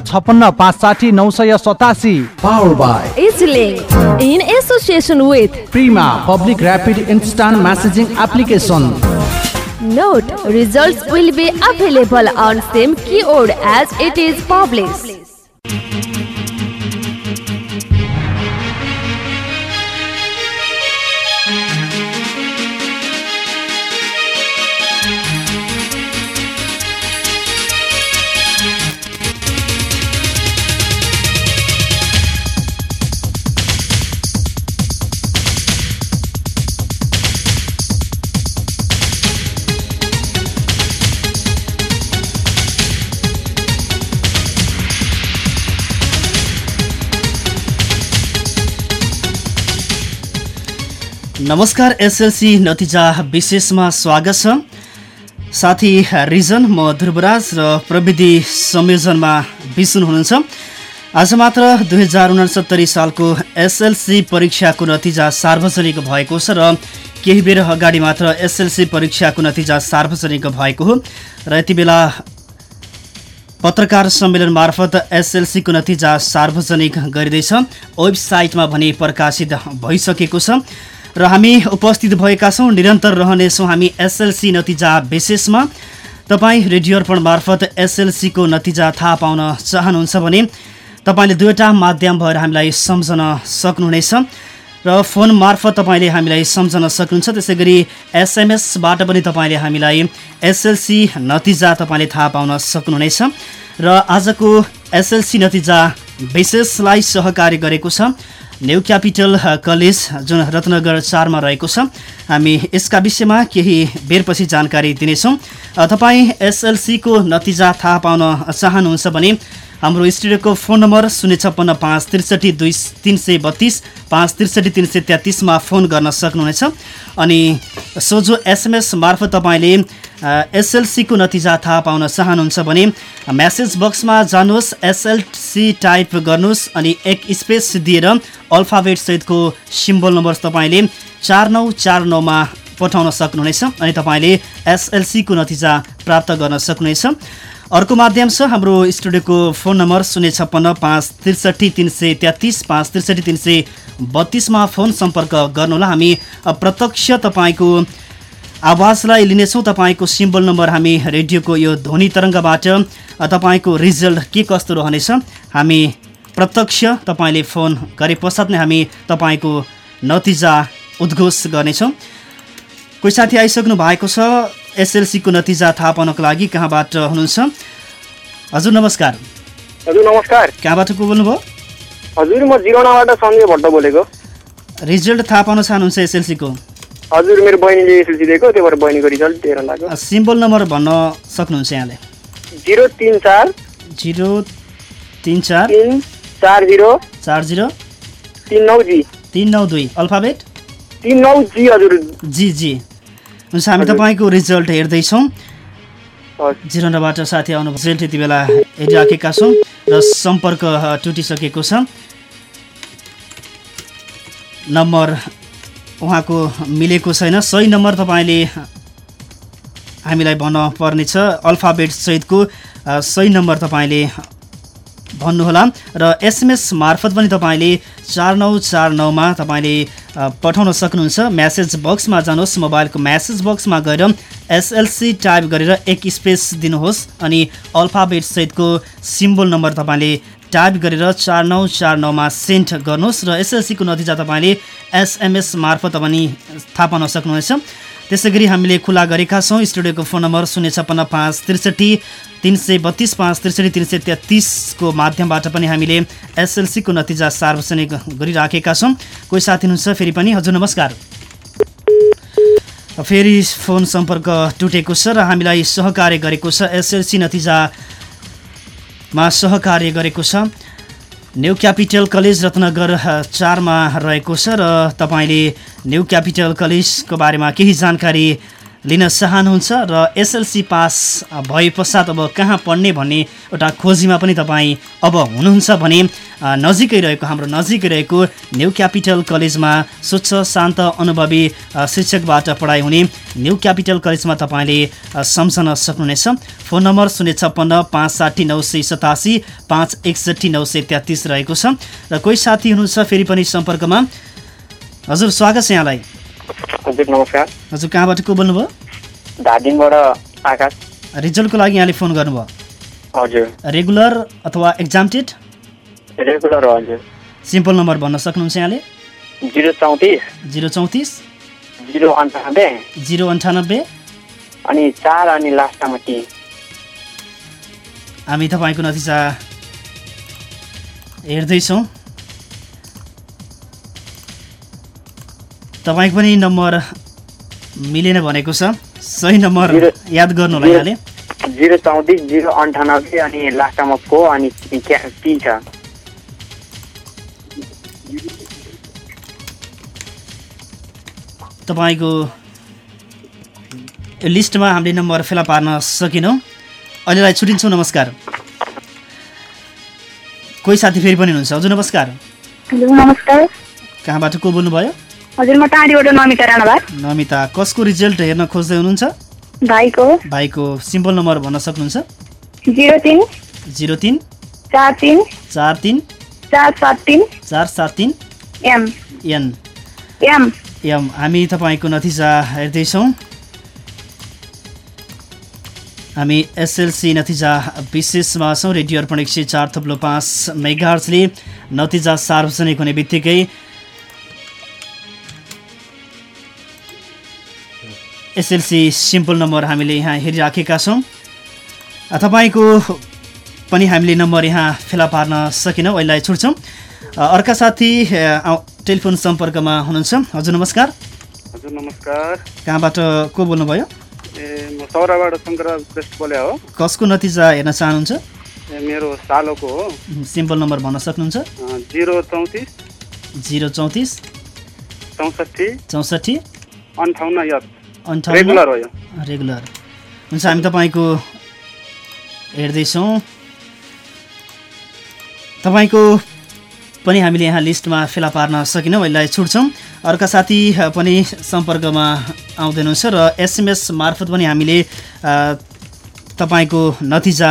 छपन्न पाँच साठी नौ सय सतासी power in association with prima public rapid instant messaging application note result will be available as it is public नमस्कार एसएलसी नतिजा विशेषमा स्वागत छ। साथी रिजन म ध्रुवराज र प्रविधि संयोजनमा विष्णु हुनुहुन्छ। आज मात्र दुई हजार उनसत्तरी सालको एसएलसी परीक्षाको नतिजा सार्वजनिक भएको छ र केही बेर अगाडि मात्र एसएलसी परीक्षाको नतिजा सार्वजनिक भएको हो। र यति बेला पत्रकार सम्मेलन मार्फत एसएलसीको नतिजा सार्वजनिक गरिँदैछ। वेबसाइटमा भने प्रकाशित भइसकेको छ। र हामी उपस्थित भएका छौँ। निरन्तर रहनेछौँ हामी एसएलसी नतिजा विशेषमा। तपाईँ रेडियो अर्पण मार्फत एसएलसीको नतिजा थाहा पाउन चाहनुहुन्छ भने तपाईँले दुईवटा माध्यम भएर हामीलाई सम्झन सक्नुहुनेछ। र फोन मार्फत तपाईँले हामीलाई सम्झन सक्नुहुन्छ। त्यसै गरी एसएमएसबाट पनि तपाईँले हामीलाई एसएलसी नतिजा तपाईँले थाहा पाउन सक्नुहुनेछ। र आजको एसएलसी नतिजा विशेषलाई सहकारी गरेको छ। न्यु क्यापिटल कलेज जुन रत्नगर चारमा रहेको छ। हामी यसका विषयमा केही बेरपछि जानकारी दिनेछौँ। तपाईँ एसएलसीको नतिजा थाहा पाउन चाहनुहुन्छ भने हाम्रो स्टुडियोको फोन नम्बर शून्य छप्पन्न पाँच त्रिसठी दुई तिन सय बत्तिस पाँच त्रिसठी तिन सय तेत्तिसमा फोन गर्न सक्नुहुनेछ। अनि सोझो एसएमएस मार्फत तपाईँले एसएलसीको नतिजा थाहा पाउन चाहनुहुन्छ भने म्यासेज बक्समा जानुहोस् एसएलसी टाइप गर्नुहोस् अनि एक स्पेस दिएर अल्फाबेट सहितको सिम्बल नम्बर तपाईँले चार नौ चार नौमा पठाउन सक्नुहुनेछ अनि तपाईँले एसएलसीको नतिजा प्राप्त गर्न सक्नुहुनेछ। अर्को माध्यम छ हाम्रो स्टुडियोको फोन नम्बर शून्य छप्पन्न पाँच त्रिसठी तिन सय तेत्तिस पाँच त्रिसठी तिन सय बत्तिसमा फोन सम्पर्क गर्नुहोला। हामी प्रत्यक्ष तपाईँको आवाजलाई लिनेछौँ। तपाईँको सिम्बल नम्बर हामी रेडियोको यो ध्वनि तरङ्गबाट तपाईँको रिजल्ट के कस्तो रहनेछ? हामी प्रत्यक्ष तपाईँले फोन गरे पश्चात नै हामी तपाईँको नतिजा उद्घोष गर्नेछौँ। कोही साथी आइसक्नु भएको छ। एसएलसीको नतिजा थाहा पाउनको लागि कहाँबाट हुनुहुन्छ? हजुर नमस्कार। हजुर नमस्कार। कहाँबाट को बोल्नुभयो? हजुर म जिरोनाबाट सञ्जय भट्ट बोलेको। रिजल्ट थाहा पाउन चाहनुहुन्छ एसएलसीको? हजुर मेरो बहिनीले एसएलसी दिएको त्यही भएर बहिनीको रिजल्ट लिएर लाग्यो। सिम्बल नम्बर भन्न सक्नुहुन्छ यहाँले। जिरो तिन चार। जिरो तिन चार। चार जिरो। चार जिरो। तिन नौ जी। तिन नौ दुई। अल्फाबेट? तिन नौ जी हजुर। जी जी। हुन्छ हामी तपाईँको रिजल्ट हेर्दैछौँ। जिरोनाबाट साथी आउनु रिजल्ट यति बेला हेरिराखेका छौँ र सम्पर्क टुटिसकेको छ। नम्बर उहाँको मिलेको छैन। सही नम्बर तपाईँले हामीलाई भन्न पर्नेछ। अल्फाबेट सहितको सही नम्बर तपाईँले भन्नुहोला। र एसएमएस मार्फत पनि तपाईँले चार नौ चार नौमा तपाईँले पठाउन सक्नुहुन्छ। म्यासेज बक्समा जानुहोस् मोबाइलको म्यासेज बक्समा गएर एसएलसी टाइप गरेर एक स्पेस दिनुहोस् अनि अल्फाबेट सहितको सिम्बल नम्बर तपाईँले टाइप गरेर चार नौ चार नौमा सेन्ड गर्नुहोस् र एसएलसीको नतिजा तपाईँले एसएमएस मार्फत पनि थाहा पाउन सक्नुहुनेछ। त्यसै गरी हामीले खुला गरेका छौँ। स्टुडियोको फोन नम्बर शून्य छप्पन्न पाँच त्रिसठी तिन सय बत्तिस पाँच त्रिसठी तिन सय तेत्तिसको माध्यमबाट पनि हामीले एसएलसीको नतिजा सार्वजनिक गरिराखेका छौँ। कोही साथी हुनुहुन्छ फेरि पनि हजुर नमस्कार। फेरि फोन सम्पर्क टुटेको छ र हामीलाई सहकार्य गरेको छ। एसएलसी नतिजामा सहकार्य गरेको छ। न्यु क्यापिटल कलेज रत्नगर चारमा रहेको छ र तपाईँले न्यु क्यापिटल कलेजको बारेमा केही जानकारी लिन चाहनुहुन्छ र एसएलसी पास भए पश्चात अब कहाँ पढ्ने भन्ने एउटा खोजीमा पनि तपाईँ अब हुनुहुन्छ भने नजिकै रहेको हाम्रो नजिकै रहेको न्यू क्यापिटल कलेजमा स्वच्छ शान्त अनुभवी शिक्षकबाट पढाइ हुने न्यू क्यापिटल कलेजमा तपाईँले सम्झन सक्नुहुनेछ। फोन नम्बर शून्य छप्पन्न पाँच साठी नौ सय सतासी पाँच एकसट्ठी नौ सय तेत्तिस रहेको छ। र कोही साथी हुनुहुन्छ फेरि पनि सम्पर्कमा। हजुर स्वागत छ यहाँलाई। हजुर नमस्कार हजुर कहाँबाट को बोल्नुभयो? धादिङबाट आकाश। रिजल्टको लागि यहाँले फोन गर्नुभयो? हजुर। रेगुलर अथवा एक्जामटेड रेगुलर हजुर। सिम्पल नम्बर भन्न सक्नुहुन्छ यहाँले? जिरो चौतिस। जिरो चौतिस। जिरो अन्ठानब्बे। जिरो अन्ठानब्बे। अनि चार अनि लास्टमा टी हामी तपाईँको नतिजा हेर्दैछौँ। तपाईँको पनि नम्बर मिलेन भनेको छ। सही नम्बर याद गर्नु होला जिरो- यहाँले। जिरो चौतिस जिरो अन्ठानब्बे अनि लास्टमा को अनि टी छ। तपाईँको लिस्टमा हामीले नम्बर फेला पार्न सकेनौँ। अहिलेलाई छुट्टिन्छौँ नमस्कार। कोही साथी फेरि पनि हुनुहुन्छ? हजुर नमस्कार। हजुर नमस्कार। कहाँबाट को बोल्नुभयो? हजुर म टाढीबाट नमिता राणाभात नमिता कसको रिजल्ट हेर्न खोज्दै हुनुहुन्छ? भाइको। भाइको सिम्पल नम्बर भन्न सक्नुहुन्छ? जिरो तिन जिरो तिन चार तिन चार तिन चार सात तिन चार सात तिन एम। एन। एम। एम। हामी तपाईँको नतिजा हेर्दैछौँ। हामी एसएलसी नतिजा विशेषमा छौँ। रेडियो अर्पण एक सय चार थप्लो पाँच मेगार्सले नतिजा सार्वजनिक हुने बित्तिकै एसएलसी सिम्पल नम्बर हामीले यहाँ हेरिराखेका छौँ। तपाईँको पनि हामीले नम्बर यहाँ फेला पार्न सकेनौँ अहिले छुट्छौँ अर्का साथी टेलिफोन सम्पर्कमा हुनुहुन्छ। हजुर नमस्कार। हजुर नमस्कार। कहाँबाट को बोल्नुभयो? ए म सौराबाट शङ्कर श्रेष्ठ बोले हो। कसको नतिजा हेर्न चाहनुहुन्छ? ए मेरो सालोको हो। सिम्पल नम्बर भन्न सक्नुहुन्छ? जिरो चौतिस। जिरो चौतिस। चौसठी चौसठी अन्ठाउन्न अन्ठाउन्न। रेगुलर हो यो। रेगुलर हुन्छ हामी तपाईँको हेर्दैछौँ। तपाईँको पनि हामीले यहाँ लिस्टमा फेला पार्न सकेनौँ यसलाई छुट्छौँ। अर्का साथी पनि सम्पर्कमा आउँदै हुनुहुन्छ र एसएमएस मार्फत पनि हामीले तपाईँको नतिजा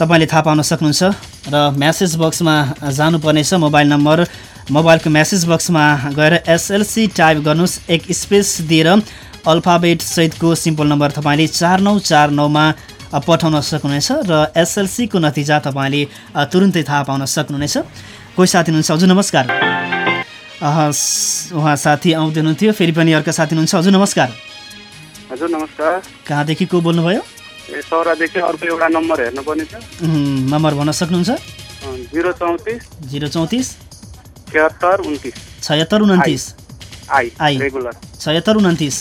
तपाईँले थाहा पाउन सक्नुहुन्छ र म्यासेज बक्समा जानुपर्नेछ मोबाइल नम्बर। मोबाइलको म्यासेज बक्समा गएर एसएलसी टाइप गर्नुहोस् एक स्पेस दिएर अल्फाबेट सहितको सिम्पल नम्बर तपाईँले चार नौ चार नौमा पठाउन सक्नुहुनेछ र एसएलसीको नतिजा तपाईँले तुरुन्तै थाहा पाउन सक्नुहुनेछ। कोही साथी हुनुहुन्छ? हजुर नमस्कार। उहाँ साथी आउँदै हुनुहुन्थ्यो फेरि पनि अर्का साथी हुनुहुन्छ? हजुर नमस्कार। हजुर नमस्कार। कहाँदेखि को बोल्नुभयो? अर्को एउटा नम्बर हेर्नुपर्ने छ। उम्, नम्बर भन्न सक्नुहुन्छ? जिरो चौतिस। जिरो चौतिस। उन्तिस छयत्तर उन्तिस आई आई। रेगुलर छयत्तर उन्तिस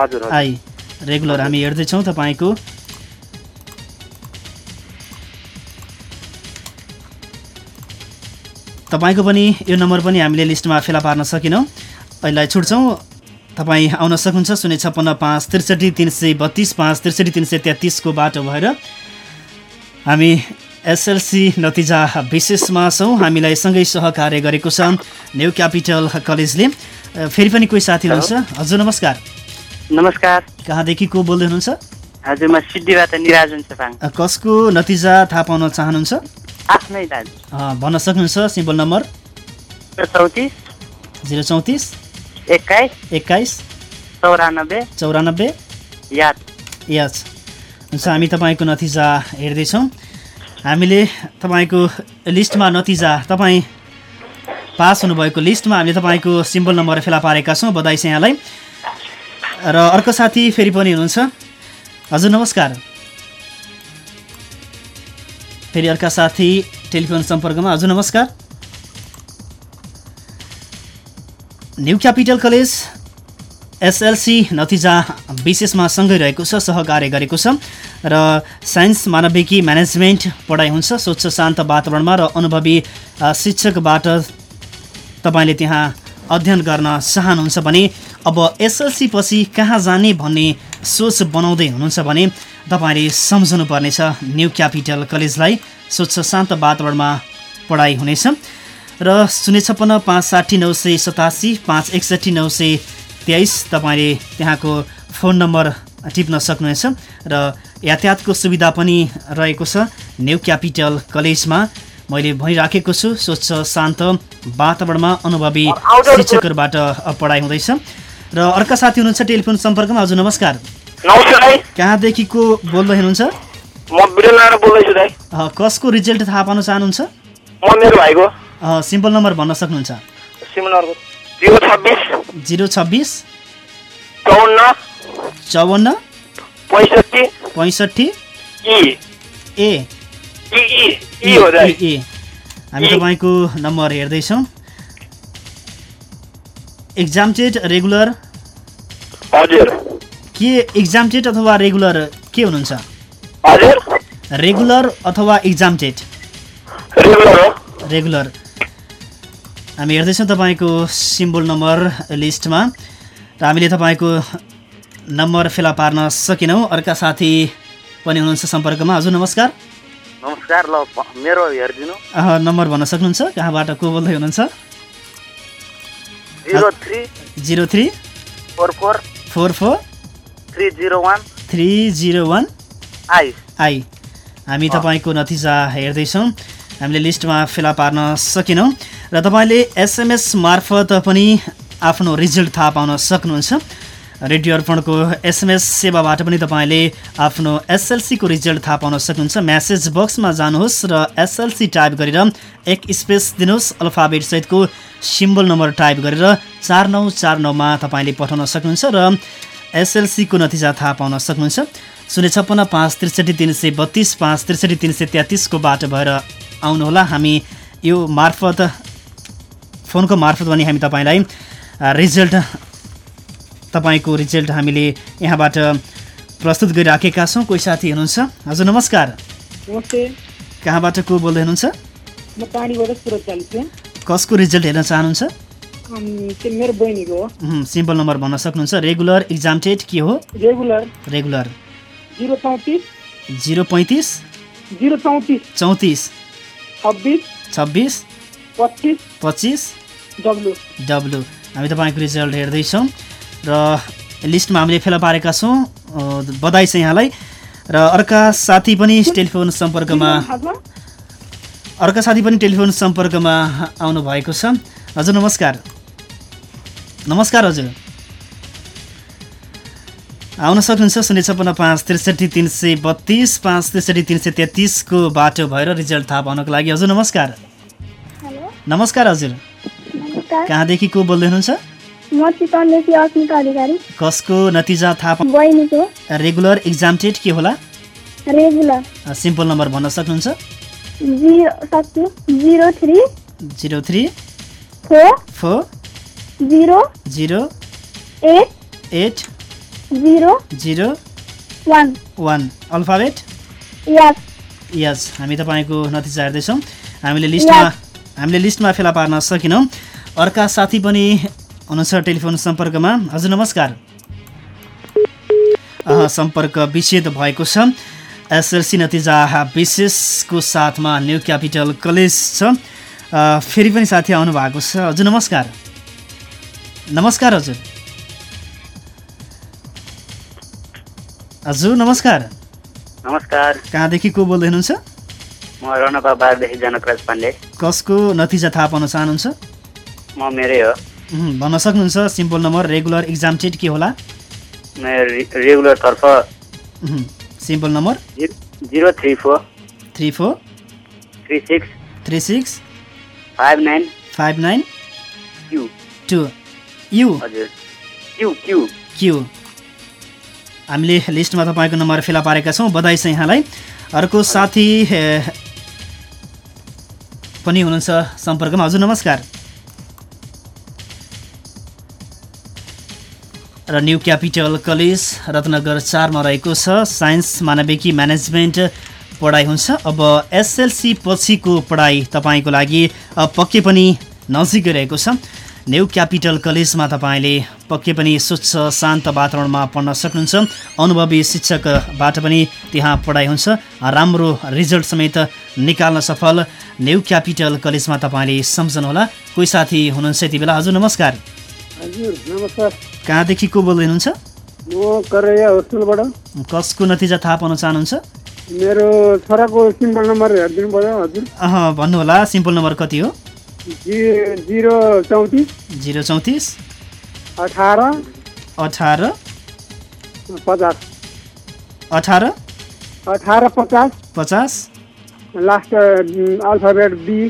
हजुर आई रेगुलर हामी हेर्दैछौँ तपाईँको। तपाईँको पनि यो नम्बर पनि हामीले लिस्टमा फेला पार्न सकेनौँ। पहिला छुट्छौँ। तपाईँ आउन सक्नुहुन्छ शून्य छप्पन्न पाँच त्रिसठी तिन सय बत्तिस पाँच त्रिसठी तिन सय तेत्तिसको बाटो भएर हामी एसएलसी नतिजा विशेषमा छौँ हामीलाई सँगै सहकार्य गरेको छ न्यू क्यापिटल कलेजले। फेरि पनि कोही साथी हुनुहुन्छ? हजुर नमस्कार। नमस्कार। कहाँदेखि को बोल्दै हुनुहुन्छ हजुर म सिद्धिबाट निराजन चेपाङ अ, कसको नतिजा थाहा पाउन चाहनुहुन्छ? आफ्नै भन्न सक्नुहुन्छ? Simple number? चौतिस। जिरो चौतिस। एक्काइस। एक्काइस। चौरानब्बे। चौरानब्बे। याद। यस हुन्छ हामी तपाईँको नतिजा हेर्दैछौँ। हामीले तपाईँको लिस्टमा नतिजा तपाईँ पास हुनुभएको लिस्टमा हामीले तपाईँको सिम्बल नम्बर फेला पारेका छौँ। बधाई छ यहाँलाई। र अर्को साथी फेरि पनि हुनुहुन्छ। हजुर नमस्कार। फेरि अर्का साथी टेलिफोन सम्पर्कमा। हजुर नमस्कार। न्यू क्यापिटल कलेज एसएलसी नतिजा विशेषमा सँगै रहेको छ सहकार्य गरेको छ। र साइन्स मानविकी म्यानेजमेन्ट पढाइ हुन्छ। स्वच्छ शान्त वातावरणमा र अनुभवी शिक्षकबाट तपाईँले त्यहाँ अध्ययन गर्न चाहनुहुन्छ भने अब एसएलसी पछि कहाँ जाने भन्ने सोच बनाउँदै हुनुहुन्छ भने तपाईँले सम्झनु पर्नेछ न्यू क्यापिटल कलेजलाई। स्वच्छ शान्त वातावरणमा पढाइ हुनेछ। र शून्य छप्पन्न पाँच साठी नौ सय सतासी पाँच एकसट्ठी नौ सय तेइस तपाईँले त्यहाँको फोन नम्बर टिप्न सक्नुहुनेछ। र यातायातको सुविधा पनि रहेको छ। न्यू क्यापिटल कलेजमा मैले भनिराखेको छु। स्वच्छ शान्त वातावरणमा अनुभवी शिक्षकहरूबाट पढाइ हुँदैछ। र अर्का साथी हुनुहुन्छ टेलिफोन सम्पर्कमा। हजुर नमस्कार। कहाँदेखिको बोल्दै हुनुहुन्छ? कसको रिजल्ट थाहा पाउन चाहनुहुन्छ? सिम्पल नम्बर भन्न सक्नुहुन्छ। जिरो छब्बिस। चौवन्न पैँसठी। पैँसठी ए। हामी। तपाईँको नम्बर हेर्दैछौँ। एक्जामटेड रेगुलर हजुर। के एक्जामटेड अथवा रेगुलर के हुनुहुन्छ? रेगुलर अथवा एक्जामटेड रेगुलर हो। रेगुलर हामी हेर्दैछौँ तपाईँको सिम्बल नम्बर लिस्टमा र हामीले तपाईँको नम्बर फेला पार्न सकेनौँ। अर्का साथी पनि हुनुहुन्छ सम्पर्कमा। हजुर नमस्कार। नमस्कार ल मेरो हेरिदिनु। नम्बर भन्न सक्नुहुन्छ? कहाँबाट को बोल्दै हुनुहुन्छ? Zero three. Zero three. Four four. Four four. Three zero one. Three zero one. I. I. हामी तपाईँको नतिजा हेर्दैछौँ। हामीले लिस्टमा फेला पार्न सकेनौँ। र तपाईँले एसएमएस मार्फत पनि आफ्नो रिजल्ट थाहा पाउन सक्नुहुन्छ। रेडियो अर्पणको एसएमएस सेवाबाट पनि तपाईँले आफ्नो एसएलसीको रिजल्ट थाहा पाउन सक्नुहुन्छ। म्यासेज बक्समा जानुहोस् र एसएलसी टाइप गरेर एक स्पेस दिनुहोस्। अल्फाबेट सहितको सिम्बल नम्बर टाइप गरेर चार नौ चार नौमा तपाईँले पठाउन सक्नुहुन्छ र एसएलसीको नतिजा थाहा पाउन सक्नुहुन्छ। शून्य छप्पन्न पाँच त्रिसठी तिन सय बत्तिस पाँच त्रिसठी तिन सय तेत्तिसको बाटो भएर आउनुहोला। हामी यो मार्फत फोनको मार्फत पनि हामी तपाईँलाई रिजल्ट तपाईँको रिजल्ट हामीले यहाँबाट प्रस्तुत गरिराखेका छौँ। कोही साथी हुनुहुन्छ? हजुर नमस्कार। कहाँबाट को बोल्दै हुनुहुन्छ? कसको रिजल्ट हेर्न चाहनुहुन्छ? सिम्पल नम्बर भन्न सक्नुहुन्छ। रेगुलर इक्जामटेड के हो? रेगुलर। रेगुलर। जिरो पैँतिस। जिरो चौतिस। चौतिस। छब्बिस। छब्बिस। पच्चिस। पच्चिस। डब्लु। डब्लु। हामी तपाईँको रिजल्ट हेर्दैछौँ। र लिस्टमा हामीले फेला पारेका छौँ। बधाई छ यहाँलाई। र अर्का साथी पनि टेलिफोन सम्पर्कमा अर्का साथी पनि टेलिफोन सम्पर्कमा आउनु भएको छ। हजुर नमस्कार। नमस्कार हजुर। आउन सक्नुहुन्छ शून्य छप्पन्न पाँच त्रिसठी तिन सय बत्तिस पाँच त्रिसठी तिन सय तेत्तिसको बाटो भएर रिजल्ट थाहा पाउनको लागि। हजुर नमस्कार। नमस्कार हजुर। कहाँदेखि को बोल्दै हुनुहुन्छ? कसको नतिजा थाहा पा बहिनीको। रेगुलर इक्जामटेड के होला? रेगुलर। सिम्पल नम्बर भन्न सक्नुहुन्छ? Zero three. Four. Zero. Zero. Eight. Eight. Zero. Zero. One. One. Alphabet? Yes. Yes. हामी तपाईँको नतिजा हेर्दैछौँ। हामीले लिस्टमा हामीले लिस्टमा फेला पार्न सकेनौँ। अर्का साथी पनि हुनुहुन्छ टेलिफोन सम्पर्कमा। हजुर नमस्कार। सम्पर्क विच्छेद भएको छ। एसएलसी नतिजा विशेषको साथमा न्यू क्यापिटल कलेज छ। फेरि पनि साथी आउनु भएको छ। हजुर नमस्कार। नमस्कार हजुर। हजुर नमस्कार। नमस्कार। कहाँदेखि को बोल्दै हुनुहुन्छ? म रनपा बारदेखि जनकराज पाण्डे। कसको नतिजा थाहा पाउन चाहनुहुन्छ? म मेरै हो। भन्न सक्नुहुन्छ सिम्पल नम्बर रेगुलर इक्जामटेड के होला? मेरो रे- रेगुलरतर्फ उम्, simple number? Zero three four. Three four? Three six. Three six? Five nine. Five nine? Q. Two. U. हजुर। Q Q. क्यु। हामीले लिस्टमा तपाईँको नम्बर फेला पारेका छौँ। बधाई छ यहाँलाई। अर्को साथी पनि हुनुहुन्छ सम्पर्कमा। हजुर नमस्कार। र न्यू क्यापिटल कलेज रत्नगर चारमा रहेको छ। साइन्स मानविकी म्यानेजमेन्ट पढाइ हुन्छ। अब एसएलसी पछिको पढाइ तपाईँको लागि पक्कै पनि नजिकै रहेको छ। न्यू क्यापिटल कलेजमा तपाईँले पक्कै पनि स्वच्छ शान्त वातावरणमा पढ्न सक्नुहुन्छ। अनुभवी शिक्षकबाट पनि त्यहाँ पढाइ हुन्छ। राम्रो रिजल्ट समेत निकाल्न सफल। न्यु क्यापिटल कलेजमा तपाईँले सम्झनुहोला। कोही साथी हुनुहुन्छ यति बेला। हजुर नमस्कार। हजुर नमस्कार। कहाँदेखि को बोल्दै हुनुहुन्छ? म करैया होस्टेलबाट। कसको नतिजा थाहा पाउन चाहनुहुन्छ? मेरो छोराको सिम्पल नम्बर हेरिदिनु पऱ्यो हजुर। अह भन्नुहोला सिम्पल नम्बर कति हो? जिरो चौतिस। जिरो चौतिस। अठार। अठार। पचास। अठार। अठार पचास। पचास। Last alphabet B.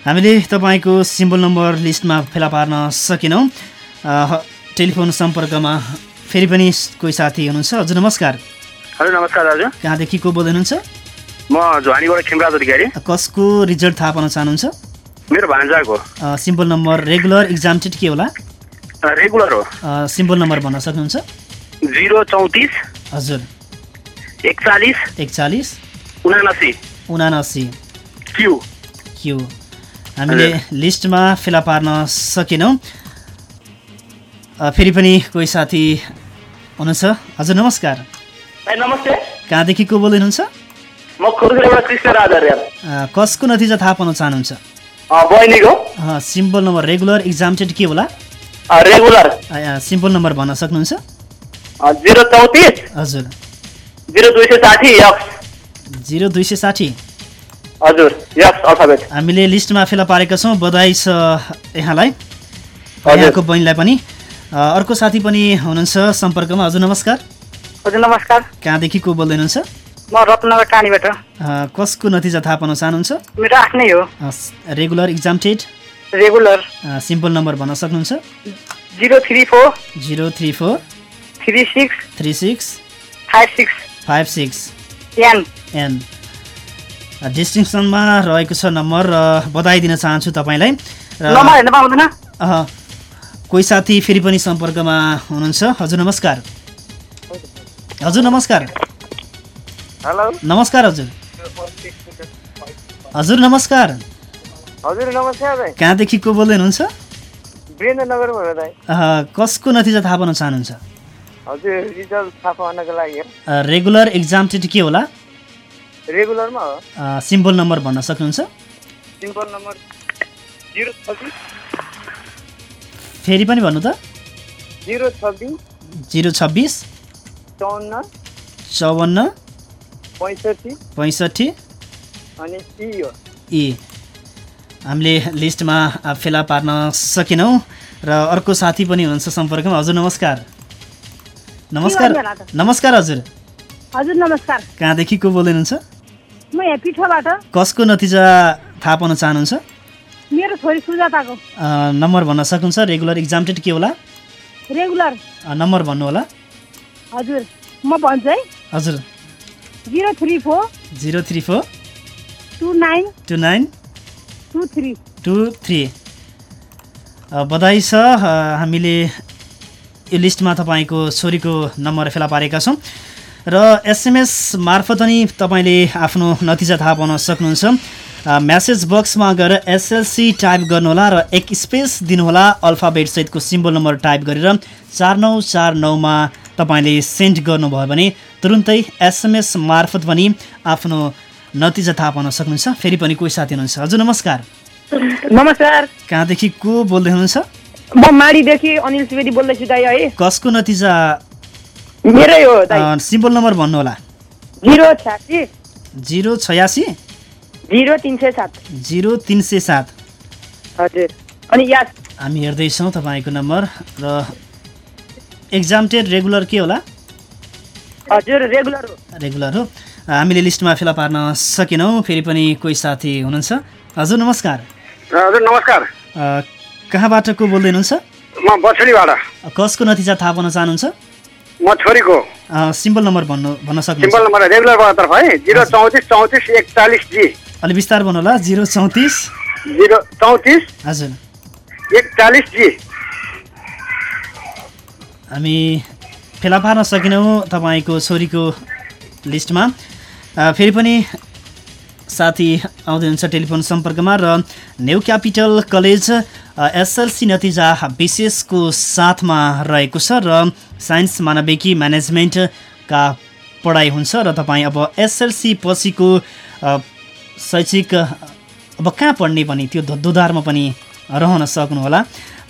हामीले तपाईँको सिम्बल नम्बर लिस्टमा फेला पार्न सकेनौँ। टेलिफोन सम्पर्कमा फेरि पनि कोही साथी हुनुहुन्छ। हजुर नमस्कार। हजुर नमस्कार दाजु। कहाँदेखि को बोल्दै हुनुहुन्छ म झुवानीबाट खेमराज अधिकारी। कसको रिजल्ट थाहा पाउन चाहनुहुन्छ? मेरो भान्जाको। सिम्बल नम्बर रेगुलर इक्जामटेड के होला? रेगुलर हो। सिम्बल नम्बर भन्न सक्नुहुन्छ? जिरो चौतिस हजुर। एकचालिस एकचालिस उनासी। उनासी। क्यु। क्यु। हामीले लिस्टमा फेला पार्न सकेनौँ। फेरि पनि कोही साथी हुनुहुन्छ। हजुर नमस्कार। नमस्ते। कहाँदेखि को अ, कसको नतिजा थाहा पाउन चाहनुहुन्छ? सिम्पल नम्बर रेगुलर इक्जामटेड के होला? रेगुलर। सिम्पल नम्बर भन्न सक्नुहुन्छ? जिरो चौतिस। हजुर। जिरो दुई सय साठी जिरो दुई सय साठी। हजुर हामीले लिस्टमा फेला पारेका छौँ बधाई छ यहाँलाई। यहाँको बहिनीलाई पनि। अर्को साथी पनि हुनुहुन्छ सम्पर्कमा। हजुर नमस्कार। हजुर नमस्कार। कहाँदेखि को बोल्दै हुनुहुन्छ म रत्नगर टाढीबाट। कसको नतिजा थाहा पाउन चाहनुहुन्छ? मेरो आफ्नै हो। Regular exempted regular. A, simple number भन्न सक्नुहुन्छ? Zero three four. Zero three four. Three six. Three six. Five six. Five six. N. N. डिस्टिङसनमा रहेको छ नम्बर र बधाई दिन चाहन्छु तपाईँलाई। कोही साथी फेरि पनि सम्पर्कमा हुनुहुन्छ। हजुर नमस्कार। हजुर नमस्कार। हेलो। नमस्कार हजुर। हजुर नमस्कार। हजुर नमस्कार कहाँदेखि को बोल्दै हुनुहुन्छ? कसको नतिजा थाहा पाउन चाहनुहुन्छ? रेगुलर इक्जामटेड के होला? रेगुलरमा हो। अ, सिम्पल नम्बर भन्न सक्नुहुन्छ? सिम्पल नम्बर जिरो छब्बिस। फेरि पनि भन्नु त। जिरो छब्बिस। जिरो छब्बिस। चौन्न चौवन्न। पैँसठी। पैँसठी। अनि ए हामीले लिस्टमा फेला पार्न सकेनौँ र अर्को साथी पनि हुनुहुन्छ सम्पर्कमा। हजुर नमस्कार। नमस्कार। नमस्कार हजुर। हजुर नमस्कार। कहाँदेखि को बोल्दै हुनुहुन्छ? म कसको नतिजा थाहा पाउन चाहनुहुन्छ? मेरो छोरी सुजाताको। नम्बर भन्न सक्नुहुन्छ? रेगुलर इक्जामटेड के होला? रेगुलर। नम्बर भन्नु होला। हजुर म भन्छु है। हजुर। Zero three four zero three four two nine two nine two three. Two three. बधाई छ। हामीले यो लिस्टमा तपाईँको छोरीको नम्बर फेला पारेका छौँ। र एसएमएस मार्फत पनि तपाईँले आफ्नो नतिजा थाहा पाउन सक्नुहुन्छ। म्यासेज बक्समा गएर एसएलसी टाइप गर्नुहोला र एक स्पेस दिनुहोला अल्फाबेटसहितको सिम्बल नम्बर टाइप गरेर चार नौ चार नौमा तपाईँले सेन्ड गर्नुभयो भने तुरुन्तै एसएमएस मार्फत पनि आफ्नो नतिजा थाहा पाउन सक्नुहुन्छ। फेरि पनि कोही साथी हुनुहुन्छ। हजुर नमस्कार। नमस्कार। कहाँदेखि को बोल्दै हुनुहुन्छ? म माडीदेखि अनिल बोल्दैछु दाइ है। कसको नतिजा मेरै हो सिम्बल नम्बर भन्नुहोला जिरो छ्यासी। जिरो छयासी। जिरो तिन सय सात। जिरो तिन सय सात। हजुर। अनि याद। हामी हेर्दैछौँ तपाईँको नम्बर र एक्जामटेड रेगुलर के होला? हजुर रेगुलर हो। रेगुलर हो। हामीले लिस्टमा फेला पार्न सकेनौँ फेरि पनि कोही साथी हुनुहुन्छ। हजुर नमस्कार। हजुर नमस्कार। कहाँबाट को बोल्दै हुनुहुन्छ? म बछडीबाट कसको नतिजा थाहा पाउन चाहनुहुन्छ? म छोरीको। अ, सिम्बल नम्बर भन्नु भन्न सिम्पल सक्नुहुन्छ नम्बर रेगुलरबाट तर्फ है जिरो चौतिस चौतिस एकचालिस जी। अलि बिस्तार भन्नुहोला जिरो चौतिस। जिरो चौतिस हजुर। एकचालिस जी। हामी फेला पार्न सकेनौँ तपाईँको छोरीको लिस्टमा। फेरि पनि साथी आउँदै हुनुहुन्छ टेलिफोन सम्पर्कमा र न्यु क्यापिटल कलेज एसएलसी नतिजा विशेषको साथमा रहेको छ र साइन्स मानविकी म्यानेजमेन्टका पढाइ हुन्छ र तपाईँ अब एसएलसी पछिको शैक्षिक अब कहाँ पढ्ने भने त्यो दोधारमा पनि रहन सक्नुहोला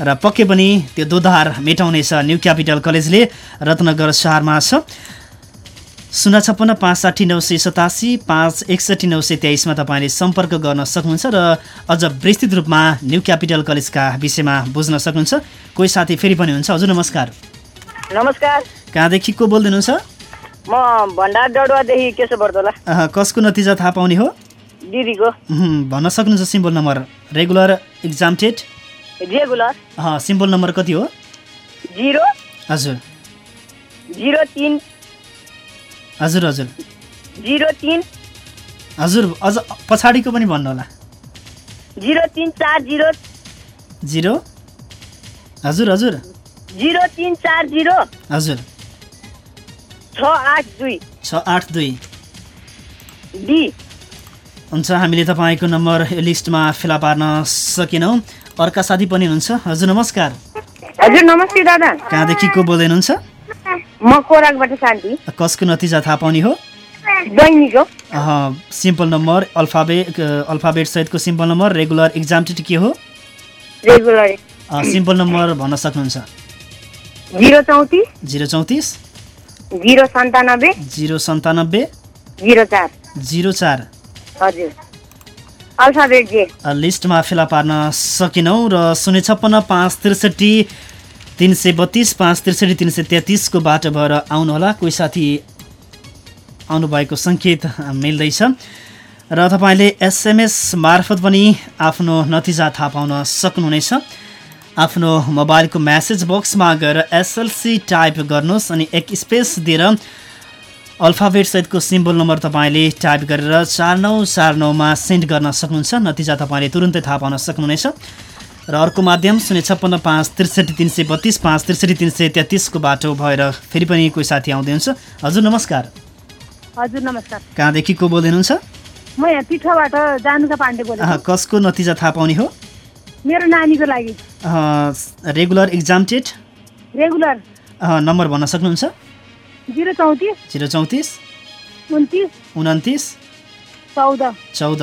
र पक्कै पनि त्यो दोधार मेटाउनेछ न्यू क्यापिटल कलेजले रत्नगर सहरमा छ। शून्य छप्पन्न पाँच साठी नौ सय सतासी पाँच एकसट्ठी नौ सय तेइसमा तपाईँले सम्पर्क गर्न सक्नुहुन्छ र अझ विस्तृत रूपमा न्यू क्यापिटल कलेजका विषयमा बुझ्न सक्नुहुन्छ। कोही साथी फेरि पनि हुन्छ। हजुर नमस्कार। नमस्कार। कहाँदेखि को बोल्दै हुनुहुन्छ म भण्डार डडुवादेखि केशव बर्दोला। कसको नतिजा थाहा पाउने हो? दिदीको। भन्न सक्नुहुन्छ symbol number. Regular exempted regular. Symbol number कति हो? जिरो। हजुर। जिरो तिन। हजुर हजुर। जिरो तिन। हजुर अझ पछाडिको पनि भन्नुहोला जिरो तिन चार जिरो। जिरो। हजुर हजुर। जिरो तिन चार जिरो। हजुर। छ आठ दुई। छ आठ दुई। डी। हुन्छ हामीले तपाईँको नम्बर लिस्टमा फेला पार्न सकेनौँ। अर्का साथी पनि हुनुहुन्छ। हजुर नमस्कार। हजुर नमस्ते दादा। कहाँदेखि को बोल्दै हुनुहुन्छ? म कोराकबाट शान्ति। कसको नतिजा थाहा पाउने हो? बहिनीको। सिम्पल नम्बर अल्फाबेट अल्फाबेट सहितको simple number regular exempted के हो? रेगुलर। सिम्पल नम्बर भन्न सक्नुहुन्छ। जिरो चौतिस। जिरो चौतिस। जिरो सन्तानब्बे। जिरो सन्तानब्बे। जिरो चार। जिरो चार। हजुर। अल्फाबेट जे। अ, लिस्टमा फेला पार्न सकेनौँ र शून्य छप्पन्न पाँच त्रिसठी तिन सय बत्तिस पाँच त्रिसठी तिन सय तेत्तिसको बाटो भएर आउनुहोला। कोही साथी आउनुभएको सङ्केत मिल्दैछ। र तपाईँले एसएमएस मार्फत पनि आफ्नो नतिजा थाहा पाउन सक्नुहुनेछ। आफ्नो मोबाइलको म्यासेज बक्समा गएर एसएलसी टाइप गर्नुहोस् अनि एक स्पेस दिएर अल्फाबेट सहितको सिम्बल नम्बर तपाईँले टाइप गरेर चार नौ चार नौमा सेन्ड गर्न सक्नुहुन्छ। नतिजा तपाईँले तुरुन्तै थाहा पाउन सक्नुहुनेछ। र अर्को माध्यम शून्य छप्पन्न पाँच त्रिसठी तिन सय बत्तिस पाँच त्रिसठी तिन सय तेत्तिसको बाटो भएर फेरि पनि कोही साथी आउँदै हुन्छ हजुर नमस्कार। हजुर नमस्कार। कहाँदेखि को बोल्दै हुनुहुन्छ? म यहाँ पिठोबाट जानुका पाण्डे बोलेको। कसको नतिजा थाहा पाउने हो? मेरो नानीको लागि। Regular exempted regular. नम्बर भन्न सक्नुहुन्छ? जिरो चौतिस। जिरो चौतिस। उन्तिस। उन्तिस। चौध। चौध।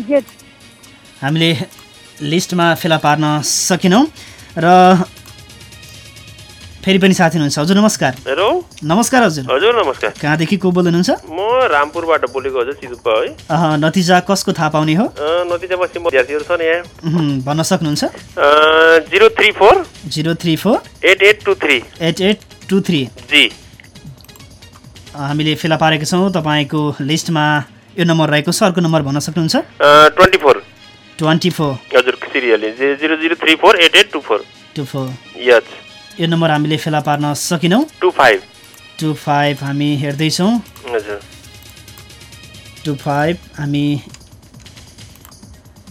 जेठ। हामीले लिस्टमा फेला पार्न सकेनौँ। र फेरि पनि साथी हुनुहुन्छ। हजुर नमस्कार। हेलो। नमस्कार हजुर। हजुर नमस्कार। कहाँदेखि को बोल्दै हुनुहुन्छ म रामपुरबाट बोलेको हजुर चितुप्पा है। नतिजा कसको थाहा पाउने हो? नतिजामा सिम्बल विद्यार्थीहरू छन् यहाँ। भन्न सक्नुहुन्छ। Zero three four. Zero three four. Eight eight two three. Eight eight two three. जी। हामीले फेला पारेका छौँ। तपाईँको लिस्टमा यो नम्बर रहेको छ। अर्को नम्बर भन्न सक्नुहुन्छ? Twenty four. Twenty four. हजुर serially zero zero three four eight eight two four. Two four. Yes यो नम्बर हामीले फेला पार्न सकेनौँ। Two five. टू फाइभ हामी हेर्दैछौँ। हजुर। टू फाइभ हामी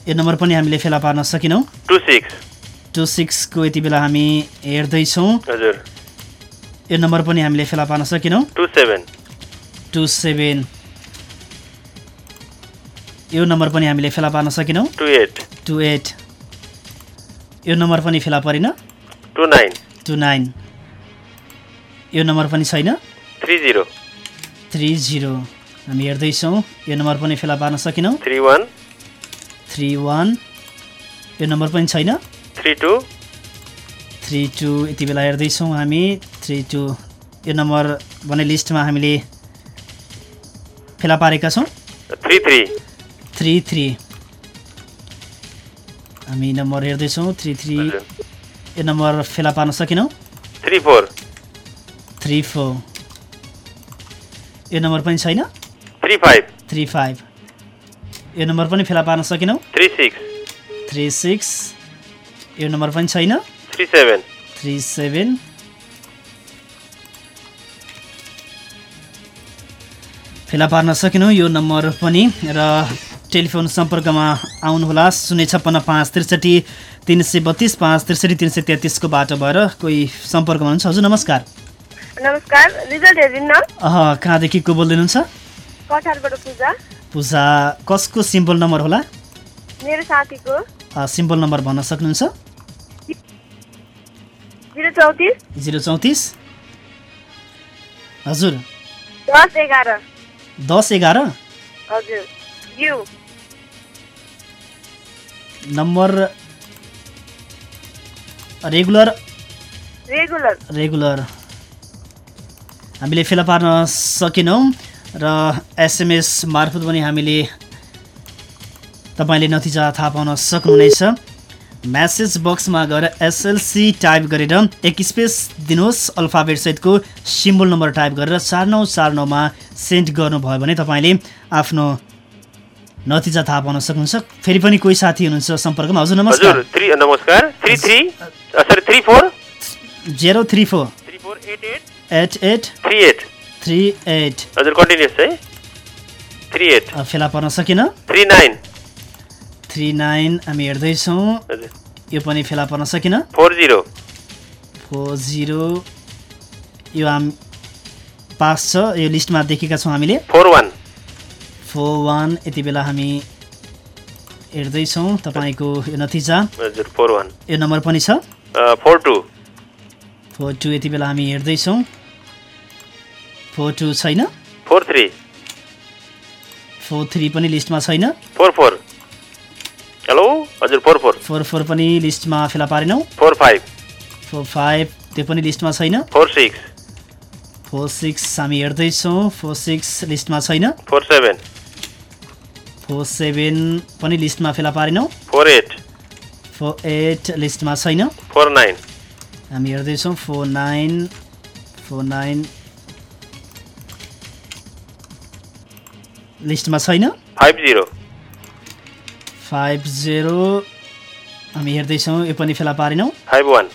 यो नम्बर पनि हामीले फेला पार्न सकेनौँ। Two six. टू सिक्सको यति बेला हामी हेर्दैछौँ। हजुर। यो नम्बर पनि हामीले फेला पार्न सकेनौँ। Two seven. Two seven. यो नम्बर पनि हामीले फेला पार्न सकेनौँ। Two eight. Two eight. यो नम्बर पनि फेला परेन। Two nine. Two nine. यो नम्बर पनि छैन। Three zero. Three zero. हामी हेर्दैछौँ यो नम्बर पनि फेला पार्न सकेनौँ। Three one. Three one. यो नम्बर पनि छैन। Three two. थ्री टू यति बेला हेर्दैछौँ हामी। Three two. यो नम्बर भने लिस्टमा हामीले फेला पारेका छौँ। Three three. थ्री थ्री हामी नम्बर हेर्दैछौँ थ्री थ्री यो नम्बर फेला पार्न सकेनौँ थ्री फोर थ्री फोर यो नम्बर पनि छैन थ्री फाइभ थ्री फाइभ यो नम्बर पनि फेला पार्न सकेनौँ थ्री सिक्स थ्री सिक्स यो नम्बर पनि छैन थ्री सेभेन थ्री सेभेन फेला पार्न सकेनौँ यो नम्बर पनि र टेलिफोन सम्पर्कमा आउनुहोला। शून्य छप्पन्न पाँच त्रिसठी तिन सय बत्तिस पाँच त्रिसठी तिन सय तेत्तिसको बाटो भएर कोही सम्पर्कमा हुनुहुन्छ? हजुर नमस्कार। नमस्कार कहाँदेखि को बोल्दै हुनुहुन्छ पूजा। कसको सिम्पल नम्बर होला? मेरो साथीको। सिम्पल नम्बर भन्न सक्नुहुन्छ? जिरो चौतिस। हजुर। दस एघार। दस एघार? हजुर। Number regular. रेगुलर। रेगुलर। हामीले फेला पार्न सकेनौँ र एसएमएस मार्फत पनि हामीले तपाईँले नतिजा थाहा पाउन सक्नुहुनेछ। म्यासेज बक्समा गएर एसएलसी टाइप गरेर एक स्पेस दिनुहोस् अल्फाबेटसहितको सिम्बल नम्बर टाइप गरेर चार नौ चार नौमा सेन्ड गर्नुभयो भने तपाईँले आफ्नो नतिजा थाहा पाउन सक्नुहुन्छ। फेरि पनि कोही साथी हुनुहुन्छ सम्पर्कमा। हजुर नमस्कार। Zero three four? Eight eight? Three eight. Three eight. हजुर कन्टिन्युस है। Three eight. फेला पर्न सकेन? Three nine. थ्री नाइन हामी हेर्दैछौँ। यो पनि फेला पर्न सकेन? Four zero. Four zero. यो हाम पास छ। यो लिस्टमा देखेका छौँ हामीले। Four one. फोर वान यति बेला हामी हेर्दैछौँ तपाईँको यो नतिजा। हजुर फोर वान। यो नम्बर पनि छ। Four two. फोर टू यति बेला हामी हेर्दैछौँ फोर टू छैन। Four three. फोर थ्री पनि लिस्टमा छैन। Four four. हेलो? हजुर फोर फोर। फोर फोर पनि लिस्टमा फेला पारेनौँ। Four five. फोर फाइभ त्यो पनि लिस्टमा छैन। Four six. फोर सिक्स हामी हेर्दैछौँ फोर सिक्स लिस्टमा छैन। Four seven. फोर सेभेन पनि लिस्टमा फेला पारेनौँ। फोर एट फोर एट लिस्टमा छैन। फोर नाइन हामी हेर्दैछौँ। फोर नाइन फोर नाइन लिस्टमा छैन। फाइभ जिरो फाइभ जेरो हामी हेर्दैछौँ। यो पनि फेला पारेनौँ। फाइभ वान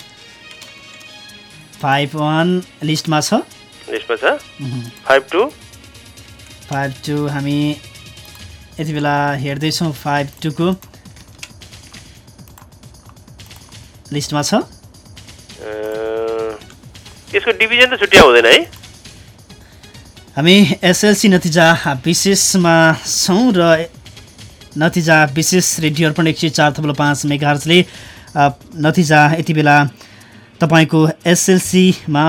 फाइभ वान लिस्टमा छ। लिस्टमा छ। फाइभ टू फाइभ टू हामी यति बेला हेर्दैछौँ फाइभ टूको। लिस्टमा छ? यसको डिभिजन त छुट्या हुँदैन है? हामी एसएलसी नतिजा विशेषमा छौँ र नतिजा विशेष रेडियो अर्पण एक सय चार थप्लो पाँच मेगाहर्जले अ, नतिजा यति बेला तपाईँको एसएलसीमा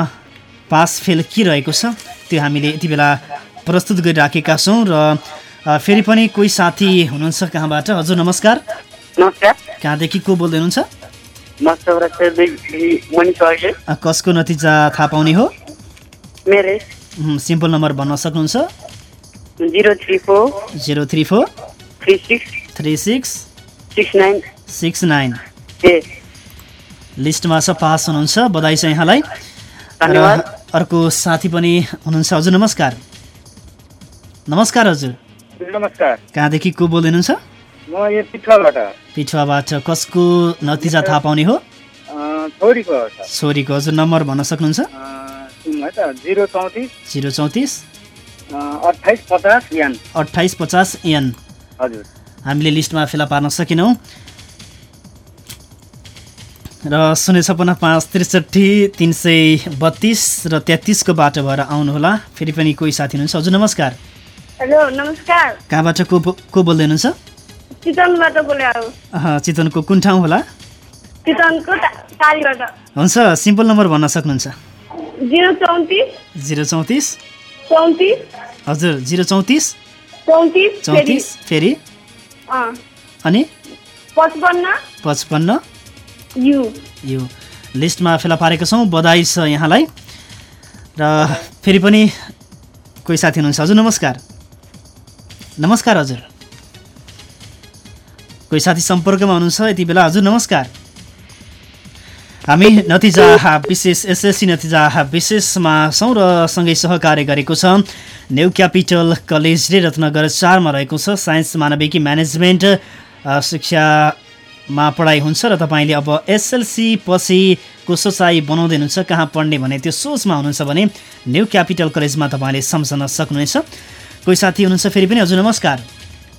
पास फेल के रहेको छ। त्यो हामीले यति बेला प्रस्तुत गरिराखेका छौँ र फेरि पनि कोही साथी हुनुहुन्छ कहाँबाट? हजुर नमस्कार। नमस्कार। कहाँदेखि को बोल्दै हुनुहुन्छ कसको नतिजा थाहा पाउने हो? सिम्पल नम्बर भन्न सक्नुहुन्छ? Zero three four. Three six. Six. Nine. लिस्टमा छ पास हुनुहुन्छ। बधाई छ यहाँलाई। र। अर्को साथी पनि हुनुहुन्छ। हजुर नमस्कार। नमस्कार हजुर। नमस्कार। कहाँदेखि को बोल्दै हुनुहुन्छ म यो पिठुवाबाट। पिठुवाबाट कसको नतिजा थाहा पाउने हो? छोरीको हजुर नम्बर भन्न सक्नुहुन्छ? जिरो चौतिस। जिरो चौतिस। अठाइस पचास यान। अठाइस पचास एन हजुर। हामीले लिस्टमा फेला पार्न सकेनौँ। र शून्य छपन्न पाँच त्रिसठी तिन सय बत्तिस र तेत्तिसको बाटो भएर आउनुहोला। फेरि पनि कोही साथी हुनुहुन्छ। हजुर नमस्कार। हेलो नमस्कार। कहाँबाट को को बोल्दै हुनुहुन्छ चितवनबाट बोलेको चितवनको कुन ठाउँ होला? चितवनको टा- टारीबाट हुन्छ सिम्पल नम्बर भन्न सक्नुहुन्छ। जिरो चौतिस। जिरो चौतिस। चौतिस। हजुर जिरो चौतिस। चौतिस चौतिस फेरि। अनि? पचपन्न। पचपन्न। यु। यो। लिस्टमा फेला पारेको छौँ बधाई छ यहाँलाई। र फेरि पनि कोही साथी हुनुहुन्छ। हजुर नमस्कार। नमस्कार हजुर। कोही साथी सम्पर्कमा हुनुहुन्छ? यति बेला हजुर नमस्कार। हामी नतिजा विशेष एसएससी नतिजा विशेषमा छौँ र सँगै सहकार्य गरेको छ। न्यु क्यापिटल कलेजले रत्नगर चारमा रहेको छ। साइन्स मानविकी म्यानेजमेन्ट शिक्षामा पढाइ हुन्छ र तपाईँले अब एसएलसी पछिको सोचाइ बनाउँदै हुनुहुन्छ कहाँ पढ्ने भने त्यो सोचमा हुनुहुन्छ भने न्यु क्यापिटल कलेजमा तपाईँले सम्झन सक्नुहुनेछ। कोही साथी हुनुहुन्छ फेरि पनि? हजुर नमस्कार।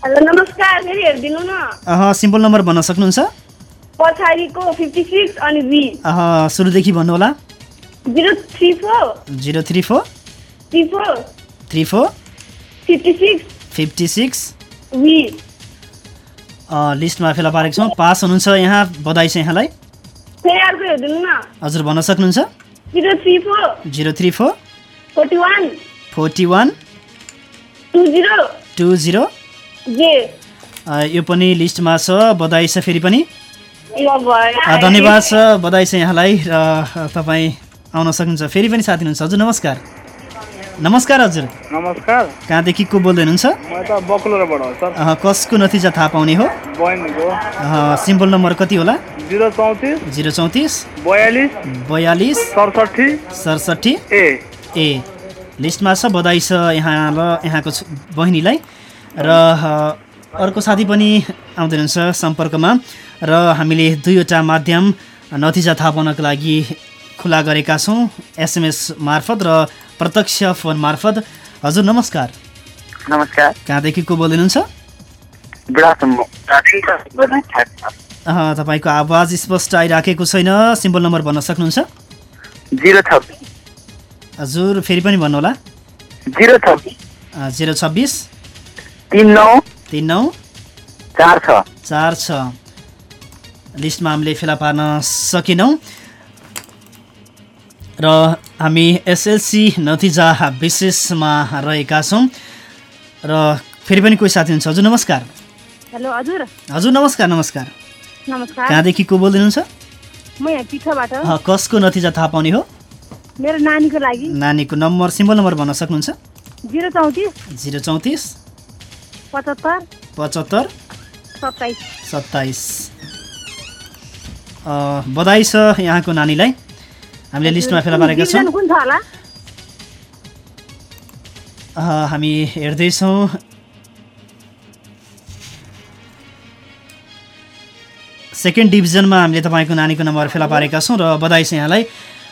हेलो नमस्कार फेरि हेरिदिनु न। अह सिम्पल नम्बर भन्न सक्नुहुन्छ? पछाडिको फिफ्टी सिक्स अनि बी अह सुरुदेखि भन्नुहोला। Zero three four. Zero three four. Three four. Three four. Fifty six fifty six B a, लिस्टमा फेला पारेको छौँ। पास हुनुहुन्छ यहाँ बधाई छ यहाँलाई। फेरि अर्को हेरिदिनु न। हजुर भन्न सक्नुहुन्छ। Zero three four. Zero three four. Forty one. Forty one. Two zero. यो पनि लिस्टमा छ बधाई छ फेरि पनि। धन्यवाद छ बधाई छ यहाँलाई र तपाईँ आउन सक्नुहुन्छ। फेरि पनि साथी हुनुहुन्छ। हजुर नमस्कार। नमस्कार हजुर। नमस्कार। कहाँदेखि को बोल्दै हुनुहुन्छ? म त बकुलरबाट हो सर। अ, कसको नतिजा थाहा पाउने हो? सिम्बल नम्बर कति होला? जिरो चौतिस। जिरो चौतिस। बयालिस। बयालिस। सडसठी सडसठी ए। ए। लिस्टमा छ बधाई छ यहाँ र यहाँको बहिनीलाई। र अर्को साथी पनि आउँदै हुनुहुन्छ सम्पर्कमा। र हामीले दुईवटा माध्यम नतिजा थाहा पाउनको लागि खुला गरेका छौँ। एसएमएस मार्फत र प्रत्यक्ष फोन मार्फत। हजुर नमस्कार। नमस्कार। कहाँदेखि को बोल्दै हुनुहुन्छ तपाईँको आवाज स्पष्ट आइराखेको छैन। सिम्बल नम्बर भन्न सक्नुहुन्छ? हजुर फेरि पनि भन्नुहोला। जिरो छब्बिस जिरो छब्बिस। तिन नौ। तिन नौ। चार छ। चार छ। लिस्टमा हामीले फेला पार्न सकेनौँ। र हामी एसएलसी नतिजा विशेषमा रहेका छौँ। र फेरि पनि कोही साथी हुन्छ हजुर नमस्कार। हेलो हजुर। हजुर नमस्कार नमस्कार। नमस्कार। कहाँदेखि को बोल्दै हुनुहुन्छ? कसको नतिजा थाहा पाउने हो? मेरो नानीको लागि। नानीको नम्बर सिम्बल नम्बर भन्न सक्नुहुन्छ? जिरो चौतिस। जिरो चौतिस। पचहत्तर। पचहत्तर। सत्ताइस। सत्ताइस। अ, बधाई छ यहाँको नानीलाई। हामीले लिस्टमा फेला पारेका छौँ। हामी हेर्दैछौँ। सेकेन्ड डिभिजनमा हामीले तपाईँको नानीको नम्बर फेला पारेका छौँ र बधाई छ यहाँलाई।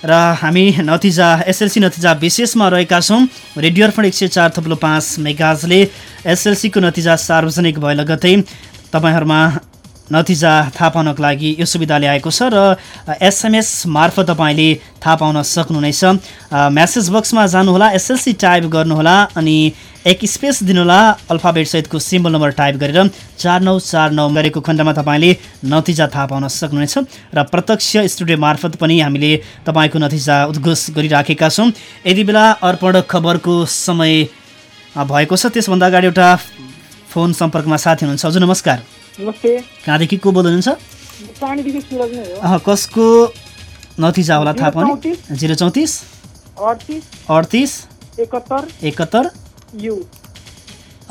र हामी नतिजा एसएलसी नतिजा विशेषमा रहेका छौँ। रेडियो अर्पण एक सय चार थप्लो पाँच मेगाजले एसएलसीको नतिजा सार्वजनिक भए लगतै तपाईँहरूमा नतिजा थाहा पाउनको लागि यो सुविधा ल्याएको छ र एसएमएस मार्फत तपाईँले थाहा पाउन सक्नुहुनेछ म्यासेज बक्समा जानुहोला एसएलसी टाइप गर्नुहोला अनि एक स्पेस दिनुहोला अल्फाबेट सहितको सिम्बल नम्बर टाइप गरेर चार नौ चार नौ गरेको खण्डमा तपाईँले नतिजा थाहा पाउन सक्नुहुनेछ र प्रत्यक्ष स्टुडियो मार्फत पनि हामीले तपाईँको नतिजा उद्घोष गरिराखेका छौँ। यति बेला अर्पण खबरको समय भएको छ त्यसभन्दा अगाडि एउटा फोन सम्पर्कमा साथी हुनुहुन्छ। हजुर नमस्कार। कहाँदेखि को अह, कसको नतिजा होला थाहा पाउने जिरो चौतिस? अडतिस। एकहत्तर।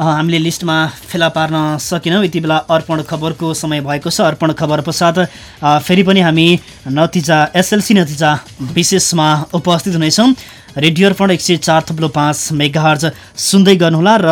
हामीले लिस्टमा फेला पार्न सकेनौँ। यति बेला अर्पण खबरको समय भएको छ। अर्पण खबर पश्चात फेरि पनि हामी नतिजा एसएलसी नतिजा विशेषमा उपस्थित हुनेछौँ। रेडियो अर्पण एक सय चार थुप्लो पाँच मेगाहर्ज सुन्दै गर्नुहोला र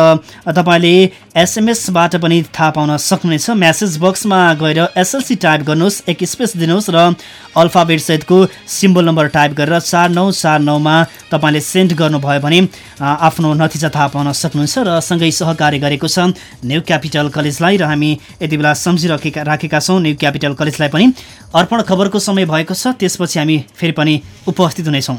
तपाईँले एसएमएसबाट पनि थाहा पाउन सक्नुहुनेछ। म्यासेज बक्समा गएर एसएलसी टाइप गर्नुहोस् एक स्पेस दिनुहोस् र अल्फाबेट सहितको सिम्बल नम्बर टाइप गरेर चार नौ चार नौमा तपाईँले सेन्ड गर्नुभयो भने आफ्नो नतिजा थाहा पाउन सक्नुहुन्छ र सँगै सहकार्य गरेको छ न्यू क्यापिटल कलेजलाई र हामी यति बेला सम्झिराखेका राखेका छौँ न्यू क्यापिटल कलेजलाई पनि। अर्पण खबरको समय भएको छ त्यसपछि हामी फेरि पनि उपस्थित हुनेछौँ।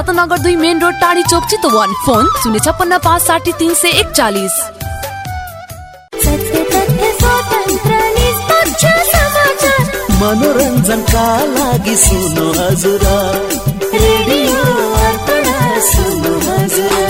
रत्नगर दुई मेन रोड टाढी चोक चितवन। फोन शून्य छप्पन्न पाँच साठी तिन सय एकचालिस। मनोरञ्जनका लागि सुन्नु हजुर। रेडियो अर्पण सुन्नु हजुर।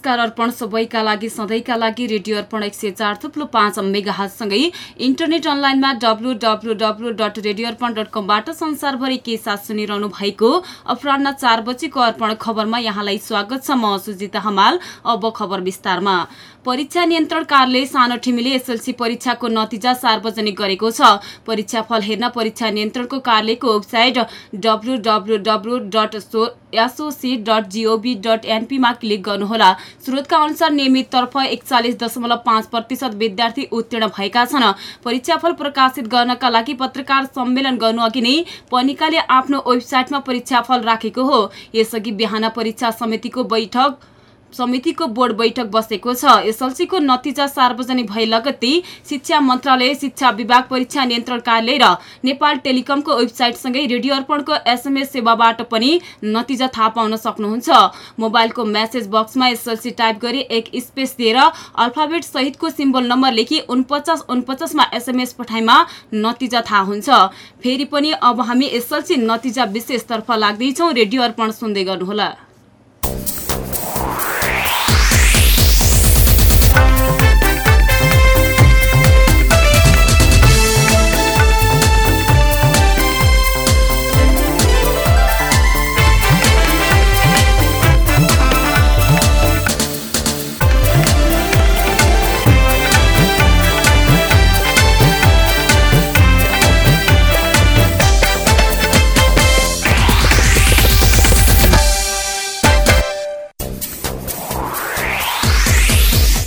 नमस्कार अर्पण सबैका लागि सधैँका लागि रेडियो अर्पण एक सय चार थुप्लो पाँच मेगाहातसँगै इन्टरनेट अनलाइनमा W W W dot radio Arpan dot कमबाट संसारभरि के साथ सुनिरहनु भएको अपरान्न चार बजीको अर्पण खबरमा यहाँलाई स्वागत छ। म सुजिता हमाल अब खबर विस्तारमा। परीक्षा नियन्त्रण कार्यालय सानो ठिमीले एसएलसी परीक्षाको नतिजा सार्वजनिक गरेको छ। परीक्षा फल हेर्न परीक्षा नियन्त्रणको कार्यालयको website W W W dot SOC dot GOV dot एनपीमा click गर्नुहोला। स्रोतका अनुसार नियमिततर्फ एकचालिस दशमलव पाँच प्रतिशत विद्यार्थी उत्तीर्ण भएका छन्। परीक्षाफल प्रकाशित गर्नका लागि पत्रकार सम्मेलन गर्नु अघि नै पनिकाले आफ्नो वेबसाइटमा परीक्षाफल राखेको हो। यसअघि बिहान परीक्षा समितिको बैठक समितिको बोर्ड बैठक बसेको छ। एसएलसीको नतिजा सार्वजनिक भए लगत्तै शिक्षा मन्त्रालय शिक्षा विभाग परीक्षा नियन्त्रण कार्यालय र नेपाल टेलिकमको वेबसाइटसँगै रेडियो अर्पणको एसएमएस सेवाबाट पनि नतिजा थाहा पाउन सक्नुहुन्छ। मोबाइलको म्यासेज बक्समा एसएलसी टाइप गरी एक स्पेस दिएर अल्फाबेट सहितको सिम्बल नम्बर लेखी उनपचास उनपचासमा एसएमएस पठाइमा नतिजा थाहा हुन्छ। फेरि पनि अब हामी एसएलसी नतिजा विशेषतर्फ लाग्दैछौँ रेडियो अर्पण सुन्दै गर्नुहोला।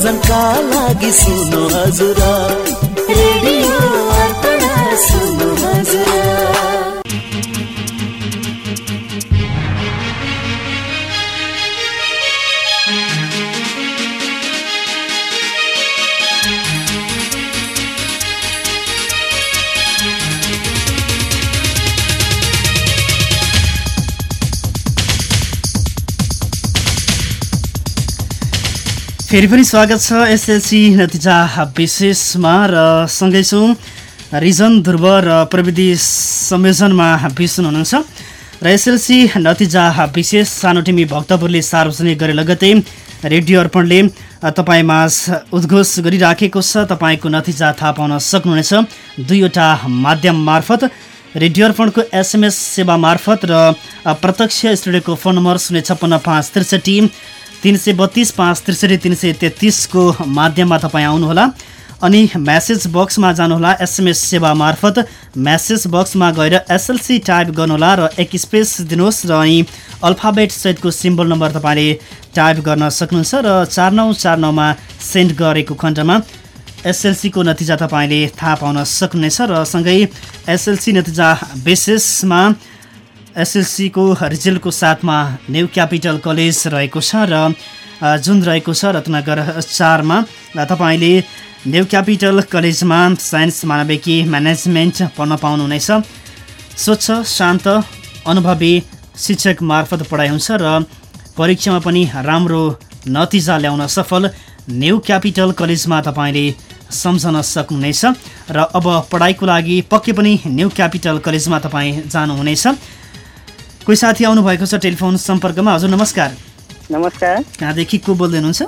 मनोरञ्जनका लागि सुन्नु हजुर। रेडियो सुन्नु फेरि पनि स्वागत छ एसएलसी नतिजा विशेषमा र सँगै छौँ रिजन ध्रुव र प्रविधि संयोजनमा विष्णु हुनुहुन्छ। र एसएलसी नतिजा विशेष सानो टिमी भक्तपुरले सार्वजनिक गरे लगतै रेडियो अर्पणले तपाईँमाझ उद्घोष गरिराखेको छ। तपाईँको नतिजा थाहा पाउन सक्नुहुनेछ। दुईवटा माध्यम मार्फत रेडियो अर्पणको एसएमएस सेवा मार्फत र प्रत्यक्ष स्टुडियोको फोन नम्बर शून्य छप्पन्न पाँच त्रिसठी तिन सय बत्तिस पाँच त्रिसठी तिन सय तेत्तिसको माध्यममा तपाईँ आउनुहोला। अनि म्यासेज बक्समा जानुहोला एसएमएस सेवा मार्फत। म्यासेज बक्समा गएर एसएलसी टाइप गर्नुहोला र एक स्पेस दिनुहोस् र अनि अल्फाबेट सहितको सिम्बल नम्बर तपाईँले टाइप गर्न सक्नुहुन्छ र चार नौ चार नौमा सेन्ड गरेको खण्डमा एसएलसीको नतिजा तपाईँले थाहा पाउन सक्नुहुनेछ र सँगै एसएलसी नतिजा विशेषमा एसएलसीको रिजल्टको साथमा न्यु क्यापिटल कलेज रहेको छ र जुन रहेको छ रत्नगर चारमा। तपाईँले न्यु क्यापिटल कलेजमा साइन्स मानविकी म्यानेजमेन्ट पढ्न पाउनुहुनेछ स्वच्छ शान्त अनुभवी शिक्षक मार्फत पढाइ हुन्छ र परीक्षामा पनि राम्रो नतिजा ल्याउन सफल न्यु क्यापिटल कलेजमा तपाईँले सम्झन सक्नुहुनेछ। र अब पढाइको लागि पक्कै पनि न्यु क्यापिटल कलेजमा तपाईँ जानुहुनेछ। कोही साथी आउनुभएको छ टेलिफोन सम्पर्कमा? हजुर नमस्कार। नमस्कार। कहाँदेखि को बोल्दै हुनुहुन्छ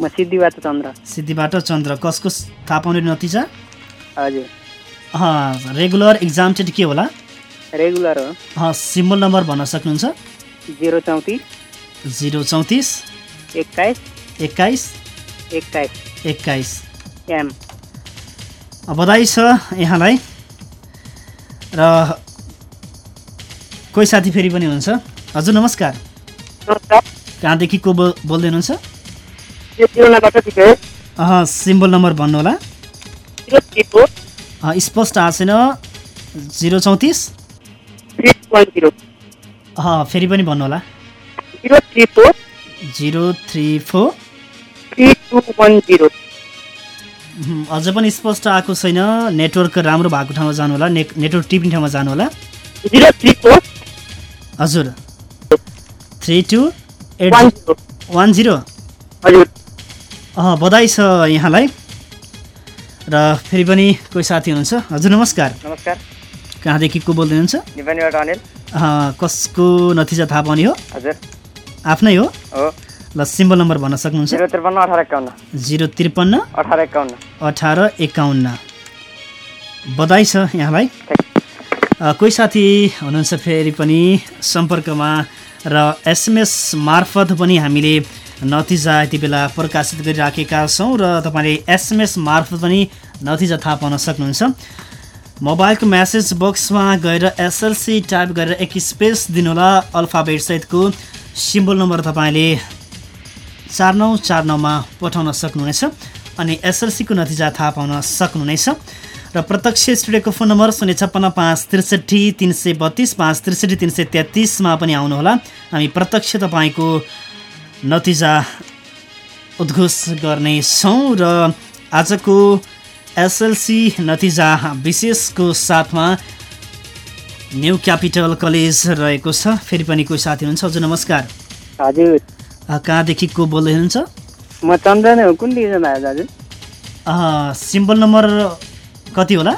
म सिद्धिबाट चन्द्र। सिद्धिबाट चन्द्र। कसको थाहा पाउने नतिजा? हजुर। रेगुलर इक्जाम चाहिँ के होला? रेगुलर हो। सिम्बल नम्बर भन्न सक्नुहुन्छ? जिरो चौतिस जिरो चौतिस। एक्काइस। एक्काइस। एक्काइस। एक्काइस। एम। बधाई छ यहाँलाई। र कोही साथी फेरि पनि हुनुहुन्छ? हजुर नमस्कार। कहाँदेखि को बोल बोल्दै हुनुहुन्छ? सिम्बल नम्बर भन्नुहोला स्पष्ट आएको छैन जिरो। चौतिस फेरि पनि भन्नुहोला जिरो थ्री फोर। अझ पनि स्पष्ट आएको छैन। नेटवर्क राम्रो भएको ठाउँमा जानुहोला ने नेटवर्क टिप्ने ठाउँमा जानुहोला थ्री फोर। हजुर। Three two eight one zero बधाई छ यहाँलाई। र फेरि पनि कोही साथी हुनुहुन्छ? हजुर नमस्कार। नमस्कार। कहाँदेखि को बोल्दै हुनुहुन्छ? कसको नतिजा थाहा पाउने हो? हजुर। आफ्नै हो? ल सिम्बल नम्बर भन्न सक्नुहुन्छ? जिरो त्रिपन्न अठार एकाउन्न। बधाई छ यहाँलाई। कोही साथी हुनुहुन्छ फेरि पनि सम्पर्कमा र एसएमएस मार्फत पनि हामीले नतिजा यति बेला प्रकाशित गरिराखेका छौँ र तपाईँले एसएमएस मार्फत पनि नतिजा थाहा पाउन सक्नुहुन्छ। मोबाइलको म्यासेज बक्समा गएर एसएलसी टाइप गरेर एक स्पेस दिनुहोला। अल्फाबेट सहितको सिम्बल नम्बर तपाईँले चार नौ चार नौमा पठाउन सक्नुहुनेछ अनि एसएलसीको नतिजा थाहा पाउन सक्नुहुनेछ। र प्रत्यक्ष स्टुडियोको फोन नम्बर शून्य छप्पन्न पाँच त्रिसठी तिन सय बत्तिस पाँच त्रिसठी तिन सय तेत्तिसमा पनि आउनुहोला। हामी प्रत्यक्ष तपाईँको नतिजा उद्घोष गर्नेछौँ र आजको एसएलसी नतिजा विशेषको साथमा न्यु क्यापिटल कलेज रहेको छ। फेरि पनि कोही साथी हुनुहुन्छ? हजुर नमस्कार। हजुर। कहाँदेखि को बोल्दै हुनुहुन्छ? म चन्द्र नै हो कुन डिभिजन आयो दाजु सिम्बल नम्बर कति होला?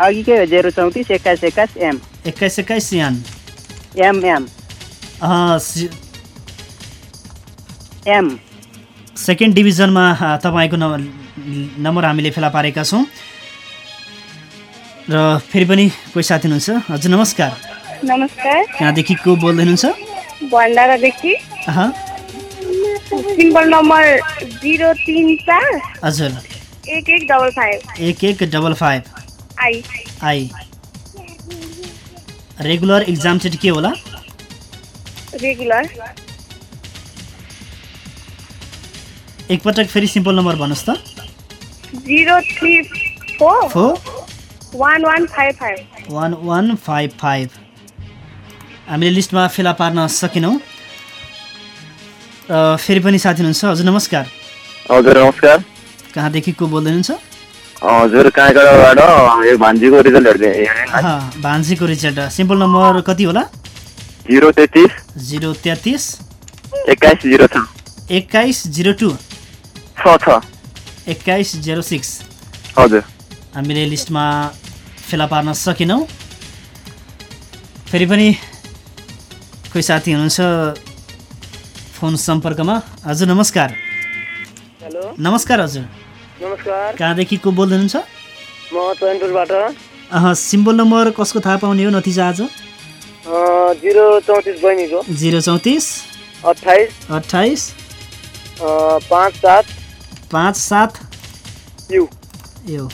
अघि के हो जेरो चौतिस एक्काइस एक्काइस एम। एक्काइस एक्काइस यान। M M. अँ, सि- एम। सेकेन्ड डिभिजनमा तपाईँको नम्बर हामीले फेला पारेका छौँ। र फेरि पनि कोही साथी हुनुहुन्छ? हजुर नमस्कार। नमस्कार। कहाँदेखि को बोल्दै हुनुहुन्छ भण्डारादेखि सिम्बल नम्बर जिरो तिन चार। हजुर। एक एक डबल फाइभ एक एक double five I I regular exam चाहिँ के होला? रेगुलर एकपटक फेरि सिम्पल नम्बर भन्नुहोस् त। Zero three four four one one five five one one five five हामीले लिस्टमा फेला पार्न सकेनौँ। र फेरि पनि साथी हुनुहुन्छ। हजुर नमस्कार। हजुर नमस्कार। कहाँदेखि को बोल्दै हुनुहुन्छ हजुर काँक्राबाट यो भान्जीको अँ, भान्जीको रिजल्ट। सिम्पल नम्बर कति होला? जिरो तेत्तिस। जिरो तेत्तिस। एक्काइस जिरो छ। एक्काइस जिरो टू। छ छ। एक्काइस जेरो सिक्स। हजुर। हामीले लिस्टमा फेला पार्न सकेनौँ। फेरि पनि कोही साथी हुनुहुन्छ फोन सम्पर्कमा। हजुर नमस्कार। हेलो। नमस्कार हजुर। नमस्कार। कहाँदेखि को बोल्दै हुनुहुन्छ म चैनपुरबाट अह सिम्बल नम्बर कसको थाहा पाउने हो नतिजा आज? जिरो चौतिस बहिनीको। जिरो चौतिस। अठाइस अठाइस पाँच सात। पाँच सात। यु। यो।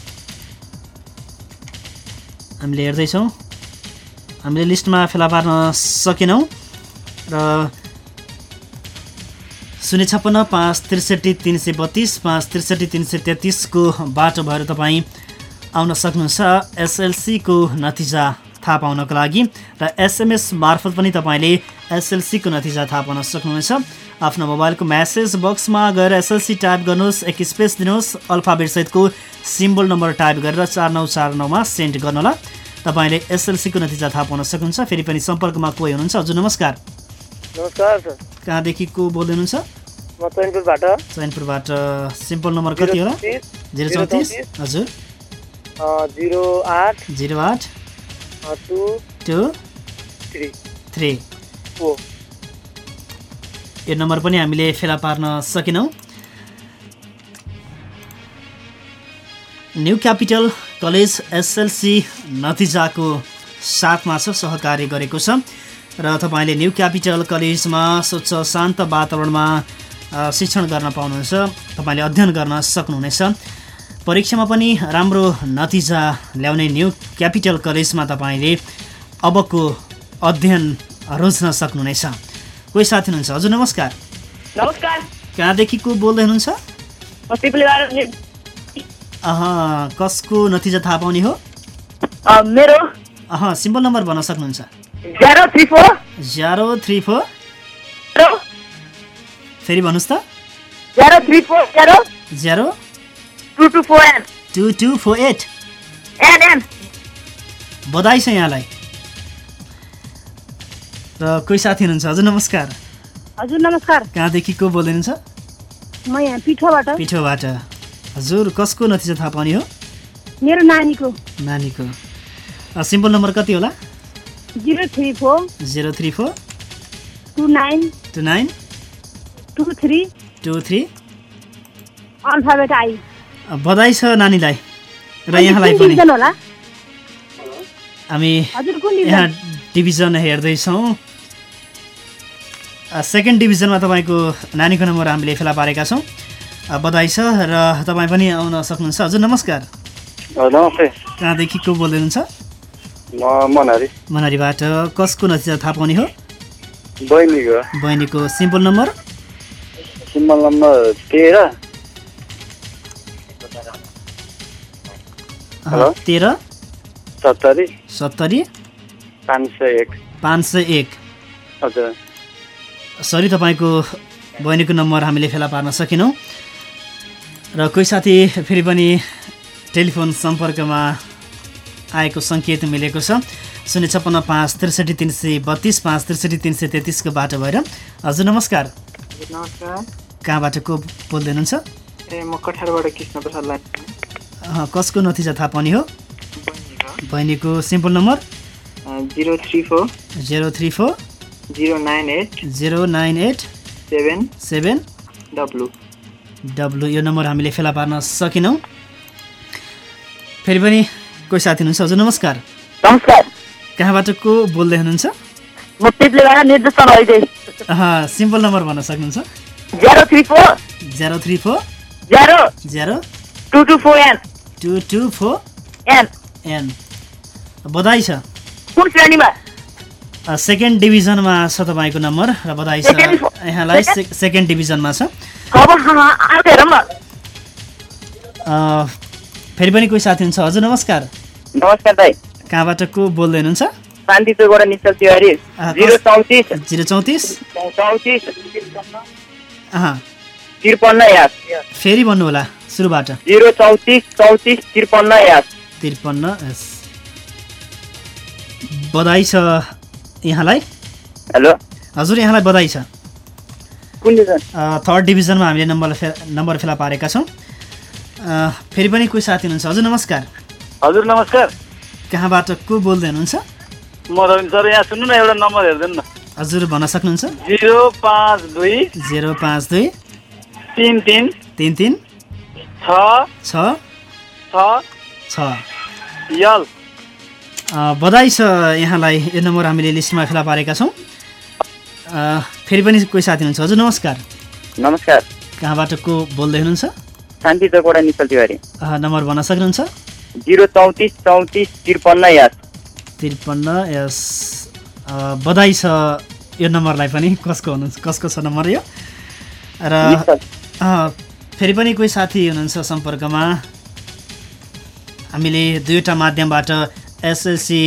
हामीले हेर्दैछौँ। हामीले लिस्टमा फेला पार्न सकेनौँ। र शून्य छप्पन्न पाँच त्रिसठी तिन सय बत्तिस पाँच त्रिसठी तिन सय तेत्तिसको बाटो भएर तपाईँ आउन सक्नुहुन्छ एसएलसीको नतिजा थाहा पाउनको लागि र एसएमएस मार्फत पनि तपाईँले एसएलसीको नतिजा थाहा पाउन सक्नुहुनेछ। आफ्नो मोबाइलको म्यासेज बक्समा गएर एसएलसी टाइप गर्नुहोस् एक स्पेस दिनुहोस् अल्फाबेटसहितको सिम्बल नम्बर टाइप गरेर चार नौ चार नौमा सेन्ड गर्नुहोला तपाईँले एसएलसीको नतिजा थाहा पाउन सक्नुहुन्छ फेरि पनि सम्पर्कमा कोही हुनुहुन्छ। हजुर नमस्कार। नमस्कार सर। कहाँदेखि को बोल्दै हुनुहुन्छ म चैनपुरबाट। चैनपुरबाट सिम्पल नम्बर कति होला जिरो चौतिस हजुर। जिरो आठ जिरो आठ। Two two. थ्री। थ्री। यो नम्बर पनि हामीले फेला पार्न सकेनौँ। न्यू क्यापिटल कलेज एसएलसी नतिजाको साथमा छ सहकार्य गरेको छ। र तपाईँले न्यू क्यापिटल कलेजमा स्वच्छ शान्त वातावरणमा शिक्षण गर्न पाउनुहुन्छ। तपाईँले अध्ययन गर्न सक्नुहुनेछ। परीक्षामा पनि राम्रो नतिजा ल्याउने न्यू क्यापिटल कलेजमा तपाईँले अबको अध्ययन रोज्न सक्नुहुनेछ। कोही साथी हुनुहुन्छ? हजुर नमस्कार। नमस्कार। कहाँदेखि को बोल्दै हुनुहुन्छ? कसको नतिजा थाहा पाउने हो? मेरो। सिम्पल नम्बर भन्न सक्नुहुन्छ। Zero three four zero three four फेरि भन्नुहोस् त zero three four zero zero two two four N two two four eight N N बधाई छ यहाँलाई। र कोही साथी हुनुहुन्छ? हजुर नमस्कार। हजुर नमस्कार। कहाँदेखि को बोल्दै हुनुहुन्छ म यहाँ पिठोबाट। पिठोबाट। हजुर कसको नतिजा थाहा पाउने हो? मेरो नानीको। नानीको। सिम्पल नम्बर कति होला? Zero three four zero three four two nine two nine two three two three. Alphabet I. बधाई छ नानीलाई र यहाँलाई कुन पनि। हामी यहाँ डिभिजन हेर्दैछौँ। सेकेन्ड डिभिजनमा तपाईँको नानीको नम्बर हामीले फेला पारेका छौँ। बधाई छ र तपाईँ पनि आउन सक्नुहुन्छ। हजुर नमस्कार। नमस्ते। कहाँदेखि को बोल्दै हुनुहुन्छ? मनारीबाट कसको नतिजा थाहा पाउने हो? बहिनीको। बहिनीको सिम्पल नम्बर? सिम्बल नम्बर तेह्र? तेह्र। सत्तरी। सत्तरी। पाँच सय एक। पाँच सय एक। हजुर। सरी तपाईँको बहिनीको नम्बर हामीले फेला पार्न सकेनौँ। र कोही साथी फेरि पनि टेलिफोन सम्पर्कमा आएको सङ्केत मिलेको छ। शून्य छप्पन्न पाँच त्रिसठी तिन सय बत्तिस पाँच त्रिसठी तिन सय तेत्तिसको बाटो भएर। हजुर नमस्कार। नमस्कार। कहाँबाट को बोल्दै हुनुहुन्छ कसको नतिजा थाहा पाउने हो? बहिनीको simple number? Zero three four. Zero three four. Zero nine eight. Zero nine eight. Seven. Seven. W. W यो नम्बर हामीले फेला पार्न सकेनौँ। फेरि पनि कोही साथी हुनुहुन्छ? हजुर नमस्कार। नमस्कार। कहाँबाट को बोल्दै हुनुहुन्छ? सिम्पल नम्बर भन्न सक्नुहुन्छ? Zero three four. Zero three four. Zero. Zero. Two two four N. Two two four. N. N. बधाई छ। कुन श्रेणीमा? सेकेन्ड डिभिजनमा छ तपाईँको नम्बर र बधाई छ। यहाँलाई सेकेन्ड डिभिजनमा छ। फेरि पनि कोही साथी हुन्छ हजुर नमस्कार। नमस्कार दाई। कहाँबाट को बोल्दै हुनुहुन्छ? शान्ति चोकबाट निश्चल तिवारी। जिरो चौतिस। जिरो चौतिस? चौतिस। त्रिपन्न याद। फेरि भन्नुहोला सुरुबाट। जिरो चौतिस चौतिस त्रिपन्न याद। त्रिपन्न एस बधाई छ यहाँलाई। हेलो। हजुर यहाँलाई बधाई छ। कुन थर्ड डिभिजनमा हामीले नम्बर फे नम्बर फेला पारेका छौँ। फेरि पनि कोही साथी हुनुहुन्छ। हजुर नमस्कार। हजुर नमस्कार। कहाँबाट को बोल्दै हुनुहुन्छ? म रविन्द्र सर यहाँ सुन्नु न एउटा नम्बर हेरिदिनु। न हजुर भन्न सक्नुहुन्छ? जिरो पाँच दुई जेरो पाँच दुई तिन तिन तिन तिन छ छ छ छ। यल। बधाई छ यहाँलाई यो नम्बर हामीले लिस्टमा फेला पारेका छौँ। अ, फेरि पनि कोही साथी हुनुहुन्छ? हजुर नमस्कार। नमस्कार। कहाँबाट को बोल्दै हुनुहुन्छ? शान्ति चोकबाट निश्चल तिवारी। अ, नम्बर भन्न सक्नुहुन्छ? जिरो चौतिस चौतिस त्रिपन्न यास त्रिपन्न यस बधाई छ यो नम्बरलाई पनि। कसको हुनुहुन्छ कसको छ नम्बर यो? र फेरि पनि कोही साथी हुनुहुन्छ सम्पर्कमा? हामीले दुईवटा माध्यमबाट एसएलसी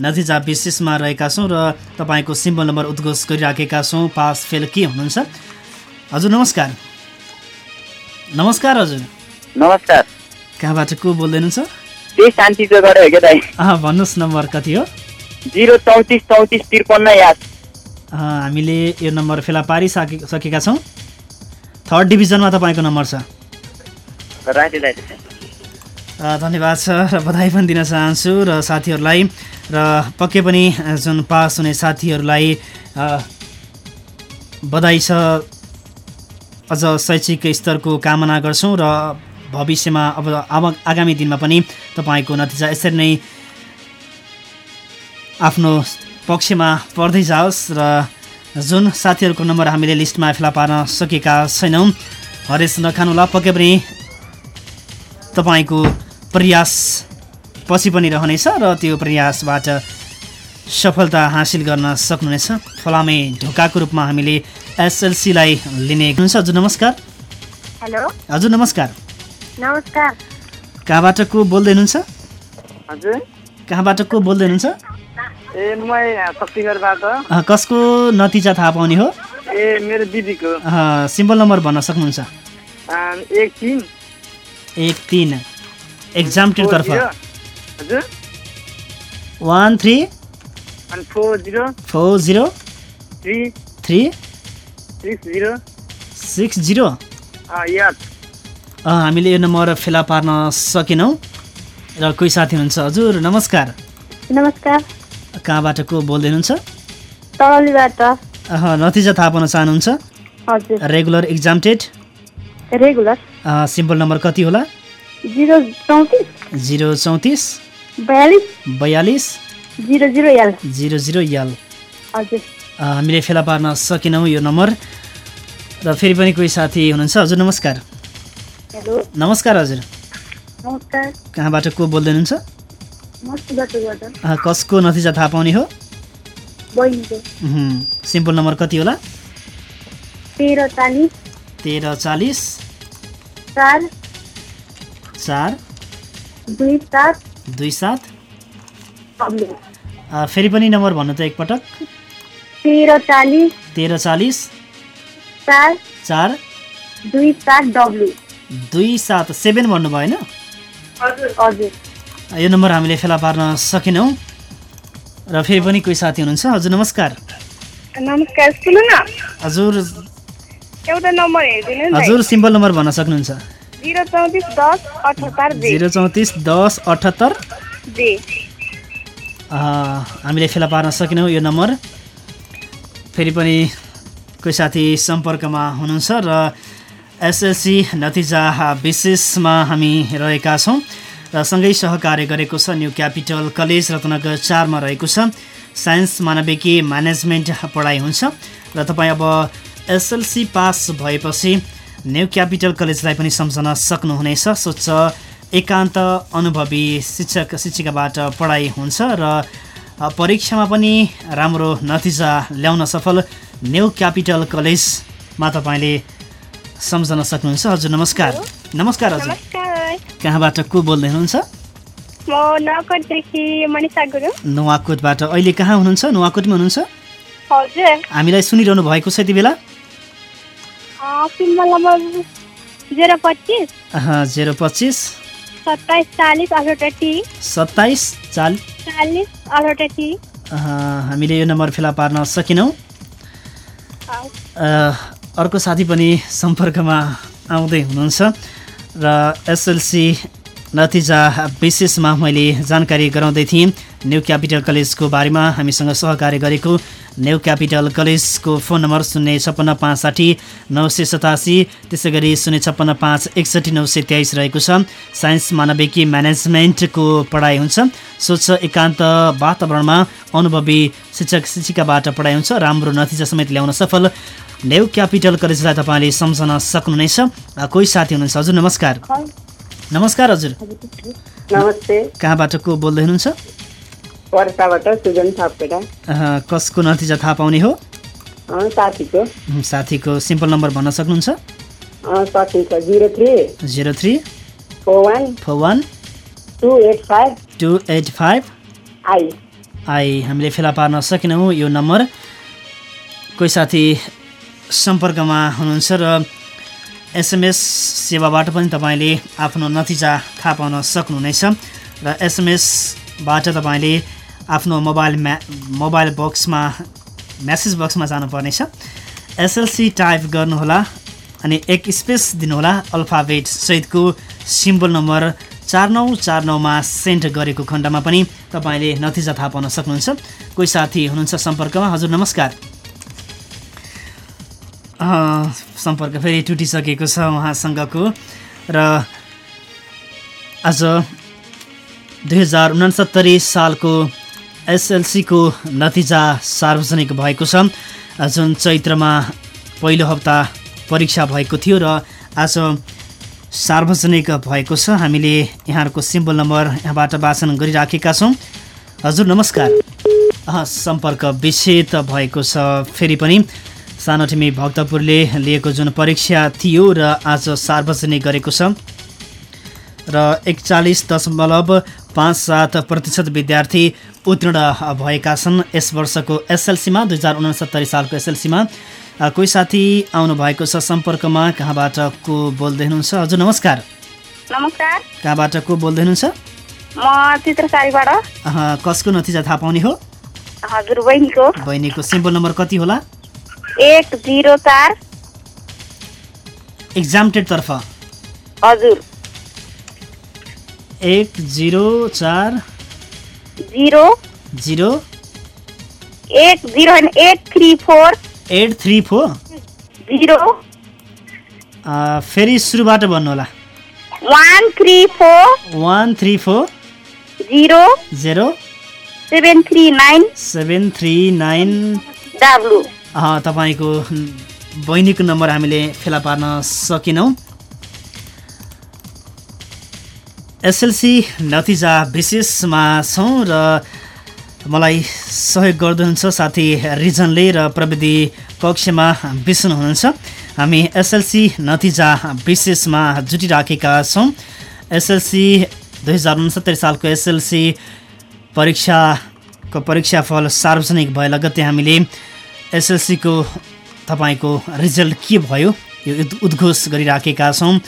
नतिजा विशेषमा रहेका छौँ र तपाईँको सिम्बल नम्बर उद्घोष गरिराखेका छौँ। पास फेल के हुनुहुन्छ? हजुर नमस्कार। नमस्कार हजुर। नमस्कार। कहाँबाट को बोल्दै हुनुहुन्छ त्यही शान्ति चोकबाट हो क्या दाइ? भन्नुहोस् नम्बर कति हो? जिरो चौतिस चौतिस त्रिपन्न हामीले यो नम्बर फेला पारिसके सकेका छौँ। थर्ड डिभिजनमा तपाईँको नम्बर छ। धन्यवाद छ र बधाई पनि दिन चाहन्छु र साथीहरूलाई। र पक्कै पनि जुन पास हुने साथीहरूलाई बधाई छ। अझ शैक्षिक स्तरको कामना गर्छौँ र भविष्यमा अब अब आगामी दिनमा पनि तपाईँको नतिजा यसरी नै आफ्नो पक्षमा पर्दै जाओस् र जुन साथीहरूको नम्बर हामीले लिस्टमा फेला पार्न सकेका छैनौँ हरेस नखानुहोला पक्कै पनि तपाईँको प्रयास पछि पनि रहनेछ र त्यो प्रयासबाट सफलता हासिल गर्न सक्नुहुनेछ। फलामे ढोकाको रूपमा हामीले एसएलसीलाई लिने हुनुहुन्छ। हजुर नमस्कार। हेलो। हजुर नमस्कार। नमस्कार। कहाँबाट को बोल्दै हुनुहुन्छ? हजुर। कहाँबाट को बोल्दै हुनुहुन्छ? ए म अँ, कसको नतिजा थाहा पाउने हो? ए मेरो दिदीको। अँ, सिम्बल नम्बर भन्न सक्नुहुन्छ? अँ, एक तिन। एक तिन। एक्जाम फोर तर्फ। जिरो। हजुर। One three four zero. Four zero three three six zero six zero हामीले यो नम्बर फेला पार्न सकेनौँ। र कोही साथी हुनुहुन्छ? हजुर नमस्कार। नमस्कार। कहाँबाट को बोल्दै हुनुहुन्छ? नतिजा थाहा पाउन चाहनुहुन्छ? रेगुलर एक्जाम टेट रेगुलर। अँ, सिम्बल नम्बर कति होला? जिरो चौतिस। बयालिस। जिरो जिरो यल हामीले फेला पार्न सकेनौँ यो नम्बर। र फेरि पनि कोही साथी हुनुहुन्छ? हजुर नमस्कार। हेलो। नमस्कार हजुर। नमस्कार। कहाँबाट को बोल्दै हुनुहुन्छ कसको नतिजा थाहा पाउने हो? सिम्पल नम्बर कति होला? तेह्र चालिस। तेह्र चालिस। चार। चार। दुई सात। दुई सात। फेरि पनि नम्बर भन्नु त एकपटक। तेह्र चालिस। तेह्र चालिस। चार। चार। दुई सात डब्लु। दुई सात सेभेन भन्नुभयो होइन? यो नम्बर हामीले फेला पार्न सकेनौँ। र फेरि पनि कोही साथी हुनुहुन्छ? हजुर नमस्कार। नमस्कार सुन्नु न। हजुर। एउटा नम्बर हेरिदिनु हजुर सिम्पल नम्बर भन्न सक्नुहुन्छ। जिरो चौतिस दस अठहत्तर हामीले फेला पार्न सकेनौँ यो नम्बर। फेरि पनि कोही साथी सम्पर्कमा हुनुहुन्छ र एसएलसी नतिजा विशेषमा हामी रहेका छौँ र सँगै सहकार्य गरेको छ न्यू क्यापिटल कलेज रत्नगर चारमा रहेको छ। साइन्स मानविकी म्यानेजमेन्ट पढाइ हुन्छ। र तपाईँ अब एसएलसी पास भएपछि न्यू क्यापिटल कलेजलाई पनि सम्झन सक्नुहुनेछ। स्वच्छ एकान्त अनुभवी शिक्षक शिक्षिकाबाट पढाइ हुन्छ र परीक्षामा पनि राम्रो नतिजा ल्याउन सफल न्यू क्यापिटल कलेजमा तपाईँले सम्झन सक्नुहुन्छ। हजुर नमस्कार। नमस्कार हजुर। कहाँबाट को बोल्दै हुनुहुन्छ? नुवाकोटबाट। अहिले कहाँ हुनुहुन्छ? नुवाकोटमा हुनुहुन्छ? हामीलाई सुनिरहनु भएको छ यति बेला जेरो पच्चिस। सत्ताइस चालिस अठहत्तर टी। सत्ताइस चाल चालिस अठहत्तर टी। अह, हामीले यो नम्बर फेला पार्न सकेनौँ। अर्को साथी पनि सम्पर्कमा आउँदै हुनुहुन्छ र एसएलसी नतिजा विशेषमा मैले जानकारी गराउँदै थिएँ। न्यू क्यापिटल कलेजको बारेमा हामीसँग सहकार्य गरेको न्यू क्यापिटल कलेजको फोन नम्बर शून्य छप्पन्न पाँच साठी नौ सय सतासी त्यसै गरी शून्य छप्पन्न पाँच एकसठी नौ सय तेइस रहेको छ। साइन्स मानविकी म्यानेजमेन्टको पढाइ हुन्छ। स्वच्छ एकान्त वातावरणमा अनुभवी शिक्षक शिक्षिकाबाट पढाइ हुन्छ। राम्रो नतिजा समेत ल्याउन सफल। न्यू क्यापिटल कलेजलाई तपाईँले सम्झन सक्नुहुनेछ। कोही साथी हुनुहुन्छ? हजुर नमस्कार। नमस्कार हजुर। नमस्ते। कहाँबाट को बोल्दै हुनुहुन्छ? कसको नतिजा थाहा पाउने हो? साथीको। साथीको सिम्पल नम्बर भन्न सक्नुहुन्छ? Zero three. Four one. Two eight five. I हामीले फेला पार्न सकेनौँ यो नम्बर। कोही साथी सम्पर्कमा हुनुहुन्छ र एसएमएस सेवाबाट पनि तपाईँले आफ्नो नतिजा थाहा पाउन सक्नुहुनेछ र एसएमएसबाट तपाईँले आफ्नो मोबाइल म्या मोबाइल बक्समा म्यासेज बक्समा जानुपर्नेछ। एसएलसी टाइप गर्नुहोला अनि एक स्पेस दिनुहोला अल्फाबेट सहितको सिम्बल नम्बर चार नौ चार नौमा सेन्ड गरेको खण्डमा पनि तपाईँले नतिजा थाहा पाउन सक्नुहुन्छ। कोही साथी हुनुहुन्छ सम्पर्कमा? हजुर नमस्कार। सम्पर्क फेरि टुटिसकेको छ उहाँसँगको। र आज दुई हजार उनासत्तरी सालको एसएलसीको नतिजा सार्वजनिक भएको छ। जुन चैत्रमा पहिलो हप्ता परीक्षा भएको थियो र आज सार्वजनिक भएको छ। हामीले यहाँहरूको सिम्बल नम्बर यहाँबाट वाचन गरिराखेका छौँ। हजुर नमस्कार। सम्पर्क विच्छेद भएको छ। फेरि पनि सानो टिमी भक्तपुरले लिएको जुन परीक्षा थियो र आज सार्वजनिक गरेको छ र एकचालिस दशमलव पाँच सात प्रतिशत विद्यार्थी उत्तीर्ण भएका छन्। यस वर्षको एसएलसीमा दुई हजार उनसत्तरी सालको एसएलसीमा कोही साथी आउनु भएको छ सम्पर्कमा? कहाँबाट को बोल्दै हुनुहुन्छ? हजुर नमस्कार। नमस्कार। कहाँबाट को बोल्दै हुनुहुन्छ? कसको नतिजा थाहा पाउने हो? बहिनीको। बहिनीको सिम्बल नम्बर कति होला? एक जिरो चार। एक्जामटेडतर्फ हजुर। एक जिरो चार। जिरो। जिरो। एक zero eight three four. Eight three four. Zero. A, फेरि सुरुबाट भन्नुहोला one three four. One three four. Zero. Zero. Seven three nine. Seven three nine. W तपाईँको बहिनीको नम्बर हामीले फेला पार्न सकेनौँ। एसएलसी नतिजा विशेषमा छौँ र मलाई सहयोग गर्नुहुन्छ साथी रिजनले र प्रविधि कक्षमा विष्णु हुनुहुन्छ हामी एसएलसी नतिजा विशेषमा जुटिराखेका छौँ। एसएलसी दुई हजार उनसत्तरी सालको एसएलसी परीक्षाको परीक्षाफल सार्वजनिक भए लगत्तै हामीले एसएलसीको तपाईँको रिजल्ट के भयो? यो उद्- उद्घोष गरिराखेका छौँ।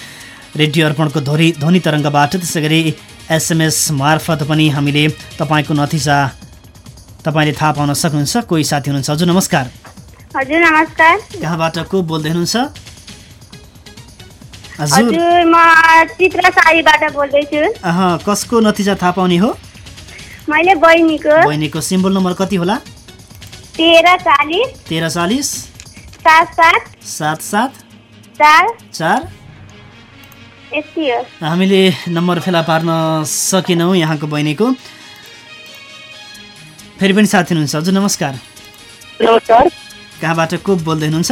रेडियो अर्पणको ध्वनि ध्वनि तरङ्गबाट त्यसै गरी एसएमएस मार्फत पनि हामीले तपाईँको नतिजा तपाईँले थाहा पाउन सक्नुहुन्छ। कोही साथी हुनुहुन्छ? हजुर नमस्कार। हजुर नमस्कार। कहाँबाट को बोल्दै हुनुहुन्छ? हजुर। म चित्रसारीबाट बोल्दैछु। अह, कसको नतिजा थाहा पाउने हो? मैले बहिनीको। बहिनीको सिम्बल नम्बर कति होला? तेह्र चालिस तेह्र चालिस सात सात सात सात चार। चार हामीले नम्बर फेला पार्न सकेनौँ यहाँको बहिनीको। फेरि पनि साथी हुनुहुन्छ। हजुर नमस्कार। नमस्कार। कहाँबाट को बोल्दै हुनुहुन्छ?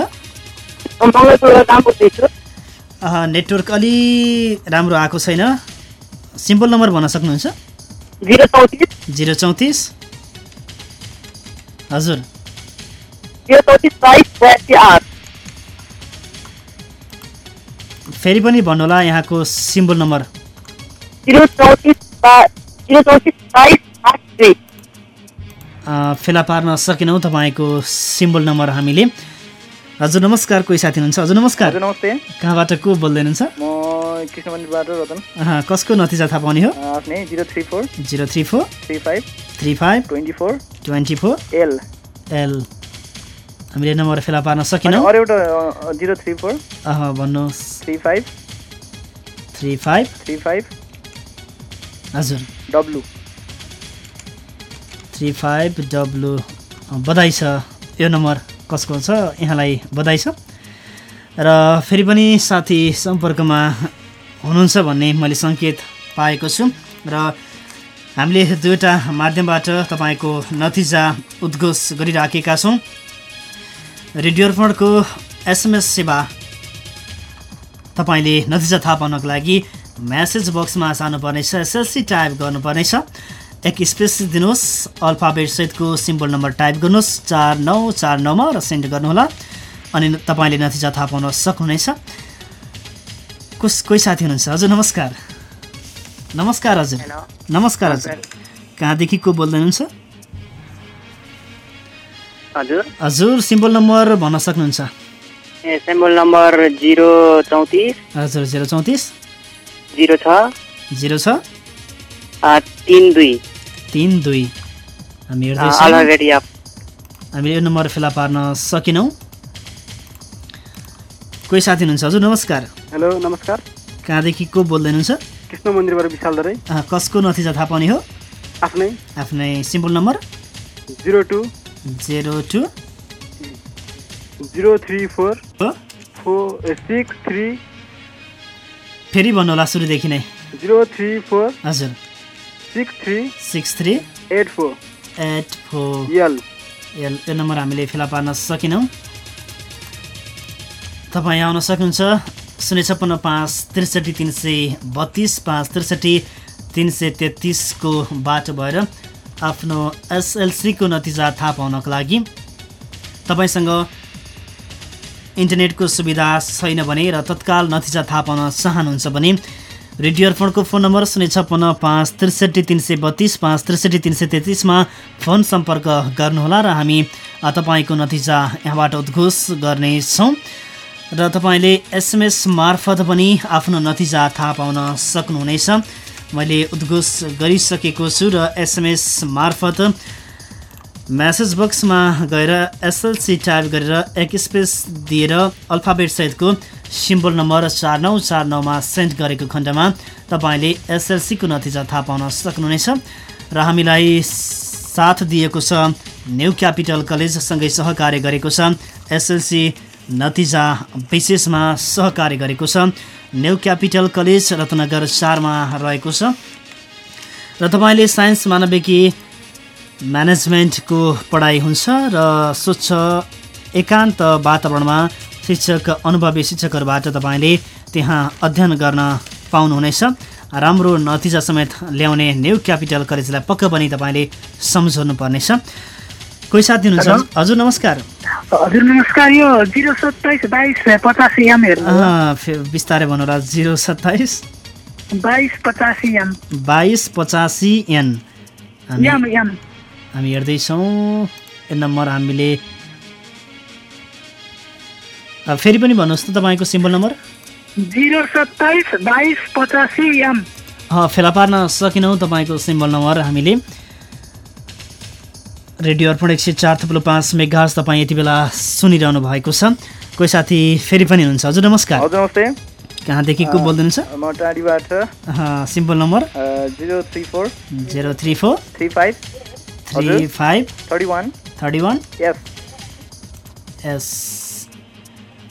नेटवर्क अलि राम्रो आएको छैन। सिम्पल नम्बर भन्न सक्नुहुन्छ? जिरो चौतिस। जिरो चौतिस। हजुर। आठ फेरि पनि भन्नुहोला यहाँको सिम्बल नम्बर फेला पार्न सकेनौँ तपाईँको सिम्बल नम्बर हामीले। हजुर नमस्कार कोही साथी हुनुहुन्छ? हजुर नमस्कार। हजुर नमस्ते। कहाँबाट को बोल्दै हुनुहुन्छ कसको नतिजा थाहा पाउने हो? Zero three four zero three four three five three five twenty four twenty four L L हामीले नम्बर फेला पार्न सकेनौँ। अरू एउटा जिरो थ्री फोर। अह, भन्नुहोस्। Three five. Three five. Three five. हजुर। डब्लु। Three five W. बधाई छ। यो नम्बर कसको छ? यहाँलाई बधाई छ। र फेरि पनि साथी सम्पर्कमा हुनुहुन्छ भन्ने मैले सङ्केत पाएको छु। र हामीले दुईवटा माध्यमबाट तपाईँको नतिजा उद्घोष गरिराखेका छौँ। रेडियो अर्पणको एसएमएस सेवा तपाईँले नतिजा थाहा पाउनको लागि म्यासेज बक्समा जानुपर्नेछ एसएलसी टाइप गर्नुपर्नेछ। एक स्पेस दिनुहोस् अल्फाबेट सहितको सिम्बल नम्बर टाइप गर्नुहोस् चार नौ चार नौमा र सेन्ड गर्नुहोला। अनि तपाईँले नतिजा थाहा पाउन सक्नुहुनेछ। कस कोही साथी हुनुहुन्छ? हजुर नमस्कार। नमस्कार हजुर। नमस्कार हजुर। कहाँदेखि को बोल्दै हुनुहुन्छ? हजुर। हजुर सिम्बल नम्बर भन्न सक्नुहुन्छ। ए सिम्बल नम्बर जिरो चौतिस। हजुर जिरो चौतिस। जिरो छ। जिरो छ। अ, तिन दुई। तिन दुई। हामी हेर्दैछौँ। हामीले यो नम्बर फेला पार्न सकेनौँ। कोही साथी हुनुहुन्छ? हजुर नमस्कार। हेलो नमस्कार। कहाँदेखि को बोल्दै हुनुहुन्छ कृष्ण मन्दिरबाट विशाल दरै कसको नतिजा थाहा पाउने हो? आफ्नै। आफ्नै symbol number. Zero two. Zero two zero three four four six three फेरि भन्नुहोला सुरुदेखि नै। जिरो थ्री फोर हजुर। Six three six three eight four eight four L L यो नम्बर हामीले फेला पार्न सकेनौँ। तपाईँ आउन सक्नुहुन्छ। शून्य छप्पन्न पाँच त्रिसठी तिन सय बत्तिस पाँच त्रिसठी तिन सय तेत्तिसको बाटो भएर आफ्नो एसएलसीको नतिजा थाहा पाउनको लागि। तपाईँसँग इन्टरनेटको सुविधा छैन भने र तत्काल नतिजा थाहा पाउन चाहनुहुन्छ भने रेडियो अर्पणको फोन नम्बर शून्य छप्पन्न पाँच त्रिसठी तिन सय बत्तिस पाँच त्रिसठी तिन सय तेत्तिसमा फोन सम्पर्क गर्नुहोला र हामी तपाईँको नतिजा यहाँबाट उद्घोष गर्नेछौँ। र तपाईँले एसएमएस मार्फत पनि आफ्नो नतिजा थाहा पाउन सक्नुहुनेछ। मैले उद्घोष गरिसकेको छु र एसएमएस मार्फत म्यासेज बक्समा गएर एसएलसी टाइप गरेर एक स्पेस दिएर अल्फाबेट सहितको सिम्बल नम्बर चार नौ चार नौमा सेन्ड गरेको खण्डमा तपाईँले एसएलसीको नतिजा थाहा पाउन सक्नुहुनेछ र हामीलाई साथ दिएको छ न्यू क्यापिटल कलेजसँगै सहकार्य गरेको छ एसएलसी नतिजा विशेषमा सहकार्य गरेको छ। न्यू क्यापिटल कलेज रत्नगर चारमा रहेको छ। र तपाईँले साइन्स मानविकी म्यानेजमेन्टको पढाइ हुन्छ र स्वच्छ एकान्त वातावरणमा शिक्षक अनुभवी शिक्षकहरूबाट तपाईँले त्यहाँ अध्ययन गर्न पाउनुहुनेछ। राम्रो नतिजा समेत ल्याउने न्यू क्यापिटल कलेजलाई पक्क पनि तपाईँले सम्झाउनु पर्नेछ कोही साथी हुनुहुन्छ हजुर नमस्कार। हजुर नमस्कार। यो जिरो सत्ताइस बाइस पचासी एम बिस्तारै भन्नुहोला जिरो सत्ताइस? बाइस पचासी एम बाइस पचासी एन हामी हेर्दैछौँ। यो नम्बर हामीले फेरि पनि भन्नुहोस् त तपाईँको सिम्बल नम्बर। जिरो सत्ताइस बाइस पचासी एम फेला पार्न सकेनौँ तपाईँको सिम्बल नम्बर हामीले। रेडियो अर्पण एक सय चार थुप्रो पाँच मेगाज तपाईँ यति बेला सुनिरहनु भएको छ। कोही साथी फेरि पनि हुनुहुन्छ। हजुर नमस्कार। हजुर नमस्ते। कहाँदेखि को बोल्दै म टाढीबाट symbol number? Zero three four. Zero three four. Three five. Three five. Thirty one. Thirty one. S. S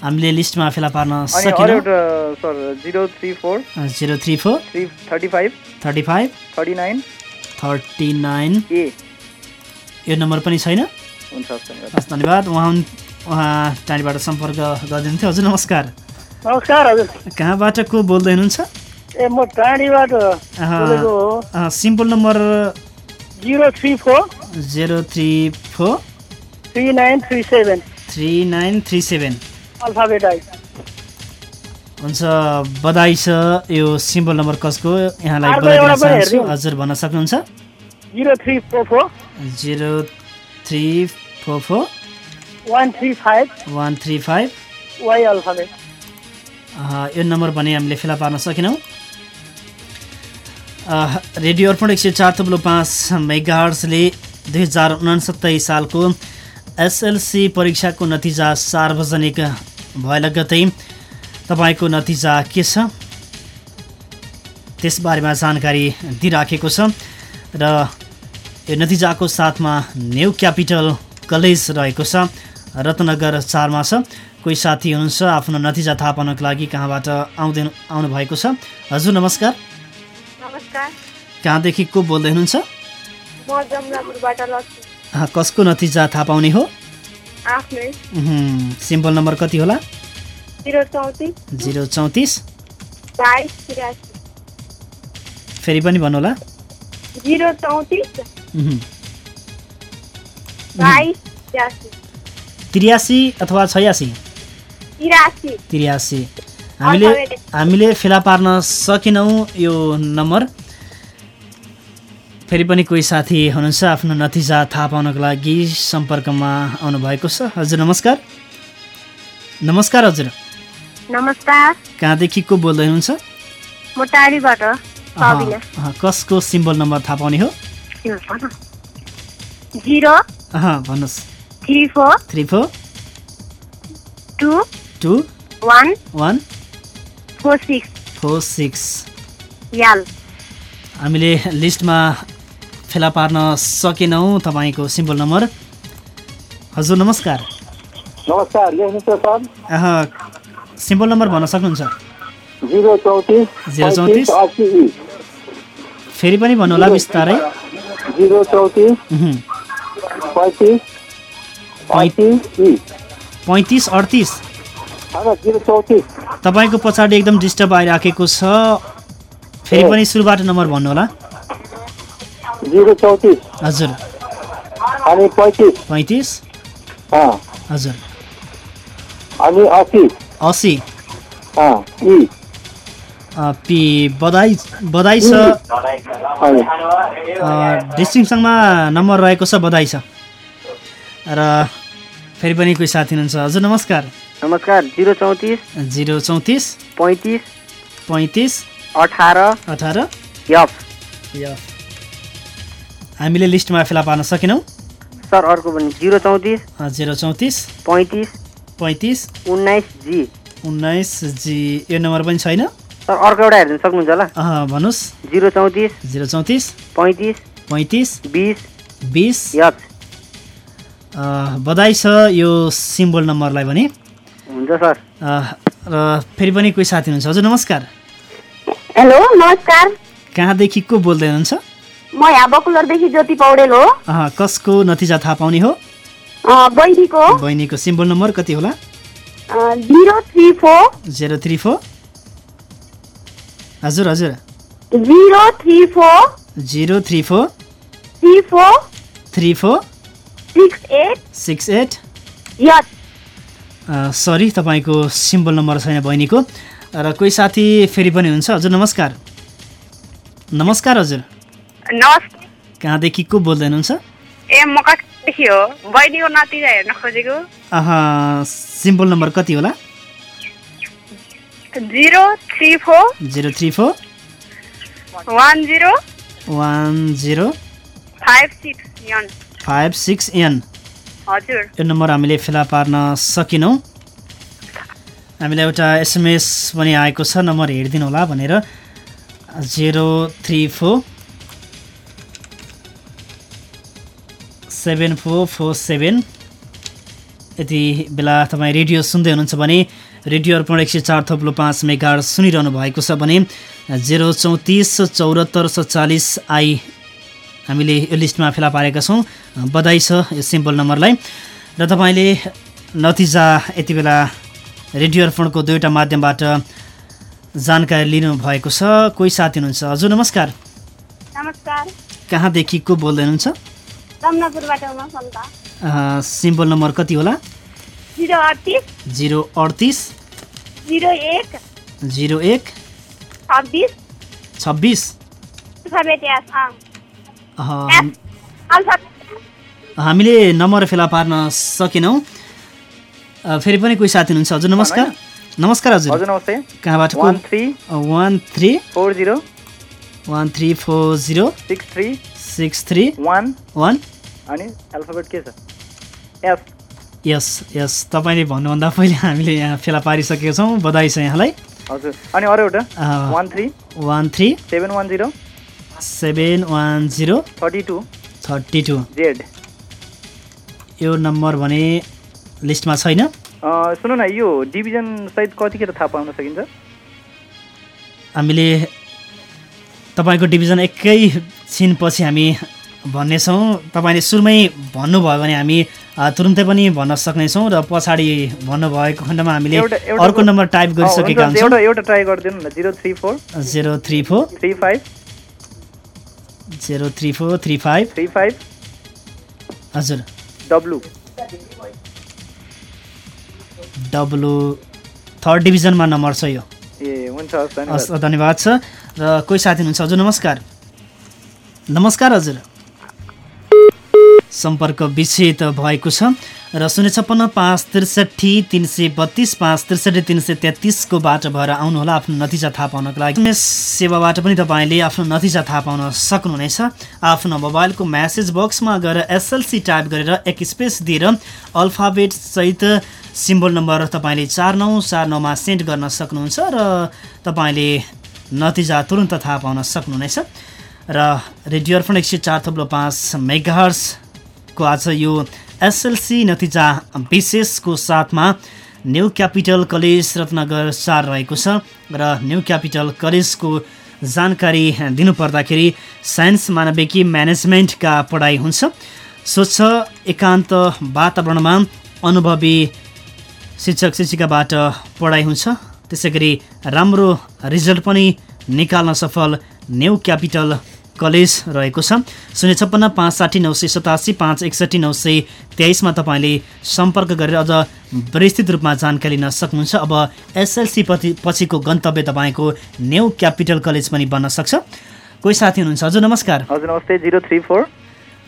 हामीले लिस्टमा फेला पार्न सकेनौँ। एउटा sir zero three four. Zero three four. Three thirty five. Thirty five. Thirty nine. Thirty nine. A. यो number पनि छैन। हस् धन्यवाद। उहाँ उहाँ टाढीबाट सम्पर्क गरिदिनुहुन्थ्यो। हजुर नमस्कार। नमस्कार हजुर। कहाँबाट को बोल्दै हुनुहुन्छ? ए म टाढीबाट symbol number zero three four zero three four three nine three seven. Three nine three seven. Alphabet I. हुन्छ बधाई छ यो सिम्बल नम्बर कसको? यहाँलाई बधाई दिन चाहन्छु। हजुर भन्न सक्नुहुन्छ? Zero three four four zero three four four one three five one three five Y alphabet यो नम्बर भने हामीले फेला पार्न सकेनौँ। रेडियो अर्पण एक सय चार तब्लो पाँच मेगाहर्सले दुई हजार उनासत्तरी सालको एसएलसी परीक्षाको नतिजा सार्वजनिक भए लगतै तपाईँको नतिजा के छ? त्यसबारेमा जानकारी दिइराखेको छ र यो नतिजाको साथमा न्यु क्यापिटल कलेज रहेको छ रत्नगर चारमा छ। कोही साथी हुनुहुन्छ आफ्नो नतिजा थाहा पाउनको लागि कहाँबाट आउँदै आउनु भएको छ? हजुर नमस्कार। नमस्कार। कहाँदेखि को बोल्दै हुनुहुन्छ? कसको नतिजा थाहा पाउने हो? सिम्बल नम्बर कति होला? जिरो चौतिस। फेरि पनि भन्नुहोला त्रियासी अथवा छयासी? त्रियासी हामीले हामीले फेला पार्न सकेनौँ यो नम्बर। फेरि पनि कोही साथी हुनुहुन्छ आफ्नो नतिजा थाहा पाउनको लागि सम्पर्कमा आउनुभएको छ। हजुर नमस्कार। नमस्कार हजुर। नमस्कार। कहाँदेखि को बोल्दै हुनुहुन्छ? कसको सिम्बल नम्बर थाहा पाउने हो? जिरो भन्नुहोस्। Three four three four two two one one four six four six L हामीले लिस्टमा फेला पार्न सकेनौँ तपाईँको सिम्बल नम्बर। हजुर नमस्कार। नमस्कार सिम्बल नम्बर भन्न सक्नुहुन्छ? जिरो चौतिस जिरो चौतिस। पैँतिस अस्सी। ई। फेरि पनि भन्नुहोला बिस्तारै। जिरो चौतिस पैँतिस। पैँतिस अडतिस। तपाईँको पछाडि एकदम डिस्टर्ब आइराखेको छ। फेरि पनि सुरुबाट नम्बर भन्नुहोला जिरो चौतिस। हजुर। अनि पैँतिस। पैँतिस। हजुर। अनि असी। अँ, ई। अ, पी बधाई बधाई छ। डिस्टिङसङमा नम्बर रहेको छ बधाई छ। र फेरि पनि कोही साथी हुनुहुन्छ। हजुर नमस्कार। नमस्कार जिरो चौतिस जिरो चौतिस पैँतिस पैँतिस अठार अठार। हामीले लिस्टमा फेला पार्न सकेनौँ। सर अर्को पनि जिरो चौतिस जिरो चौतिस पैँतिस पैँतिस उन्नाइस जी। उन्नाइस जी। यो नम्बर पनि छैन। सर अर्को एउटा हेरिदिनु सक्नुहुन्छ होला। अँ, भन्नुहोस्। जिरो चौतिस जिरो चौतिस पैँतिस पैँतिस बिस बिस। यच अ, बधाई छ यो सिम्बल नम्बरलाई भने। हुन्छ सर। अ, र फेरि पनि कोही साथी हुनुहुन्छ। हजुर नमस्कार। हेलो नमस्कार। कहाँदेखि को बोल्दै हुनुहुन्छ? म यहाँ बकुलरदेखि ज्योति पौडेल हो। अँ, कसको नतिजा थाहा पाउने हो? अँ, बहिनीको बहिनीको सिम्बल नम्बर कति होला? Zero three four. Zero three four. हजुर हजुर। Zero three four zero three four three four three four six eight six eight. H sorry तपाईँको सिम्बल नम्बर छैन बहिनीको। र कोही साथी फेरि पनि हुन्छ? हजुर नमस्कार। नमस्कार हजुर। कहाँदेखि को बोल्दै हुनुहुन्छ? ए म कतिदेखि हो? बहिनीको नतिजा हेर्न खोजेको। अह, सिम्बल नम्बर कति होला? Zero three four zero three four one zero one zero five six N five six N. हजुर। यो नम्बर हामीले फेला पार्न सकेनौँ। हामीलाई एउटा एसएमएस पनि आएको छ नम्बर हेरिदिनु होला भनेर। Zero three four seven four four seven. यति बेला तपाईँ रेडियो सुन्दै हुनुहुन्छ भने रेडियो अर्पण एक सय चार थप्लो पाँच मेगा सुनिरहनु भएको छ भने जेरो चौतिस चौरात्तर सत्तालिस आई हामीले यो लिस्टमा फेला पारेका छौँ। बधाई छ यो सिम्पल नम्बरलाई। र तपाईँले नतिजा यति बेला रेडियो अर्पणको दुईवटा माध्यमबाट जानकारी लिनुभएको छ। कोही साथी हुनुहुन्छ? हजुर नमस्कार। नमस्कार। कहाँदेखि को बोल्दै हुनुहुन्छ? सिम्बल नम्बर कति होला? जिरो अडतिस। जिरो अडतिस। जिरो एक। जिरो एक। छब्बिस। छब्बिस। हामीले नम्बर फेला पार्न सकेनौँ। फेरि पनि कोही साथी हुनुहुन्छ? हजुर नमस्कार। नमस्कार हजुर। हजुर नमस्ते। कहाँबाट को one three. One three. Four zero. One three four zero. Six three. Six three. One. One. अनि एल्फाबेट के छ? एस यस यस तपाईँले भन्नुभन्दा पहिले हामीले यहाँ फेला पारिसकेका छौँ। बधाई छ यहाँलाई। हजुर। अनि अरू एउटा? अँ, one three? One three. Seven one zero? Seven one zero. Thirty two? Thirty two. Z? यो नम्बर भने लिस्टमा छैन। सुन्नु न यो डिभिजन सहित कतिखेर थाहा पाउन सकिन्छ? हामीले तपाईँको डिभिजन एकै छिनपछि हामी भन्नेछौँ। तपाईँले सुरुमै भन्नुभयो भने हामी तुरुन्तै पनि भन्न सक्नेछौँ र पछाडि भन्नुभएको खण्डमा हामीले अर्को नम्बर टाइप गरिसकेका हुन्छ, एउटा हुन्छौँ। एउटा ट्राई गरिदिनु न zero three four zero three four three five zero three four three five three five हजुर। डब्लु डब्लु थर्ड डिभिजनमा नम्बर छ यो। ए हुन्छ हस् धन्यवाद। छ र कोही साथी हुनुहुन्छ? हजुर नमस्कार। नमस्कार हजुर। सम्पर्क विच्छेद भएको छ र शून्य छप्पन्न पाँच त्रिसठी तिन सय बत्तिस पाँच त्रिसठी तिन सय तेत्तिसको बाटो भएर आउनुहोला आफ्नो नतिजा थाहा पाउनको लागि। SMS सेवाबाट पनि तपाईँले आफ्नो नतिजा थाहा पाउन सक्नुहुनेछ। आफ्नो मोबाइलको म्यासेज बक्समा गएर एसएलसी टाइप गरेर एक स्पेस दिएर अल्फाबेट सहित सिम्बल नम्बर तपाईँले चार नौ चार नौमा सेन्ड गर्न सक्नुहुन्छ र तपाईँले नतिजा तुरन्त थाहा पाउन सक्नुहुनेछ। र रेडियो अर्पण एक सय चार थप्लो पाँच मेगाहर्सको आज यो एसएलसी नतिजा विशेषको साथमा न्यू क्यापिटल कलेज रत्नगर चार रहेको छ र न्यू क्यापिटल कलेजको जानकारी दिनुपर्दाखेरि साइन्स मानविकी म्यानेजमेन्टका पढाइ हुन्छ। स्वच्छ एकान्त वातावरणमा अनुभवी शिक्षक शिक्षिकाबाट पढाइ हुन्छ। त्यसै राम्रो रिजल्ट पनि निकाल्न सफल न्यू क्यापिटल कलेज रहेको छ। शून्य छप्पन्न पाँच साठी नौ सय सतासी पाँच एकसट्ठी नौ सय तेइसमा तपाईँले सम्पर्क गरेर अझ विस्तृत रूपमा जानकारी लिन सक्नुहुन्छ। अब एसएलसी पछि पछिको गन्तव्य तपाईँको न्यू क्यापिटल कलेज पनि बन्न सक्छ। कोही साथी हुनुहुन्छ? हजुर नमस्कार। हजुर नमस्ते zero three four.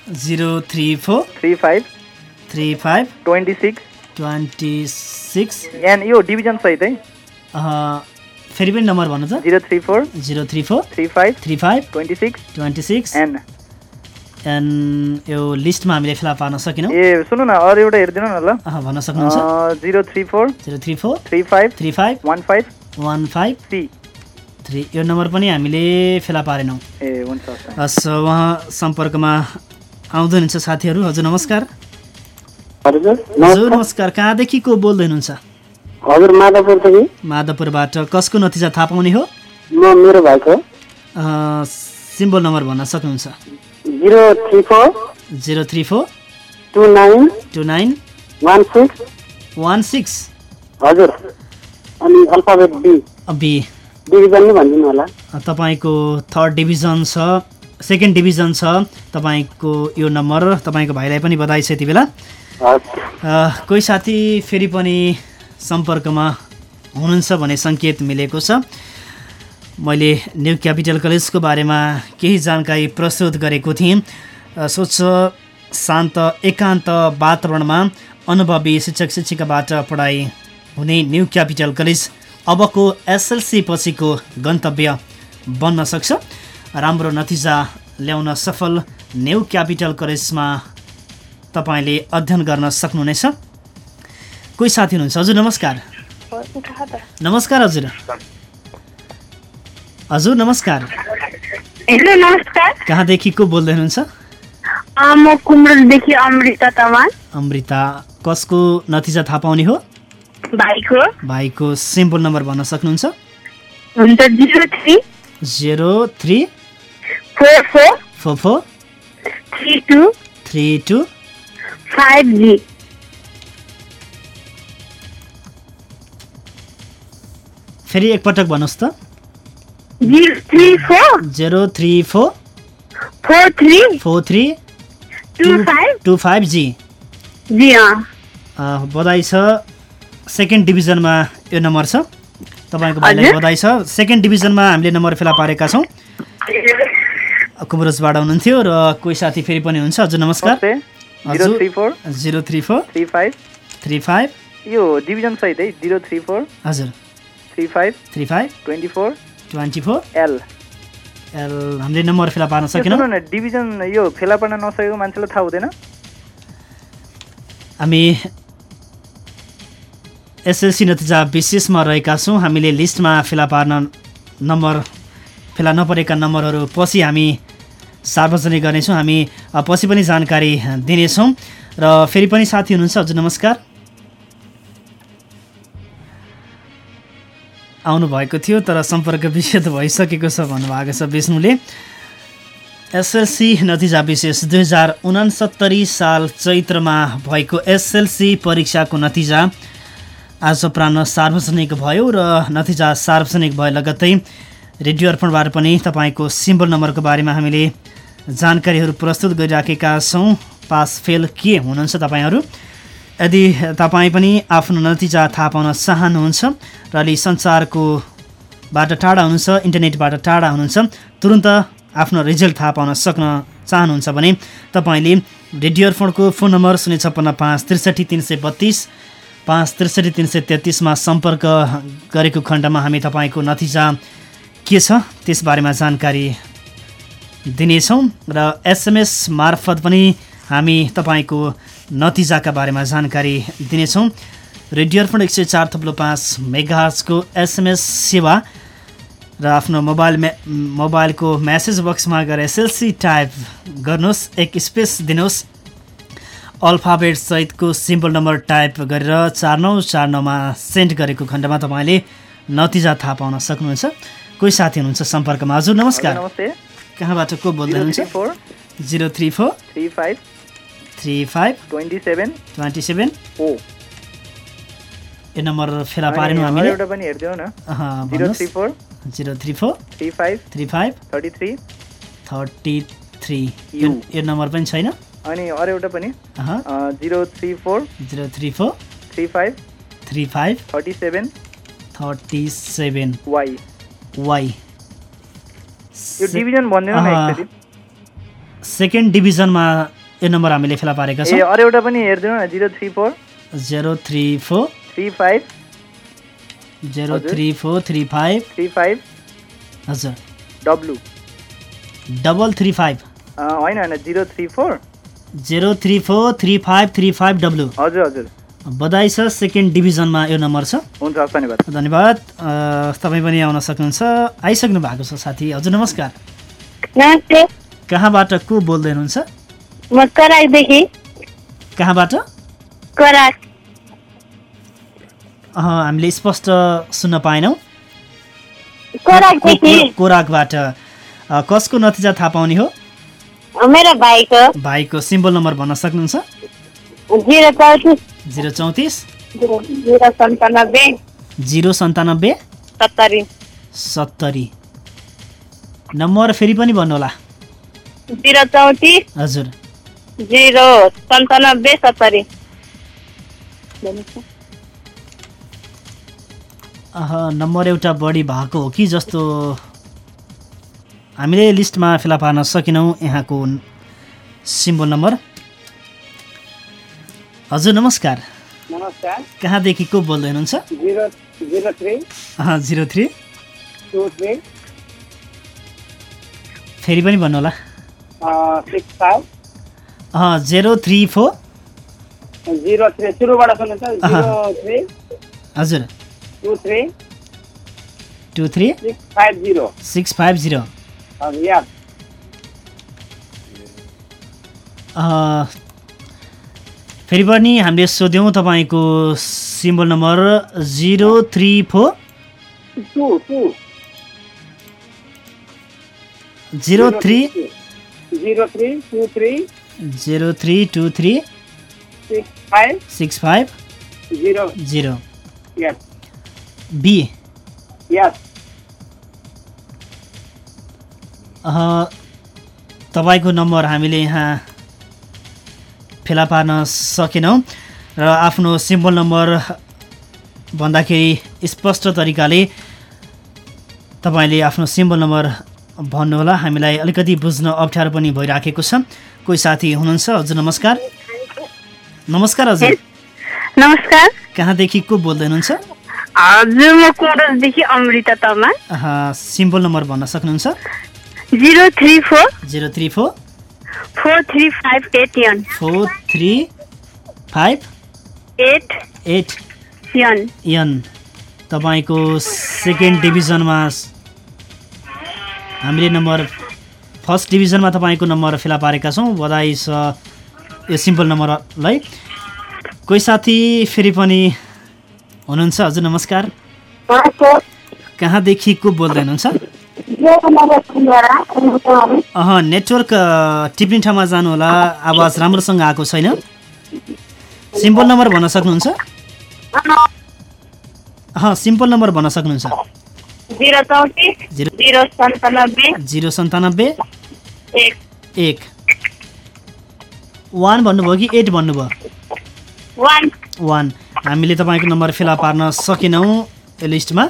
Zero three four. Three five. Three five. Twenty six. Twenty six. यो डिभिजन सहित है। फेरि पनि नम्बर भन्नु त zero three four zero three four three five three five twenty six twenty six. N. And यो लिस्टमा हामीले फेला पार्न सकेनौँ। ए सुन्नु न अरू एउटा हेरिदिनु न ल। भन्न सक्नुहुन्छ। Zero three four zero three four three five three five one five one five C three. यो नम्बर पनि हामीले फेला पारेनौँ। ए हुन्छ हस् हस् उहाँ सम्पर्कमा आउँदै हुनुहुन्छ साथीहरू। हजुर नमस्कार। हजुर नमस्कार। कहाँदेखि को बोल्दै हुनुहुन्छ हजुर माधवपुर थियो माधवपुरबाट कसको नतिजा थाहा पाउने हो? म मेरो भाइको। सिम्बल नम्बर भन्न सक्नुहुन्छ। Zero three four. Zero three four. Two nine. Two nine. One six. One six. हजुर। अनि अल्फाबेट बी। बी। डिभिजन नै भनिदिनु होला। तपाईँको थर्ड डिभिजन छ सेकेन्ड डिभिजन छ तपाईँको यो नम्बर तपाईँको भाइलाई पनि बधाई छ यति बेला। कोही साथी फेरि पनि सम्पर्कमा हुनुहुन्छ भन्ने सङ्केत मिलेको छ। मैले न्यू क्यापिटल कलेजको बारेमा केही जानकारी प्रस्तुत गरेको थिएँ। स्वच्छ शान्त एकान्त वातावरणमा अनुभवी शिक्षक शिक्षिकाबाट पढाइ हुने न्यू क्यापिटल कलेज अबको एसएलसी पछिको गन्तव्य बन्न सक्छ। राम्रो नतिजा ल्याउन सफल न्यू क्यापिटल कलेजमा तपाईँले अध्ययन गर्न सक्नुहुनेछ। कोही साथी हुनुहुन्छ? हजुर नमस्कार। नमस्कार हजुर। हजुर नमस्कार। हेलो नमस्कार। कहाँदेखि को बोल्दै हुनुहुन्छ? म अमृता तमाल अमृता कसको नतिजा थाहा पाउने हो? भाइको। भाइको सिम्पल नम्बर भन्न सक्नुहुन्छ? हुन्छ zero three. Zero three. Four four. Four four. Three two. Three two. Five G. फेरि एकपटक भन्नुहोस् त। Zero three four zero three four four three four three two five two five G बधाई छ। Second डिभिजनमा यो नम्बर छ। तपाईँको भाइलाई। बधाई छ। सेकेन्ड डिभिजनमा हामीले नम्बर फेला पारेका छौँ। कुमरजबाट हुनुहुन्थ्यो र कोही साथी फेरि पनि हुन्छ। हजुर नमस्कार। Zero three four zero three four three five three five यो डिभिजन सहित है जिरो थ्री फोर हजुर। Three five three five twenty four twenty four L L हामीले नम्बर फेला पार्न सकेनौँ। न डिभिजन यो फेला पर्न नसकेको मान्छेलाई थाहा हुँदैन। हामी एसएलसी नतिजा विशेषमा रहेका छौँ। हामीले लिस्टमा फेला पार्न नम्बर फेला नपरेका नम्बरहरू पछि हामी सार्वजनिक गर्नेछौँ। हामी पछि पनि जानकारी दिनेछौँ। र फेरि पनि साथी हुनुहुन्छ। हजुर नमस्कार। आउनुभएको थियो तर सम्पर्क विच्छेद भइसकेको छ भन्नुभएको छ विष्णुले। एसएलसी नतिजा विशेष दुई हजार उनासत्तरी साल चैत्रमा भएको एसएलसी परीक्षाको नतिजा आज अपराह्न सार्वजनिक भयो र नतिजा सार्वजनिक भए लगत्तै रेडियो अर्पणबाट पनि तपाईँको सिम्बल नम्बरको बारेमा हामीले जानकारीहरू प्रस्तुत गरिराखेका छौँ। पास फेल के हुनुहुन्छ तपाईँहरू? यदि तपाईँ पनि आफ्नो नतिजा थाहा पाउन चाहनुहुन्छ र अलि सञ्चारको बाट टाढा हुनुहुन्छ इन्टरनेटबाट टाढा हुनुहुन्छ तुरन्त आफ्नो रिजल्ट थाहा पाउन सक्न चाहनुहुन्छ भने तपाईँले रेडियो अर्पणको फोन नम्बर शून्य छप्पन्न पाँच त्रिसठी तिन सय बत्तिस पाँच त्रिसठी तिन सय तेत्तिसमा सम्पर्क गरेको खण्डमा हामी तपाईँको नतिजा के छ त्यसबारेमा जानकारी दिनेछौँ र एसएमएस मार्फत पनि हामी तपाईँको नतिजाका बारेमा जानकारी दिनेछौँ। रेडियो अर्पण एक सय चार थप्लो पाँच मेगाहर्जको एसएमएस सेवा र आफ्नो मोबाइल मे मोबाइलको म्यासेज बक्समा गएर एसएलसी टाइप गर्नुहोस् एक स्पेस दिनुहोस्। अल्फाबेट सहितको सिम्पल नम्बर टाइप गरेर चार नौ चार नौमा सेन्ड गरेको खण्डमा तपाईँले नतिजा थाहा पाउन सक्नुहुन्छ। कोही साथी हुनुहुन्छ सम्पर्कमा? हजुर नमस्कार। कहाँबाट को बोल्दै हुनुहुन्छ? Zero three four. Three five. Three five twenty seven twenty seven O यो नम्बर फेला पारेनौँ हामीले। एउटा पनि हेरिदेऊ न। अहँ, zero. Three four zero three four three five three five thirty three thirty three यो नम्बर पनि छैन? अनि अरू एउटा पनि। Zero three four zero three four three five three five thirty seven thirty seven Y Y यो division भनिदिनु second डिभिजनमा यो नम्बर हामीले फेला पारेका ए छौँ अरू एउटा पनि हेरिदिनु न zero three four. Zero three four. Three five. Zero हजुर। Three four three five. Three five. हजुर। डब्लु। Double three five. होइन होइन zero three four. Zero three four three five three five W. हजुर हजुर। बधाई छ सेकेन्ड डिभिजनमा यो नम्बर छ। हुन्छ धन्यवाद। धन्यवाद। अ, तपाईँ पनि आउन सक्नुहुन्छ। आइसक्नु भएको छ साथी। हजुर नमस्कार। नमस्ते। कहाँबाट को बोल्दै हुनुहुन्छ? म कराकदेखि कहाँबाट? कराक हामीले स्पष्ट सुन्न पाएनौँ। कोराकबाट। कसको नतिजा थाहा पाउने हो? मेरो भाइको। भाइको सिम्बल नम्बर भन्न सक्नुहुन्छ? जिरो चौतिस। जिरो सन्तानब्बे। जिरो सन्तानब्बे। सत्तरी। सत्तरी। नम्बर फेरि पनि भन्नुहोला जिरो चौतिस। हजुर। जिरो सन्तानब्बे सत्तरी। अह, नम्बर एउटा बढी भएको हो कि जस्तो हामीले लिस्टमा फेला पार्न सकेनौँ यहाँको सिम्बल नम्बर। हजुर नमस्कार। नमस्कार। कहाँदेखि को बोल्दै हुनुहुन्छ? Zero zero three. फेरि पनि भन्नुहोला जेरो थ्री फोर हजुर। Two three six five zero फेरि पनि हामीले सोध्यौँ तपाईँको symbol number zero three four zero three zero three two three zero three two three six five zero. B. तपाईँको नम्बर हामीले यहाँ फेला पार्न सकेनौँ र आफ्नो सिम्बल नम्बर भन्दाखेरि स्पष्ट तरिकाले तपाईँले आफ्नो सिम्बल नम्बर भन्नुहोला। हामीलाई अलिकति बुझ्न अप्ठ्यारो पनि भइराखेको छ। कोही साथी हुनुहुन्छ? हजुर नमस्कार। नमस्कार हजुर। नमस्कार। कहाँदेखि को बोल्दै हुनुहुन्छ? हजुर म कोरसदेखि अमृता तमा अह, सिम्बल नम्बर भन्न सक्नुहुन्छ? Zero three four. Zero three four. Four three five eight four three five eight eight N. तपाईँको सेकेन्ड डिभिजनमा हामीले नम्बर फर्स्ट डिभिजनमा तपाईँको नम्बर फेला पारेका छौँ। बधाई छ यो सिम्पल नम्बरलाई। कोही साथी फेरि पनि हुनुहुन्छ? हजुर नमस्कार। कहाँदेखि को बोल्दै हुनुहुन्छ? अह नेटवर्क टिप्ने ठाउँमा जानु होला आवाज राम्रोसँग आएको छैन। सिम्पल नम्बर भन्न सक्नुहुन्छ? अँ सिम्पल नम्बर भन्न सक्नुहुन्छ? जिरो सन्तानब्बे। एक। वान भन्नुभयो कि एट भन्नुभयो? वान हामीले तपाईँको नम्बर फेला पार्न सकेनौँ लिस्टमा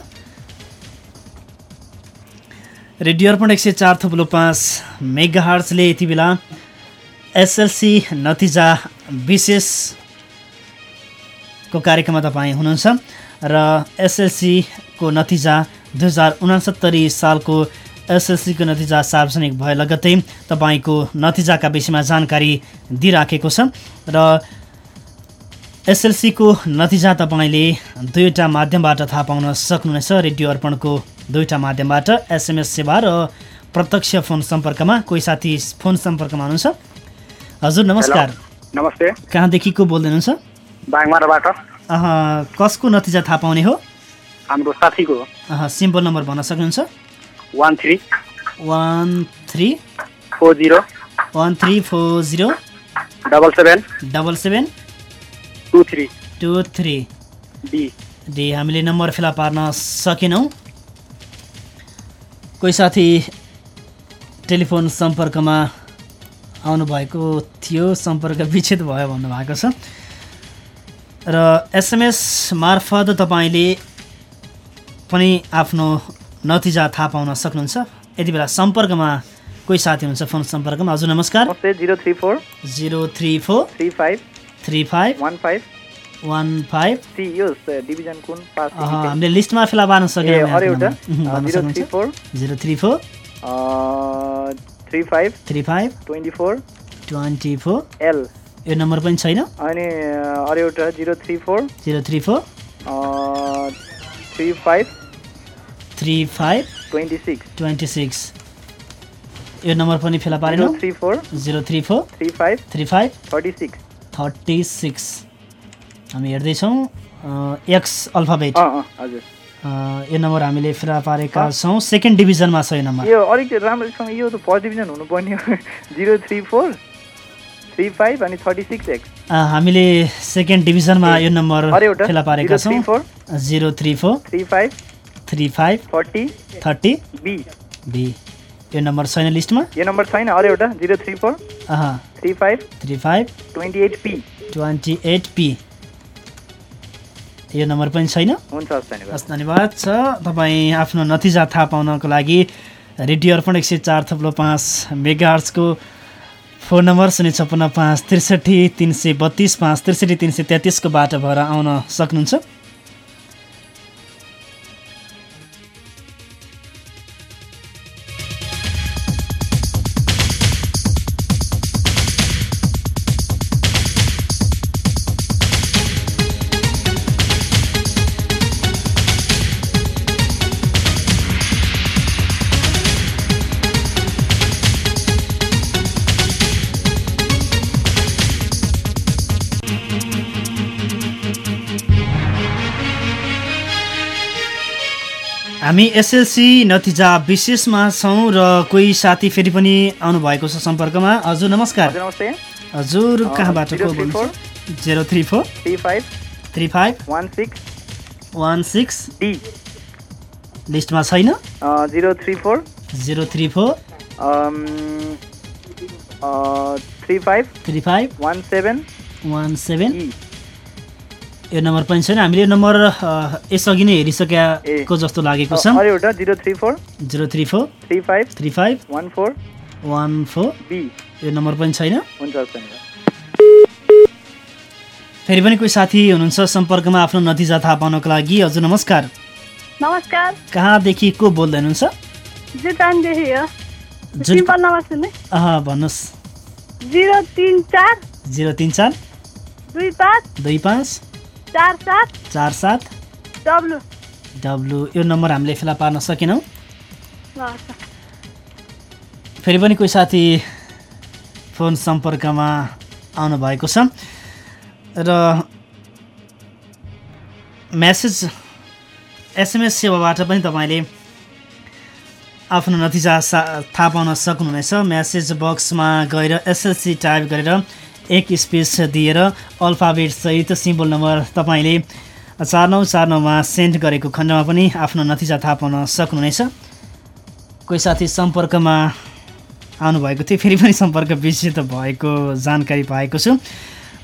रेडियो अर्पण एक सय चार थुप्रो पाँच मेगा हार्सले यति बेला एसएलसी नतिजा विशेषको कार्यक्रममा तपाईँ हुनुहुन्छ र एसएलसीको नतिजा दुई हजार उनासत्तरी सालको एसएलसीको नतिजा सार्वजनिक भए लगत्तै तपाईँको नतिजाका विषयमा जानकारी दिइराखेको छ र एसएलसीको नतिजा तपाईँले दुईवटा माध्यमबाट थाहा पाउन सक्नुहुनेछ। रेडियो अर्पणको दुईवटा माध्यमबाट एसएमएस सेवा र प्रत्यक्ष फोन सम्पर्कमा। कोही साथी फोन सम्पर्कमा हुनुहुन्छ? हजुर नमस्कार। नमस्ते। कहाँदेखि को बोल्दै हुनुहुन्छ कसको नतिजा थाहा पाउने हो? हाम्रो साथीको। सिम्पल नम्बर भन्न सक्नुहुन्छ? One three one three four zero one three four zero double seven double seven two three two three D D हामीले नम्बर फेला पार्न सकेनौँ। कोही साथी टेलिफोन सम्पर्कमा आउनुभएको थियो सम्पर्क विच्छेद भयो भन्नुभएको छ। र एसएमएस मार्फत तपाईँले पनि आफ्नो नतिजा थाहा पाउन सक्नुहुन्छ। यति बेला सम्पर्कमा कोही साथी हुनुहुन्छ फोन सम्पर्कमा? हजुर नमस्कार। Zero three four. Zero three four. Three five. Three five. One five. One five. C यो डिभिजन कुन? पास अह, हामीले लिस्टमा फेला पार्न सकेनौँ four. Zero three four. Three five. Three five. Twenty four. Twenty four. L. यो नम्बर पनि छैन? अनि अरू एउटा zero three four. Zero three four. Three five. Three five twenty six twenty six यो नम्बर पनि फेला पारेनौँ three four zero three four three five three five thirty six thirty six हामी हेर्दैछौँ एक्स अल्फाबेट हजुर. यो नम्बर हामीले फेला पारेका छौँ सेकेन्ड डिभिजनमा छ यो नम्बर यो अलिक राम्रोसँग यो त फर्स्ट डिभिजन हुनुपर्ने हो zero three four three five अनि थर्टी सिक्स एक्स हामीले सेकेन्ड डिभिजनमा यो नम्बर? फेला पारेका 034? छौँ zero three four three five three five forty thirty B. B. यो नम्बर छैन लिस्टमा? यो नम्बर छैन अरू एउटा zero three four. Three five. Three five. Twenty eight P. Twenty eight P. यो नम्बर पनि छैन? हुन्छ हस् धन्यवाद। हस् धन्यवाद छ। तपाईँ आफ्नो नतिजा थाहा पाउनको लागि रेडियो अर्पण एक सय चार थप्लो पाँच मेगार्सको फोन नम्बर शून्य छप्पन्न पाँच त्रिसठी तिन सय बत्तिस पाँच त्रिसठी तिन सय तेत्तिसको बाटो भएर आउन सक्नुहुन्छ। हामी एसएलसी नतिजा विशेषमा छौँ र कोही साथी फेरि पनि आउनुभएको छ सम्पर्कमा। हजुर नमस्कार। हजुर कहाँबाट को 034? बोल्नुहुन्छ? Zero three four. Three five. One six. One six. लिस्टमा छैन? Zero three four. Zero three four. Three five. Three five. One seven. One seven. यो नम्बर पनि छैन। हामीले यो नम्बर यसअघि नै हेरिसकेको जस्तो लागेको छ। अरू एउटा zero three four. Zero three four. Three five. Three five. One four. One four. B. यो नम्बर पनि छैन। फेरि पनि कोही साथी हुनुहुन्छ सम्पर्कमा आफ्नो नतिजा थाहा पाउनको लागि। हजुर नमस्कार। नमस्कार। कहाँदेखि को बोल्दै हुनुहुन्छ? भन्नुहोस्। जिरो तिन चार। जिरो तिन चार। दुई पाँच। दुई पाँच। चार सात चार सात डब्लु। डब्लु। यो नम्बर हामीले फेला पार्न सकेनौँ। फेरि पनि कोही साथी फोन सम्पर्कमा आउनुभएको छ। र म्यासेज एसएमएस सेवाबाट पनि तपाईँले आफ्नो नतिजा सा थाहा पाउन सक्नुहुनेछ। म्यासेज बक्समा गएर एसएलसी टाइप गरेर एक स्पेस दिएर अल्फाबेटसहित सिम्बल नम्बर तपाईँले चार नौ चार नौमा सेन्ड गरेको खण्डमा पनि आफ्नो नतिजा थाहा पाउन सक्नुहुनेछ। कोही साथी सम्पर्कमा आउनुभएको थियो फेरि पनि सम्पर्क विच्छेद भएको जानकारी पाएको छु।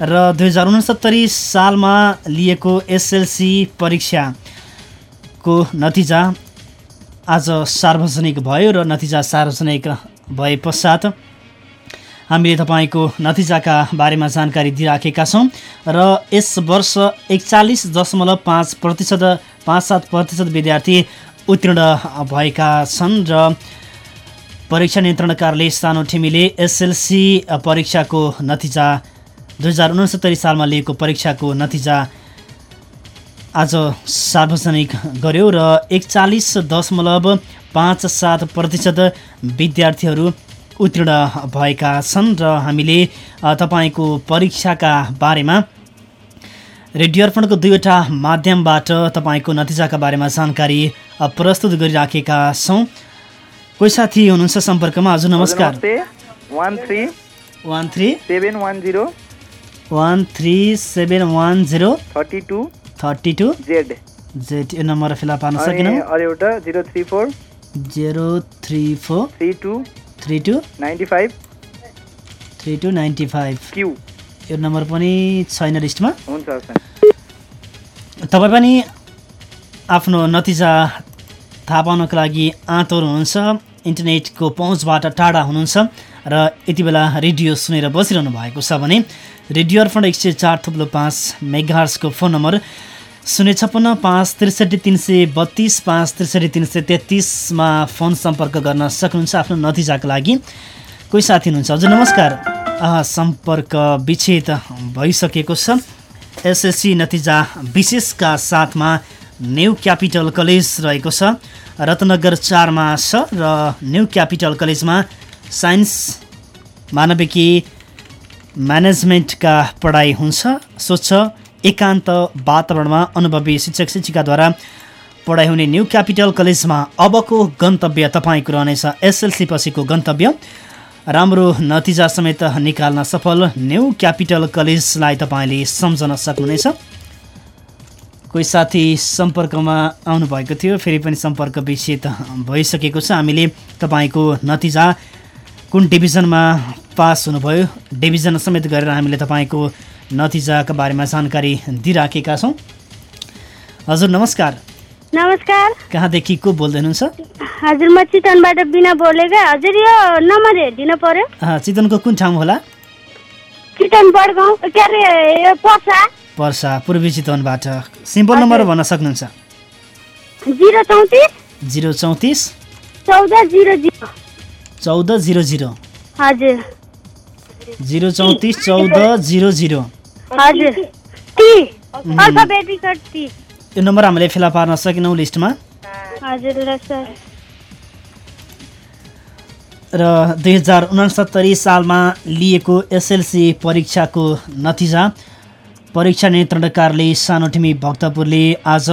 र दुई हजार उनसत्तरी सालमा लिएको एसएलसी परीक्षाको नतिजा आज सार्वजनिक भयो र नतिजा सार्वजनिक भए पश्चात हामीले तपाईँको नतिजाका बारेमा जानकारी दिइराखेका छौँ र यस वर्ष एकचालिस दशमलव पाँच प्रतिशत पाँच सात प्रतिशत विद्यार्थी उत्तीर्ण भएका छन् र परीक्षा नियन्त्रण कार्यालय सानो ठिमीले एसएलसी परीक्षाको नतिजा दुई हजार उनसत्तरी सालमा लिएको परीक्षाको नतिजा आज सार्वजनिक गर्यो र एकचालिस दशमलव पाँच सात प्रतिशत विद्यार्थीहरू उत्तीर्ण भएका छन् र हामीले तपाईँको परीक्षाका बारेमा रेडियो अर्पणको दुईवटा माध्यमबाट तपाईँको नतिजाका बारेमा जानकारी प्रस्तुत गरिराखेका छौँ। कोही साथी हुनुहुन्छ सम्पर्कमा? हजुर नमस्कार। One three one three seven one zero one three seven one zero thirty two thirty two Z. Z यो नम्बर फेला पार्न सकेनौँ? अरू एउटा zero three four zero three four three two three two ninety five three two ninety five Q यो number पनि छैन लिस्टमा हुन्छ तपाईँ पनि आफ्नो नतिजा थाहा पाउनको लागि आँतुर हुनुहुन्छ। इन्टरनेटको पहुँचबाट टाढा हुनुहुन्छ र यति बेला रेडियो सुनेर बसिरहनु भएको छ भने रेडियो अर्पण एक सय चार थुप्लो पाँच मेगाहर्सको फोन नम्बर शून्य छप्पन्न पाँच त्रिसठी तिन सय बत्तिस पाँच त्रिसठी तिन सय तेत्तिसमा फोन सम्पर्क गर्न सक्नुहुन्छ आफ्नो नतिजाको लागि। कोही साथी हुनुहुन्छ? हजुर नमस्कार। सम्पर्क विच्छेद भइसकेको छ। एसएससी नतिजा विशेषका साथमा न्यू क्यापिटल कलेज रहेको छ। रत्नगर चारमा छ र न्यू क्यापिटल कलेजमा साइन्स मानविकी म्यानेजमेन्टका पढाइ हुन्छ। स्वच्छ एकान्त वातावरणमा अनुभवी शिक्षक शिक्षिकाद्वारा पढाइ हुने न्यू क्यापिटल कलेजमा अबको गन्तव्य तपाईँको रहनेछ एसएलसी पछिको गन्तव्य। राम्रो नतिजा समेत निकाल्न सफल न्यू क्यापिटल कलेजलाई तपाईँले सम्झन सक्नुहुनेछ। कोही साथी सम्पर्कमा आउनुभएको थियो फेरि पनि सम्पर्क विच्छेद भइसकेको छ। हामीले तपाईँको नतिजा कुन डिभिजनमा पास हुनुभयो डिभिजन समेत गरेर हामीले तपाईँको नतिजाका बारेमा जानकारी दिइराखेका छौँ। हजुर नमस्कार। नमस्कार। कहाँदेखि को बोल्दै हुनुहुन्छ हजुर म चितवनबाट बिना बोलेको हजुर यो नम्बर हेरिदिनु पर्यो। चितवनको कुन ठाउँ होला? चितवन बडगाउँ के अरे यो पर्सा। पर्सा पूर्वी चितवनबाट। सिम्पल नम्बर भन्न सक्नुहुन्छ? जिरो चौतिस। जिरो चौतिस। चौध जिरो जिरो। चौध जिरो जिरो। हजुर। जिरो चौतिस चौध जिरो जिरो। हजुर। टी। Alphabetic T. यो नम्बर हामीले फेला पार्न सकेनौँ लिस्टमा। हजुर सर। र दुई हजार उनसत्तरी सालमा लिएको एसएलसी परीक्षाको नतिजा। परीक्षा नियन्त्रण कार्यालय सानोटिमी भक्तपुरले आज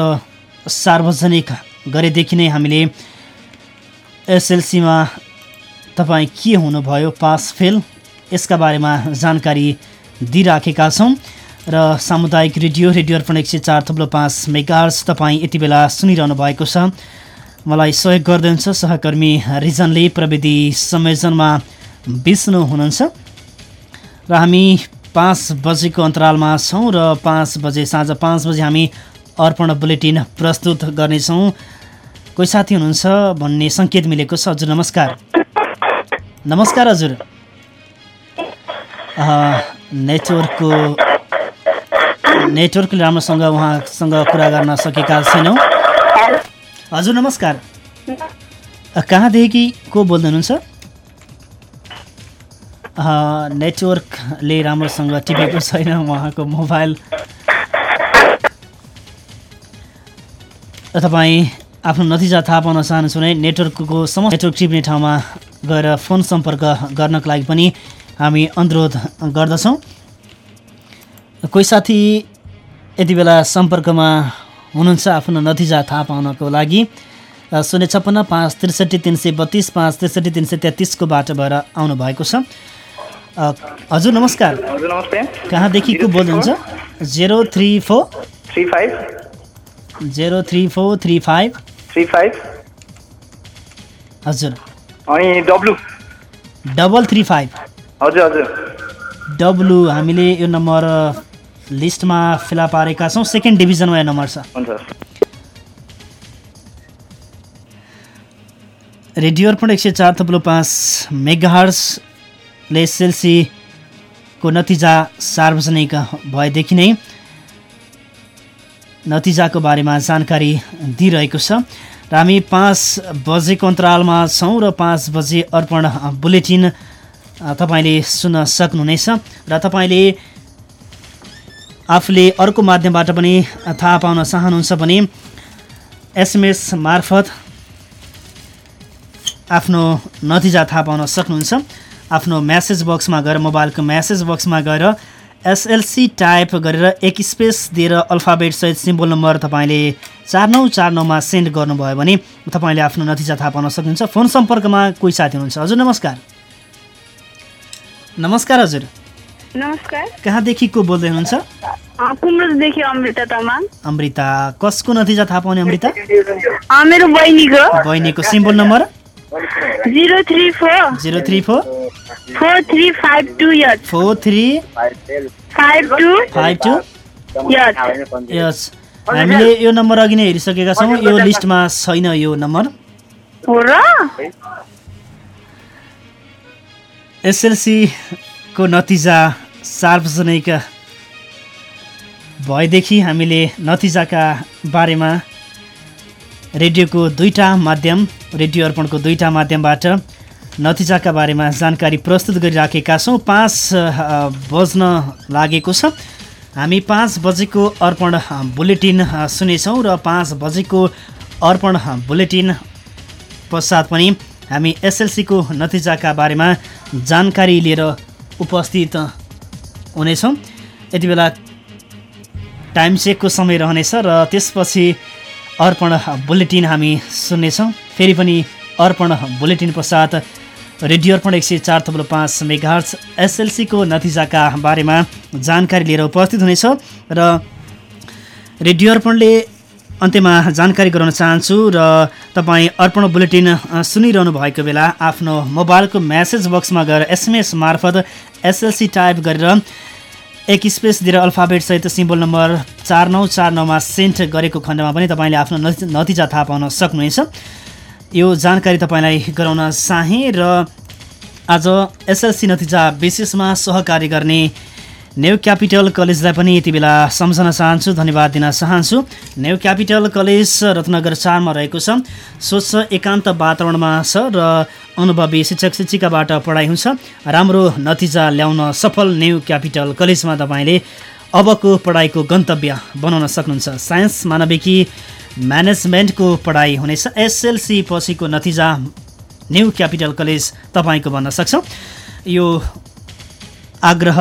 सार्वजनिक गरेदेखि नै हामीले एसएलसीमा तपाईँ के हुनुभयो पास फेल यसका बारेमा जानकारी दिइराखेका छौँ। र सामुदायिक रेडियो रेडियो अर्पण एक सय चार थुप्रो पाँच मेगार्स तपाईँ यति बेला सुनिरहनु भएको छ। मलाई सहयोग गर्दै हुनुहुन्छ सहकर्मी रिजनले प्रविधि संयोजनमा विष्णु हुनुहुन्छ। र हामी पाँच बजेको अन्तरालमा छौँ र पाँच बजे साँझ पाँच बजे हामी अर्पण बुलेटिन प्रस्तुत गर्नेछौँ। कोही साथी हुनुहुन्छ भन्ने सङ्केत मिलेको छ? हजुर नमस्कार। नमस्कार हजुर। नेटवर्कको नेटवर्कले राम्रोसँग उहाँसँग कुरा गर्न सकेका छैनौँ। हजुर नमस्कार। कहाँदेखि को बोल्दै हुनुहुन्छ नेटवर्कले राम्रोसँग टिपेको छैन उहाँको मोबाइल। तपाईँ आफ्नो नतिजा थाहा पाउन चाहनुहुन्छ भने नेटवर्कको समस्त नेटवर्क टिप्ने ठाउँमा गएर फोन सम्पर्क गर्नको लागि पनि हामी अनुरोध गर्दछौँ। कोही साथी यति बेला सम्पर्कमा हुनुहुन्छ आफ्नो नतिजा थाहा पाउनको लागि शून्य छप्पन्न पाँच त्रिसठी तिन सय बत्तिस पाँच त्रिसठी तिन सय तेत्तिसको बाटो भएर आउनुभएको छ। हजुर नमस्कार। हजुर नमस्ते। कहाँदेखि को बोल्नुहुन्छ? Zero three four? Three five. Zero three four three five? Three five. हजुर। अनि डब्लु। Double three five. हजुर हजुर। डब्लु हामीले यो नम्बर लिस्टमा फेला पारेका छौँ। सेकेन्ड डिभिजनमा यो नम्बर छ। रेडियो अर्पण एक सय चार थप्लो पाँच मेगाहर्सले एसएलसीको नतिजा सार्वजनिक भएदेखि नै नतिजाको बारेमा जानकारी दिइरहेको छ। र हामी पाँच बजेको अन्तरालमा छौँ र पाँच बजे अर्पण बुलेटिन तपाईँले सुन्न सक्नुहुनेछ र तपाईँले आफूले अर्को माध्यमबाट पनि थाहा पाउन चाहनुहुन्छ भने एसएमएस मार्फत आफ्नो नतिजा थाहा पाउन सक्नुहुन्छ। आफ्नो म्यासेज बक्समा गएर मोबाइलको म्यासेज बक्समा गएर एसएलसी टाइप गरेर एक स्पेस दिएर अल्फाबेट सहित सिम्बल नम्बर तपाईँले चार नौ चार नौमा सेन्ड गर्नुभयो भने तपाईँले आफ्नो नतिजा थाहा पाउन सक्नुहुन्छ। फोन सम्पर्कमा कोही साथी हुनुहुन्छ। हजुर नमस्कार। नमस्कार हजुर। नमस्कार। कहाँदेखि को बोल्दै हुनुहुन्छ? कुम्रोजदेखि अमृता तामाङ। अमृता कसको नतिजा थाहा पाउने अमृता? मेरो बहिनीको। बहिनीको symbol number? Zero three four. Zero three four? Four three five two yes. Four three five two five two? Yes. Yes. हामीले यो नम्बर अघि नै हेरिसकेका छौँ। यो लिस्टमा छैन यो नम्बर। हो र? एसएलसीको नतिजा सार्वजनिक भएदेखि हामीले नतिजाका बारेमा रेडियोको दुईवटा माध्यम रेडियो अर्पणको दुईवटा माध्यमबाट नतिजाका बारेमा जानकारी प्रस्तुत गरिराखेका छौँ। पाँच बज्न लागेको छ। हामी पाँच बजेको अर्पण बुलेटिन सुनेछौँ र पाँच बजेको अर्पण बुलेटिन पश्चात पनि हामी एसएलसीको नतिजाका बारेमा जानकारी लिएर उपस्थित हुनेछौँ। यति बेला टाइम चेकको समय रहनेछ र त्यसपछि अर्पण बुलेटिन हामी सुन्नेछौँ। फेरि पनि अर्पण बुलेटिन पश्चात रेडियो अर्पण एक सय चार थप्लो पाँच मेगार्स एसएलसीको नतिजाका बारेमा जानकारी लिएर उपस्थित हुनेछ र रेडियो अर्पणले अन्त्यमा जानकारी गराउन चाहन्छु र तपाईँ अर्पण बुलेटिन सुनिरहनु भएको बेला आफ्नो मोबाइलको म्यासेज बक्समा गएर एसएमएस मार्फत एसएलसी टाइप गरेर एक स्पेस दिएर अल्फाबेटसहित सिम्बल नम्बर चार नौ चार नौमा सेन्ड गरेको खण्डमा पनि तपाईँले आफ्नो नति नतिजा थाहा पाउन सक्नुहुनेछ। यो जानकारी तपाईँलाई गराउन चाहेँ र आज एसएलसी नतिजा विशेषमा सहकारी गर्ने न्यु क्यापिटल कलेजलाई पनि यति बेला सम्झन चाहन्छु धन्यवाद दिन चाहन्छु। न्यु क्यापिटल कलेज रत्नगर चारमा रहेको छ। स्वच्छ एकान्त वातावरणमा छ र अनुभवी शिक्षक शिक्षिकाबाट पढाइ हुन्छ। राम्रो नतिजा ल्याउन सफल न्यु क्यापिटल कलेजमा तपाईँले अबको पढाइको गन्तव्य बनाउन सक्नुहुन्छ। साइन्स मानविकी म्यानेजमेन्टको पढाइ हुनेछ। एसएलसी पछिको नतिजा न्यु क्यापिटल कलेज तपाईँको भन्न सक्छौँ। यो आग्रह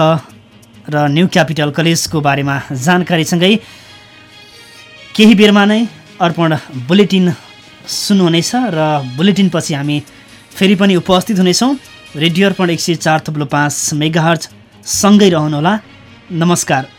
र न्यु क्यापिटल कलेजको बारेमा जानकारीसँगै केही बेरमा नै अर्पण बुलेटिन सुन्नुहुनेछ र बुलेटिनपछि हामी फेरि पनि उपस्थित हुनेछौँ। रेडियो अर्पण एक सय चार थुप्लो पाँच मेगाहर्ज सँगै रहनुहोला। नमस्कार।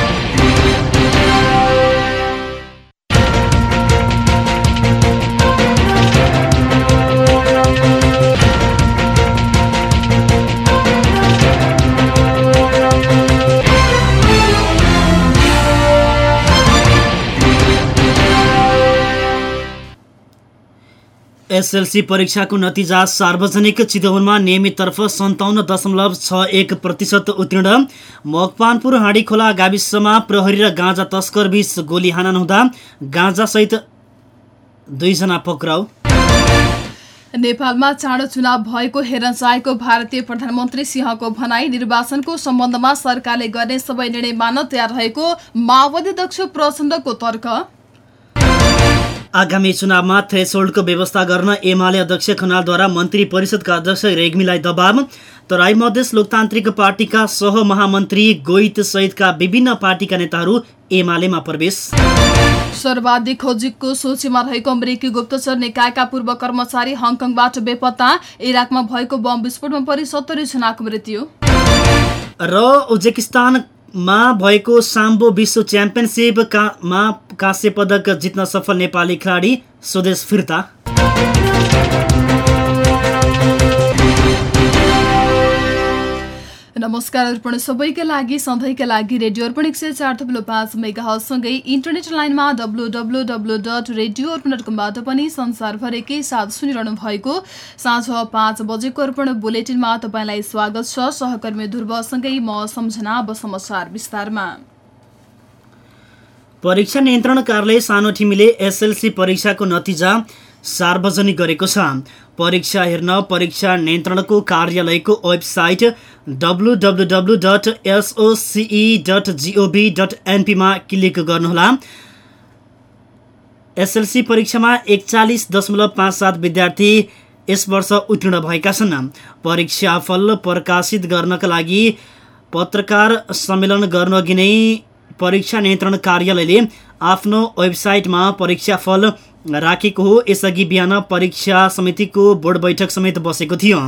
एसएलसी परीक्षाको नतिजा सार्वजनिक चितवनमा नियमिततर्फ सन्ताउन्न दशमलव छ एक प्रतिशत उत्तीर्ण। मकवानपुर हाँडीखोला गाविसमा प्रहरी र गाँजा तस्कर बीच गोली हानन हुँदा गाँजासहित दुईजना पक्राउ। नेपालमा चाँडो चुनाव भएको हेर्न चाहेको भारतीय प्रधानमन्त्री सिंहको भनाई निर्वाचनको सम्बन्धमा सरकारले गर्ने सबै निर्णय मान्न तयार रहेको माओवादी अध्यक्ष प्रचण्डको तर्क। आगामी चुनावमा थ्रेसोल्डको व्यवस्था गर्न एमाले अध्यक्ष खनालद्वारा मन्त्री परिषदका अध्यक्ष रेग्मीलाई दबाव। तराई मधेस लोकतान्त्रिक पार्टीका सहमहामन्त्री गोहित सहितका विभिन्न पार्टीका नेताहरू एमालेमा प्रवेश। सर्वाधिक खोजीको सूचीमा रहेको अमेरिकी गुप्तचर निकायका पूर्व कर्मचारी हङकङबाट बेपत्ता। इराकमा भएको बम विस्फोटमा परि सत्तरी जनाको मृत्यु। र उज्बेकिस्तानमा भएको साम्बो विश्व च्याम्पियनसिपमा काँस्य पदक जित्न सफल नेपाली खेलाडी स्वदेश फिर्ता। नमस्कार अर्पण सबैका लागि सधैँका लागि रेडियो अर्पण एक सय चार थप्लो पाँच मेगासँगै इन्टरनेट लाइनमा W W W dot radio Arpan dot कमबाट पनि संसारभरिकै साथ सुनिरहनु भएको साँझ पाँच बजेको अर्पण बुलेटिनमा तपाईँलाई स्वागत छ। सहकर्मी ध्रुवसँगै म सम्झना अब समाचार विस्तारमा। परीक्षा नियन्त्रण कार्यालय सानो ठिमीले एसएलसी परीक्षाको नतिजा सार्वजनिक गरेको छ। परीक्षा हेर्न परीक्षा नियन्त्रणको कार्यालयको website W W W dot SOCE dot GOV dot एनपीमा click गर्नुहोला। एसएलसी परीक्षामा एकचालिस दशमलव पाँच सात विद्यार्थी यस वर्ष उत्तीर्ण भएका छन्। परीक्षाफल प्रकाशित गर्नका लागि पत्रकार सम्मेलन गर्नुअघि नै परीक्षा नियन्त्रण कार्यालयले आफ्नो वेबसाइटमा परीक्षाफल राखेको हो यसअघि बिहान परीक्षा समितिको बोर्ड बैठक समेत बसेको थियो।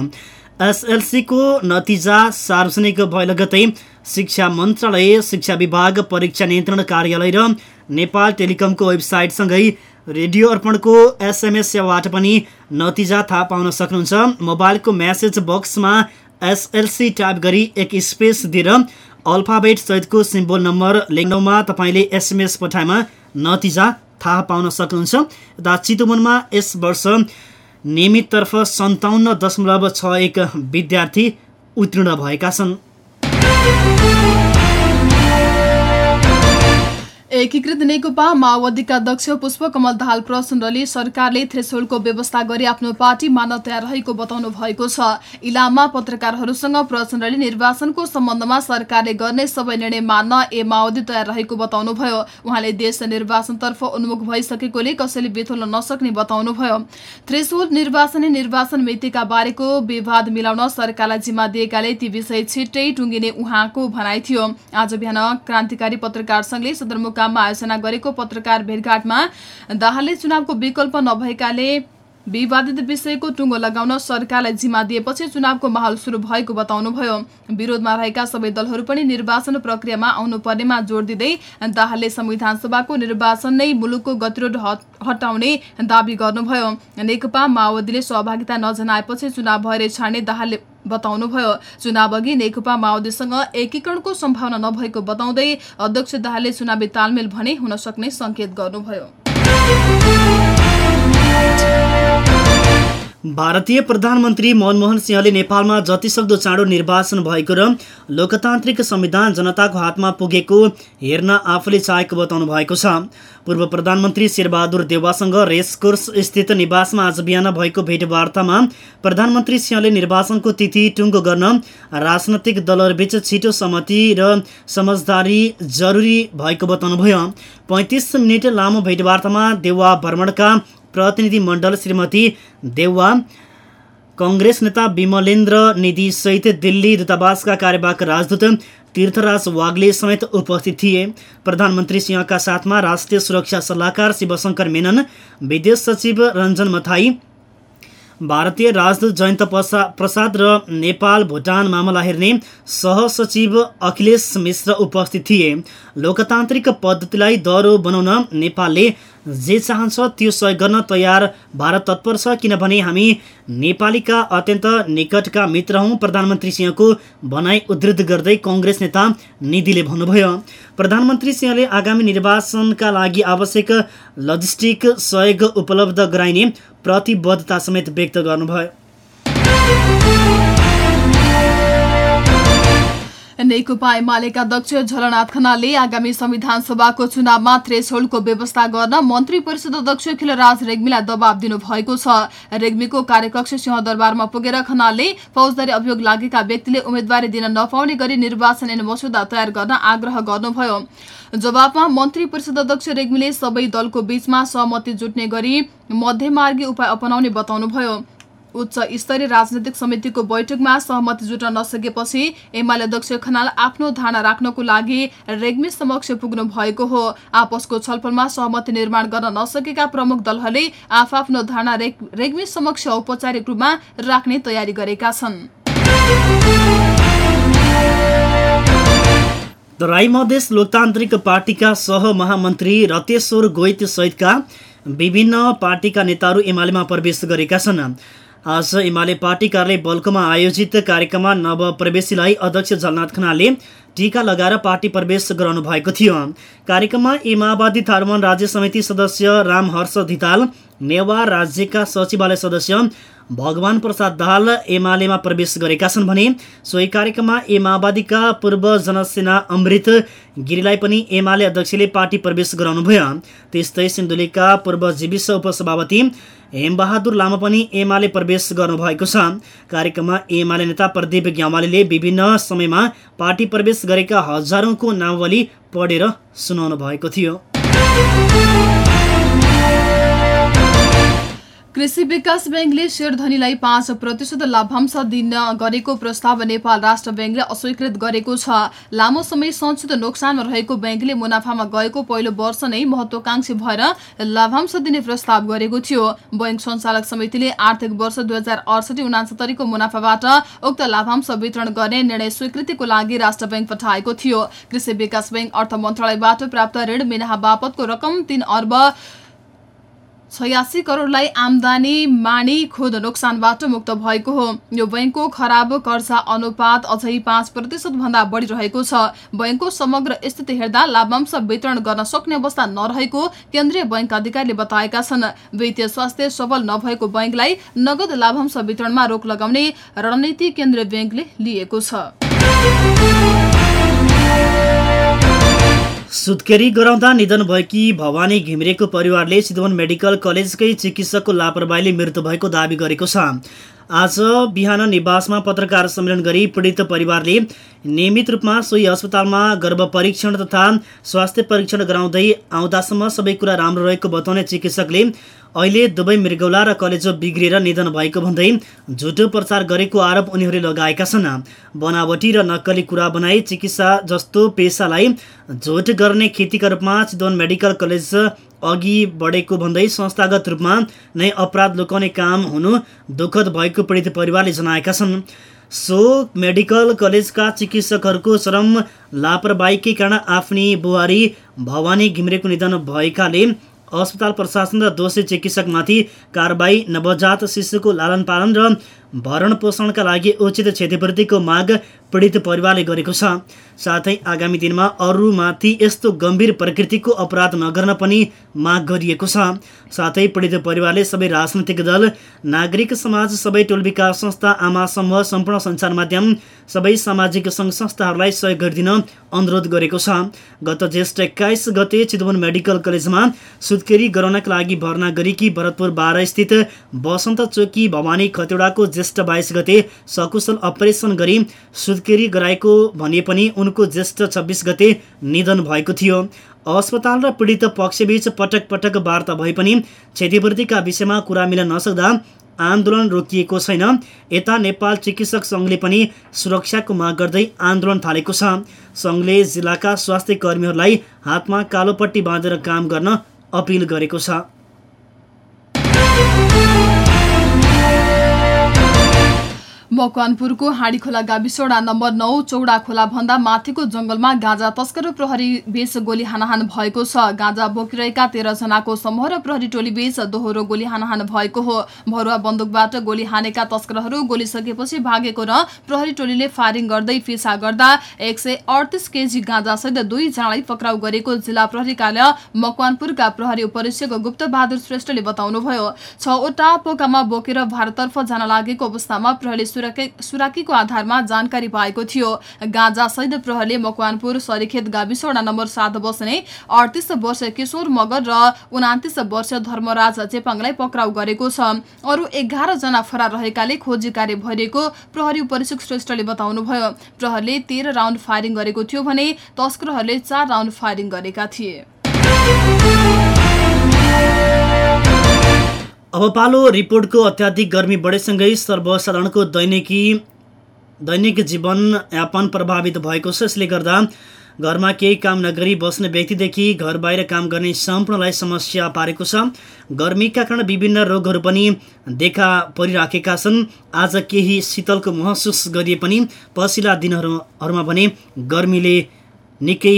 एसएलसीको नतिजा सार्वजनिक भए लगतै शिक्षा मन्त्रालय शिक्षा विभाग परीक्षा नियन्त्रण कार्यालय र नेपाल टेलिकमको वेबसाइटसँगै रेडियो अर्पणको एसएमएस सेवाबाट पनि नतिजा थाहा पाउन सक्नुहुन्छ। मोबाइलको म्यासेज बक्समा एसएलसी टाइप गरी एक स्पेस दिएर अल्फाबेट सहितको सिम्बोल नम्बर लेख्नुमा तपाईँले एसएमएस पठाएमा नतिजा थाहा पाउन सक्नुहुन्छ यता चितवनमा यस वर्ष नियमिततर्फ सन्ताउन्न दशमलव छ एक विद्यार्थी उत्तीर्ण भएका छन्। एकीकृत नेकपा माओवादीका अध्यक्ष पुष्पकमल दाहाल प्रचण्डले सरकारले थ्रेसोल्डको व्यवस्था गरी आफ्नो पार्टी मान्न तयार रहेको बताउनु भएको छ। इलाममा पत्रकारहरूसँग प्रचण्डले निर्वाचनको सम्बन्धमा सरकारले गर्ने सबै निर्णय मान्न ए माओवादी तयार रहेको बताउनुभयो। उहाँले देश निर्वाचनतर्फ उन्मुख भइसकेकोले कसैले बेथोल्न नसक्ने बताउनुभयो। थ्रेसोल्ड निर्वाचन निर्वाचन मितिका बारेको विवाद मिलाउन सरकारलाई जिम्मा दिएकाले ती विषय छिट्टै टुङ्गिने उहाँको भनाइ थियो। आज बिहान क्रान्तिकारी पत्रकार संघले सदरमुकाममा आयोजना गरेको पत्रकार भेटघाटमा दाहालले चुनावको विकल्प नभएकाले विवादित विषयको टुङ्गो लगाउन सरकारलाई जिम्मा दिएपछि चुनावको माहौल शुरू भएको बताउनुभयो। विरोधमा रहेका सबै दलहरू पनि निर्वाचन प्रक्रियामा आउनुपर्नेमा जोड दिँदै दाहालले संविधान सभाको निर्वाचन नै मुलुकको गतिरोध हट- हटाउने दावी गर्नुभयो। नेकपा माओवादीले सहभागिता नजनाएपछि चुनाव भएर छाड्ने दाहालले बताउनुभयो। चुनाव अघि नेकपा माओवादीसँग एकीकरणको सम्भावना नभएको बताउँदै अध्यक्ष दाहालले चुनावी तालमेल भने हुन सक्ने संकेत गर्नुभयो। भारतीय प्रधानमन्त्री मनमोहन सिंहले नेपालमा जतिसक्दो चाँडो निर्वाचन भएको र लोकतान्त्रिक संविधान जनताको हातमा पुगेको हेर्न आफूले चाहेको बताउनु भएको छ। पूर्व प्रधानमन्त्री शेरबहादुर देवासँग रेसकोर्स स्थित निवासमा आज बिहान भएको भेटवार्तामा प्रधानमन्त्री सिंहले निर्वाचनको तिथि टुङ्गो गर्न राजनैतिक दलहरूबीच छिटो सहमति र समझदारी जरुरी भएको बताउनुभयो। पैँतिस मिनट लामो भेटवार्तामा देवा भ्रमणका प्रतिनिधि मण्डल श्रीमती देउवा कङ्ग्रेस नेता विमलेन्द्र निधिसहित दिल्ली दूतावासका कार्यवाहक राजदूत तीर्थराज वाग्ले समेत उपस्थित थिए। प्रधानमन्त्री सिंहका साथमा राष्ट्रिय सुरक्षा सल्लाहकार शिवशङ्कर मेनन विदेश सचिव रञ्जन मथाई भारतीय राजदूत जयन्त प्रसा- प्रसाद र नेपाल भुटान मामला हेर्ने सहसचिव अखिलेश मिश्र उपस्थित थिए। लोकतान्त्रिक पद्धतिलाई दह्रो बनाउन नेपालले जे चाहन्छ त्यो सहयोग गर्न तयार भारत तत्पर छ किनभने हामी नेपालीका अत्यन्त निकटका मित्र हौँ। प्रधानमन्त्री सिंहको भनाइ उद्धृत गर्दै कङ्ग्रेस नेता निधिले भन्नुभयो प्रधानमन्त्री सिंहले आगामी निर्वाचनका लागि आवश्यक लजिस्टिक सहयोग उपलब्ध गराइने प्रतिबद्धता समेत व्यक्त गर्नुभयो। नेकपा एमालेका अध्यक्ष झलनाथ खनालले आगामी संविधान सभाको चुनावमा थ्रेसहोल्डको व्यवस्था गर्न मन्त्री परिषद अध्यक्ष खिलराज रेग्मीलाई दबाव दिनु भएको छ। रेग्मीको कार्यकक्ष सिंहदरबारमा पुगेर खनालले फौजदारी अभियोग लागेका व्यक्तिले उम्मेद्वारी दिन नपाउने गरी निर्वाचन ऐन मस्यौदा तयार गर्न आग्रह गर्नुभयो। जवाबमा मन्त्री परिषद अध्यक्ष रेग्मीले सबै दलको बीचमा सहमति जुट्ने गरी मध्यमार्गी उपाय अपनाउने बताउनुभयो। उच्च स्तरीय राजनैतिक समितिको बैठकमा सहमति जुट्न नसकेपछि एमाले अध्यक्ष खनाल आफ्नो धारणा राख्नको लागि रेग्मी समक्ष पुग्नु भएको हो। आपसको छलफलमा सहमति निर्माण गर्न नसकेका प्रमुख दलहरूले आफआफ्नो धारणा रेग- रेग्मी समक्ष औपचारिक रूपमा राख्ने तयारी गरेका छन्। तराई मधेस लोकतान्त्रिक पार्टीका सहमहामन्त्री रतेश्वर गोइत सहितका विभिन्न पार्टीका नेताहरू एमालेमा प्रवेश गरेका छन्। आज एमाले पार्टी कार्यालय बल्कोमा आयोजित कार्यक्रममा नवप्रवेशीलाई अध्यक्ष झलनाथ खनालले टीका लगाएर पार्टी प्रवेश गराउनु भएको थियो। कार्यक्रममा ए माओवादी राज्य समिति सदस्य रामहर्ष धिताल नेवार राज्यका सचिवालय सदस्य भगवान प्रसाद दाहाल एमालेमा प्रवेश गरेका छन् भने सोही कार्यक्रममा ए पूर्व जनसेना अमृत गिरीलाई पनि एमाले अध्यक्षले पार्टी प्रवेश गराउनुभयो त्यस्तै सिन्धुलीका पूर्व जीविस उपसभापति हेमबहादुर लामा पनि एमाले प्रवेश गर्नुभएको छ। कार्यक्रममा एमाले नेता प्रदीप ग्यावालीले विभिन्न समयमा पार्टी प्रवेश गरेका हजारौंको नामावली पढेर सुनाउनु भएको थियो। कृषि विकास ब्याङ्कले शेयरधनीलाई पाँच प्रतिशत लाभांश दिन गरेको प्रस्ताव नेपाल राष्ट्र ब्याङ्कले अस्वीकृत गरेको छ। लामो समय सञ्चित नोक्सानमा रहेको ब्याङ्कले मुनाफामा गएको पहिलो वर्ष नै महत्वाकांक्षी भएर लाभांश दिने प्रस्ताव गरेको थियो। बैङ्क सञ्चालक समितिले आर्थिक वर्ष दुई हजार अडसठी उनासत्तरीको मुनाफाबाट उक्त लाभांश वितरण गर्ने निर्णय स्वीकृतिको लागि राष्ट्र ब्याङ्क पठाएको थियो। कृषि विकास ब्याङ्क अर्थ मन्त्रालयबाट प्राप्त ऋण मिनाहा बापतको रकम तीन अर्ब छयासी करोडलाई आमदानी मानी खुद नोक्सानबाट मुक्त भएको हो। यो बैंकको खराब कर्जा अनुपात अझै पाँच प्रतिशत भन्दा बढी रहेको छ। बैंकको समग्र स्थिति हेर्दा लाभांश वितरण गर्न सक्ने अवस्था नरहेको केन्द्रीय बैंक अधिकारीले बताएका छन्। वित्तीय स्वास्थ्य सबल नभएको बैंकलाई नगद लाभांश वितरणमा रोक लगाउने रणनीति केन्द्रीय बैंकले लिएको छ। सुत्केरी गराउँदा निधन भएकी भवानी घिमिरेको परिवारले चितवन मेडिकल कलेजकै चिकित्सकको लापरवाहीले मृत्यु भएको दावी गरेको छ। आज बिहान निवासमा पत्रकार सम्मेलन गरी पीडित परिवारले नियमित रूपमा सोही अस्पतालमा गर्भ परीक्षण तथा स्वास्थ्य परीक्षण गराउँदै आउँदासम्म सबै कुरा राम्रो रहेको बताउने चिकित्सकले अहिले दुवै मृगौला र कलेजो बिग्रिएर निधन भएको भन्दै झुटो प्रचार गरेको आरोप उनीहरूले लगाएका छन्। बनावटी र नक्कली कुरा बनाई चिकित्सा जस्तो पेसालाई झोट गर्ने खेतीका रूपमा चितवन मेडिकल कलेज अघि बढेको भन्दै संस्थागत रूपमा नै अपराध लुकाउने काम हुनु दुःखद भएको पीडित परिवारले जनाएका छन्। सो मेडिकल कलेजका चिकित्सकहरूको चरम लापरवाहीकै कारण आफ्नी बुहारी भवानी घिमिरेको निधन भएकाले अस्पताल प्रशासन र दोषी चिकित्सकमाथि कारबाही नवजात शिशुको लालन पालन र भरण पोषणका लागि उचित क्षतिपूर्तिको माग पीडित परिवारले गरेको छ। साथै आगामी दिनमा अरूमाथि यस्तो गम्भीर प्रकृतिको अपराध नगर्न पनि माग गरिएको छ। साथै पीडित परिवारले सबै राजनैतिक दल नागरिक समाज सबै टोल विकास संस्था आमा समूह सम्पूर्ण सञ्चार माध्यम सबै सामाजिक सङ्घ संस्थाहरूलाई सहयोग गरिदिन अनुरोध गरेको छ। गत ज्येष्ठ एक्काइस गते चितवन मेडिकल कलेजमा सुत्केरी गराउनका लागि भर्ना गरेकी भरतपुर बाह्र स्थित बसन्त चोकी भवानी खतेडाको ज्येष्ठ बाइस गते सकुशल अपरेसन गरी सुत्केरी गराएको भने पनि उनको ज्येष्ठ छब्बिस गते निधन भएको थियो। अस्पताल र पीडित पक्षबीच पटक पटक वार्ता भए पनि क्षतिपूर्तिका विषयमा कुरा मिल्न नसक्दा आन्दोलन रोकिएको छैन। यता नेपाल चिकित्सक सङ्घले पनि सुरक्षाको माग गर्दै आन्दोलन थालेको छ। सङ्घले जिल्लाका स्वास्थ्य कर्मीहरूलाई हातमा कालोपट्टि बाँधेर काम गर्न अपिल गरेको छ। मकवानपुरको हाँडीखोला गाविसोडा नम्बर नौ चौडा खोला भन्दा माथिको जंगलमा गाँजा तस्कर प्रहरी बेस गोली हानाहान भएको छ। गाँजा बोकिरहेका तेह्र जनाको समूह र प्रहरी टोली बीच दोहोरो गोली हानाहान भएको हो। भरुवा बन्दुकबाट गोली हानेका तस्करहरू गोली सकेपछि भागेको र प्रहरी टोलीले फायरिङ गर्दै पिछा गर्दा एक सय अडतिस केजी गाँजासहित दुईजनालाई पक्राउ गरेको जिल्ला प्रहरी कार्य मकवानपुरका प्रहरी उपरीक्षक गुप्त बहादुर श्रेष्ठले बताउनुभयो। छवटा पोकामा बोकेर भारततर्फ जान लागेको अवस्थामा प्रहरीले सुराकीको आधारमा जानकारी पाएको थियो। गाँजा सहित प्रहरले मकवानपुर सरीखेत गाविसवडा नम्बर सात बस्ने अडतिस वर्ष किशोर मगर र उनातिस वर्ष धर्मराज चेपाङलाई पक्राउ गरेको छ। अरू एघार जना फरार रहेकाले खोजी कार्य भइरहेको प्रहरी उपरीक्षक श्रेष्ठले बताउनुभयो। प्रहरले तेह्र राउन्ड फायरिङ गरेको थियो भने तस्करहरूले चार राउन्ड फायरिङ गरेका थिए। अब पालो रिपोर्टको अत्याधिक गर्मी बढेसँगै सर्वसाधारणको दैनिकी दैनिक जीवनयापन प्रभावित भएको छ। यसले गर्दा घरमा केही काम नगरी बस्ने व्यक्तिदेखि घर बाहिर काम गर्ने सम्पूर्णलाई समस्या पारेको छ। गर्मीका कारण विभिन्न रोगहरू पनि देखा परिराखेका छन्। आज केही शीतलको महसुस गरिए पनि पछिल्ला दिनहरूमा भने गर्मीले निकै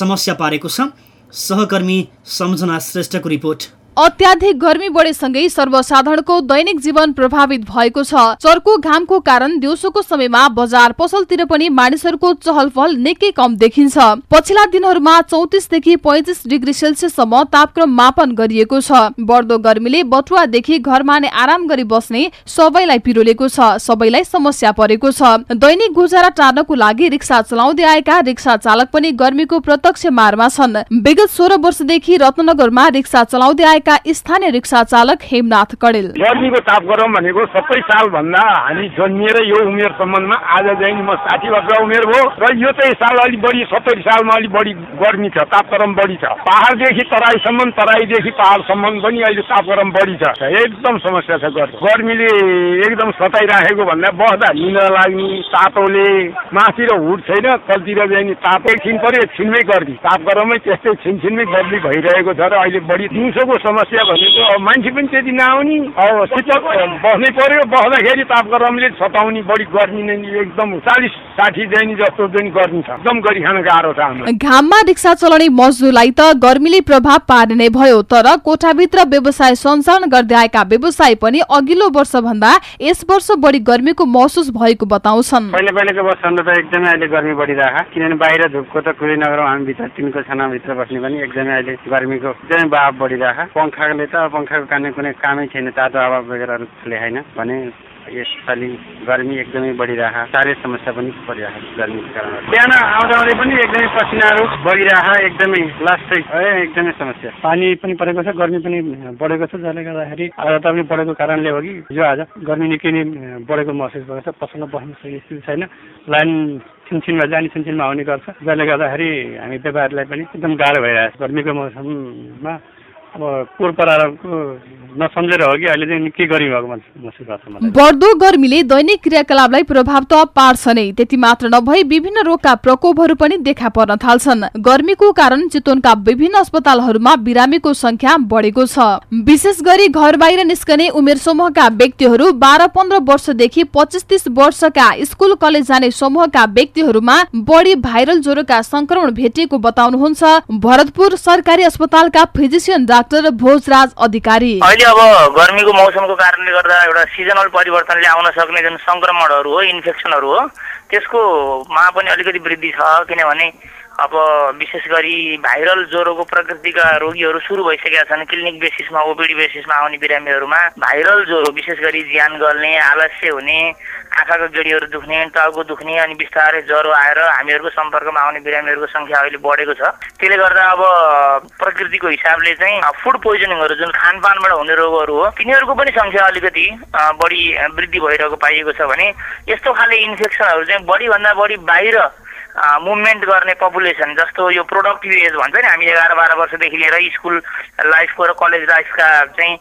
समस्या पारेको छ। सहकर्मी सम्झना श्रेष्ठको रिपोर्ट। अत्याधिक गर्मी बढेसँगै सर्वसाधारणको दैनिक जीवन प्रभावित भएको छ। चर्को घामको कारण दिउँसोको समयमा बजार पसलतिर पनि मानिसहरूको चहल पहल निकै कम देखिन्छ। पछिल्ला दिनहरूमा चौतिसदेखि पैँतिस डिग्री सेल्सियससम्म तापक्रम मापन गरिएको छ। बढ्दो गर्मीले बटुवादेखि घरमा नै आराम गरी बस्ने सबैलाई पिरोलेको छ सबैलाई समस्या परेको छ। दैनिक गुजारा टार्नको लागि रिक्सा चलाउँदै आएका रिक्सा चालक पनि गर्मीको प्रत्यक्ष मारमा छन्। विगत सोह्र वर्षदेखि रत्नगरमा रिक्सा चलाउँदै रहेका स्थानीय रिक्सा चालक हेमनाथ कडेल। गर्मीको तापक्रम भनेको सबै साल भन्दा हामी जन्मिएर यो उमेर सम्बन्धमा आज चाहिँ म साठी वर्ष उमेर भयो र यो चाहिँ साल अलिक बढी सत्तरी सालमा अलिक बढी गर्मी छ तापक्रम बढी छ। पहाडदेखि तराईसम्म तराईदेखि पहाडसम्म पनि अहिले तापक्रम बढी छ। एकदम समस्या छ गर्मी। गर्मीले एकदम सताइराखेको भन्दा बस्दा निन लाग्ने तातोले माथि र हुट छैन तलतिर चाहिँ ताप एकछिन पऱ्यो एकछिनमै गर्मी तापक्रमै त्यस्तै छिनछिनमै गर्मी भइरहेको छ र अहिले बढी दिउँसोको समस्या भनेको अब मान्छे पनि त्यति नआउने। अब शीतल बस्नै पर्यो बस्दाखेरि ताप गरमले सताउने बढी गर्मी नै एकदम चालिस साठी दैनी जस्तो चाहिँ गर्मी छ। एकदम गरी खान गाह्रो छ हाम्रो। घाममा रिक्सा चलाउने मजदुरलाई त गर्मीले प्रभाव पार्ने नै भयो तर कोठाभित्र व्यवसाय सञ्चालन गर्दै आएका व्यवसायी पनि अघिल्लो वर्ष भन्दा यस वर्ष बढी गर्मीको महसुस भएको बताउँछन्। पहिले पहिलेको वर्षमा त एकदमै अहिले गर्मी बढिरहेको किनभने बाहिर धुपको त कुरै नगरौँ हामी भित्र तिनको छानाभित्र बस्ने पनि एकदमै अहिले गर्मीको एकदमै भाव बढिरहेको पङ्खाले त पङ्खाको कारणले कुनै कामै छैन तातो हावा वगेराहरू चले होइन भने यसपालि गर्मी एकदमै बढिरहेको साह्रै समस्या पनि परिरहेको गर्मीको कारण बिहान आउँदा आउँदै पनि एकदमै पसिनाहरू बगिरहेको एकदमै लास्टै। है एकदमै समस्या। पानी पनि परेको छ गर्मी पनि बढेको छ जसले गर्दाखेरि आर्द्रता पनि बढेको कारणले हो कि हिजो आज गर्मी निकै नै बढेको महसुस भएको छ पसलमा बस्न स्थिति छैन। लाइन छिनछिनमा जाने छिनछिनमा आउने गर्छ जसले गर्दाखेरि हामी व्यापारीलाई पनि एकदम गाह्रो भइरहेको छ गर्मीको मौसममा बढ्दो गर्मीले दैनिक क्रियाकलापलाई प्रभाव त पार्छ नै त्यति मात्र नभई विभिन्न रोगका प्रकोपहरू पनि देखा पर्न थाल्छन्। गर्मीको कारण चितवनका विभिन्न अस्पतालहरूमा बिरामीको संख्या बढेको छ। विशेष गरी घर बाहिर निस्कने उमेर समूहका व्यक्तिहरू बाह्र पन्ध्र वर्षदेखि पच्चिस तीस वर्षका स्कुल कलेज जाने समूहका व्यक्तिहरूमा बढी भाइरल ज्वरोका संक्रमण भेटिएको बताउनुहुन्छ। भरतपुर सरकारी अस्पतालका फिजिसियन डाक्टर भोजराज अधिकारी। अहिले अब गर्मीको मौसमको कारणले गर्दा एउटा सिजनल परिवर्तनले आउन सक्ने जुन सङ्क्रमणहरू हो इन्फेक्सनहरू हो त्यसकोमा पनि अलिकति वृद्धि छ। किनभने अब विशेष गरी भाइरल ज्वरोको प्रकृतिका रोगीहरू सुरु भइसकेका छन्। क्लिनिक बेसिसमा ओपिडी बेसिसमा आउने बिरामीहरूमा भाइरल ज्वरो विशेष गरी ज्यान गल्ने आलस्य हुने आँखाको गेडीहरू दुख्ने टाउको दुख्ने अनि बिस्तारै ज्वरो आएर हामीहरूको सम्पर्कमा आउने बिरामीहरूको सङ्ख्या अहिले बढेको छ। त्यसले गर्दा अब प्रकृतिको हिसाबले चाहिँ फुड पोइजनिङहरू जुन खानपानबाट हुने रोगहरू हो तिनीहरूको पनि सङ्ख्या अलिकति बढी वृद्धि भइरहेको पाइएको छ भने यस्तो खाले इन्फेक्सनहरू चाहिँ बढीभन्दा बढी बाहिर मुभमेन्ट गर्ने पपुलेसन जस्तो यो प्रोडक्टिभ एज भन्छ नि हामी एघार बाह्र वर्षदेखि लिएर स्कुल लाइफको र कलेज लाइफका चाहिँ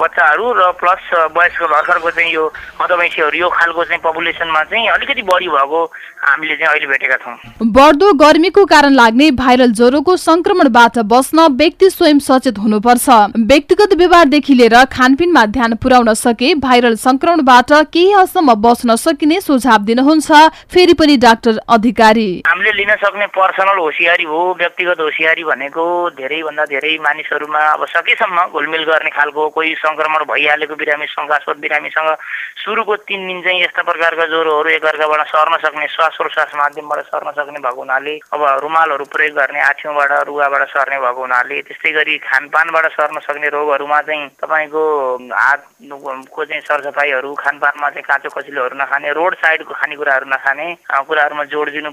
बच्चाहरू र प्लस वयस्क भर्खरको चाहिँ यो मधुमेसीहरू यो खालको चाहिँ पपुलेसनमा चाहिँ अलिकति बढी भएको हामीले चाहिँ अहिले भेटेका छौँ। बढ्दो गर्मीको कारण लाग्ने भाइरल ज्वरोको संक्रमणबाट बस्न व्यक्ति स्वयं सचेत हुनुपर्छ। व्यक्तिगत व्यवहारदेखि लिएर खानपिनमा ध्यान पुर्याउन सके भाइरल संक्रमणबाट केही हदसम्म बच्न सकिने सुझाव दिनुहुन्छ। फेरि पनि डाक्टर अधिकारी। हामीले लिन सक्ने पर्सनल होसियारी हो व्यक्तिगत होसियारी भनेको धेरैभन्दा धेरै मानिसहरूमा अब सकेसम्म घुलमिल गर्ने खालको कोही सङ्क्रमण भइहालेको बिरामी शङ्कास्पद बिरामीसँग सुरुको तिन दिन चाहिँ यस्ता प्रकारका ज्वरोहरू एकअर्काबाट सर्न सक्ने श्वास प्रश्वास माध्यमबाट सर्न सक्ने भएको हुनाले अब रुमालहरू प्रयोग गर्ने आछ्यौबाट रुगाबाट सर्ने भएको हुनाले त्यस्तै गरी खानपानबाट सर्न सक्ने रोगहरूमा चाहिँ तपाईँको हातको चाहिँ सरसफाइहरू खानपानमा चाहिँ काँचो कचिलोहरू नखाने रोड साइडको खानेकुराहरू नखाने कुराहरूमा जोड दिनु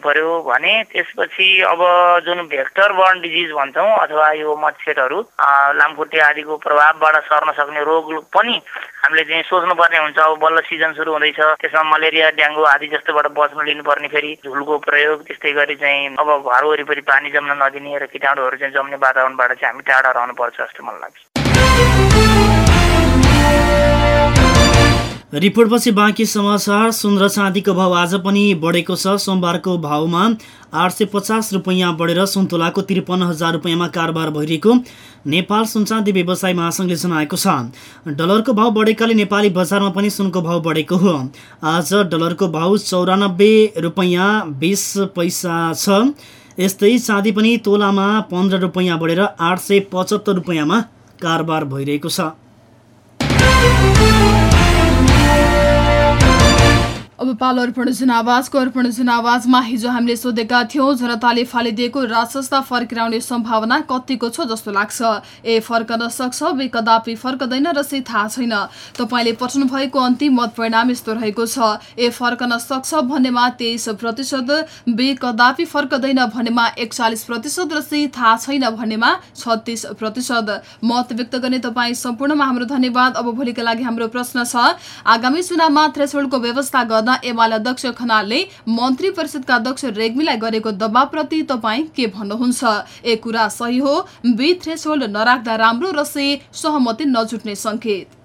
भने त्यसपछि अब जुन भेक्टर बर्न डिजिज भन्छौँ अथवा यो मच्छरहरू लामखुट्टे आदिको प्रभावबाट सर्न सक्ने रोग पनि हामीले चाहिँ सोच्नुपर्ने हुन्छ। अब बल्ल सिजन सुरु हुँदैछ त्यसमा मलेरिया डेङ्गु आदि जस्तोबाट बच्न लिनुपर्ने फेरि झुलको प्रयोग त्यस्तै गरी चाहिँ अब घर वरिपरि पानी जम्न नदिने र किटाणुहरू चाहिँ जम्ने वातावरणबाट चाहिँ हामी टाढा रहनुपर्छ जस्तो मलाई लाग्छ। रिपोर्टपछि बाँकी समाचार सुन र चाँदीको भाव आज पनि बढेको छ। सोमबारको भावमा आठ सय पचास रुपियाँ बढेर सुन तोलाको त्रिपन्न हजार रुपियाँमा कारोबार भइरहेको नेपाल सुनचाँदी व्यवसाय महासङ्घले जनाएको छ। डलरको भाव बढेकाले नेपाली बजारमा पनि सुनको भाव बढेको हो। आज डलरको भाव चौरानब्बे रुपियाँ बिस पैसा छ। यस्तै चाँदी पनि तोलामा पन्ध्र रुपियाँ बढेर आठ सय कारोबार भइरहेको छ। अब पालो अर्पण जनावाजको अर्पण जनावाजमा हिजो हामीले सोधेका थियौँ जनताले फालिदिएको राजसंस्था फर्किराउने सम्भावना कतिको छ जस्तो लाग्छ। ए फर्कन सक्छ बे कदापि फर्कदैन र से थाहा छैन। तपाईँले पठाउनु भएको अन्तिम मत परिणाम यस्तो रहेको छ। ए फर्कन सक्छ भन्नेमा तेइस प्रतिशत बे कदापि फर्कदैन भन्नेमा एकचालिस प्रतिशत र से थाहा छैन भन्नेमा छत्तिस प्रतिशत। मत व्यक्त गर्ने तपाईँ सम्पूर्णमा हाम्रो धन्यवाद। अब भोलिका लागि हाम्रो प्रश्न छ आगामी चुनावमा थ्रेसोल्डको व्यवस्था गर्न एमाले अध्यक्ष खनालले मन्त्री परिषदका अध्यक्ष रेग्मीलाई गरेको दबावप्रति तपाईँ के भन्नुहुन्छ? ए कुरा सही हो। बी नराख्दा राम्रो र से सहमति नजुट्ने संकेत।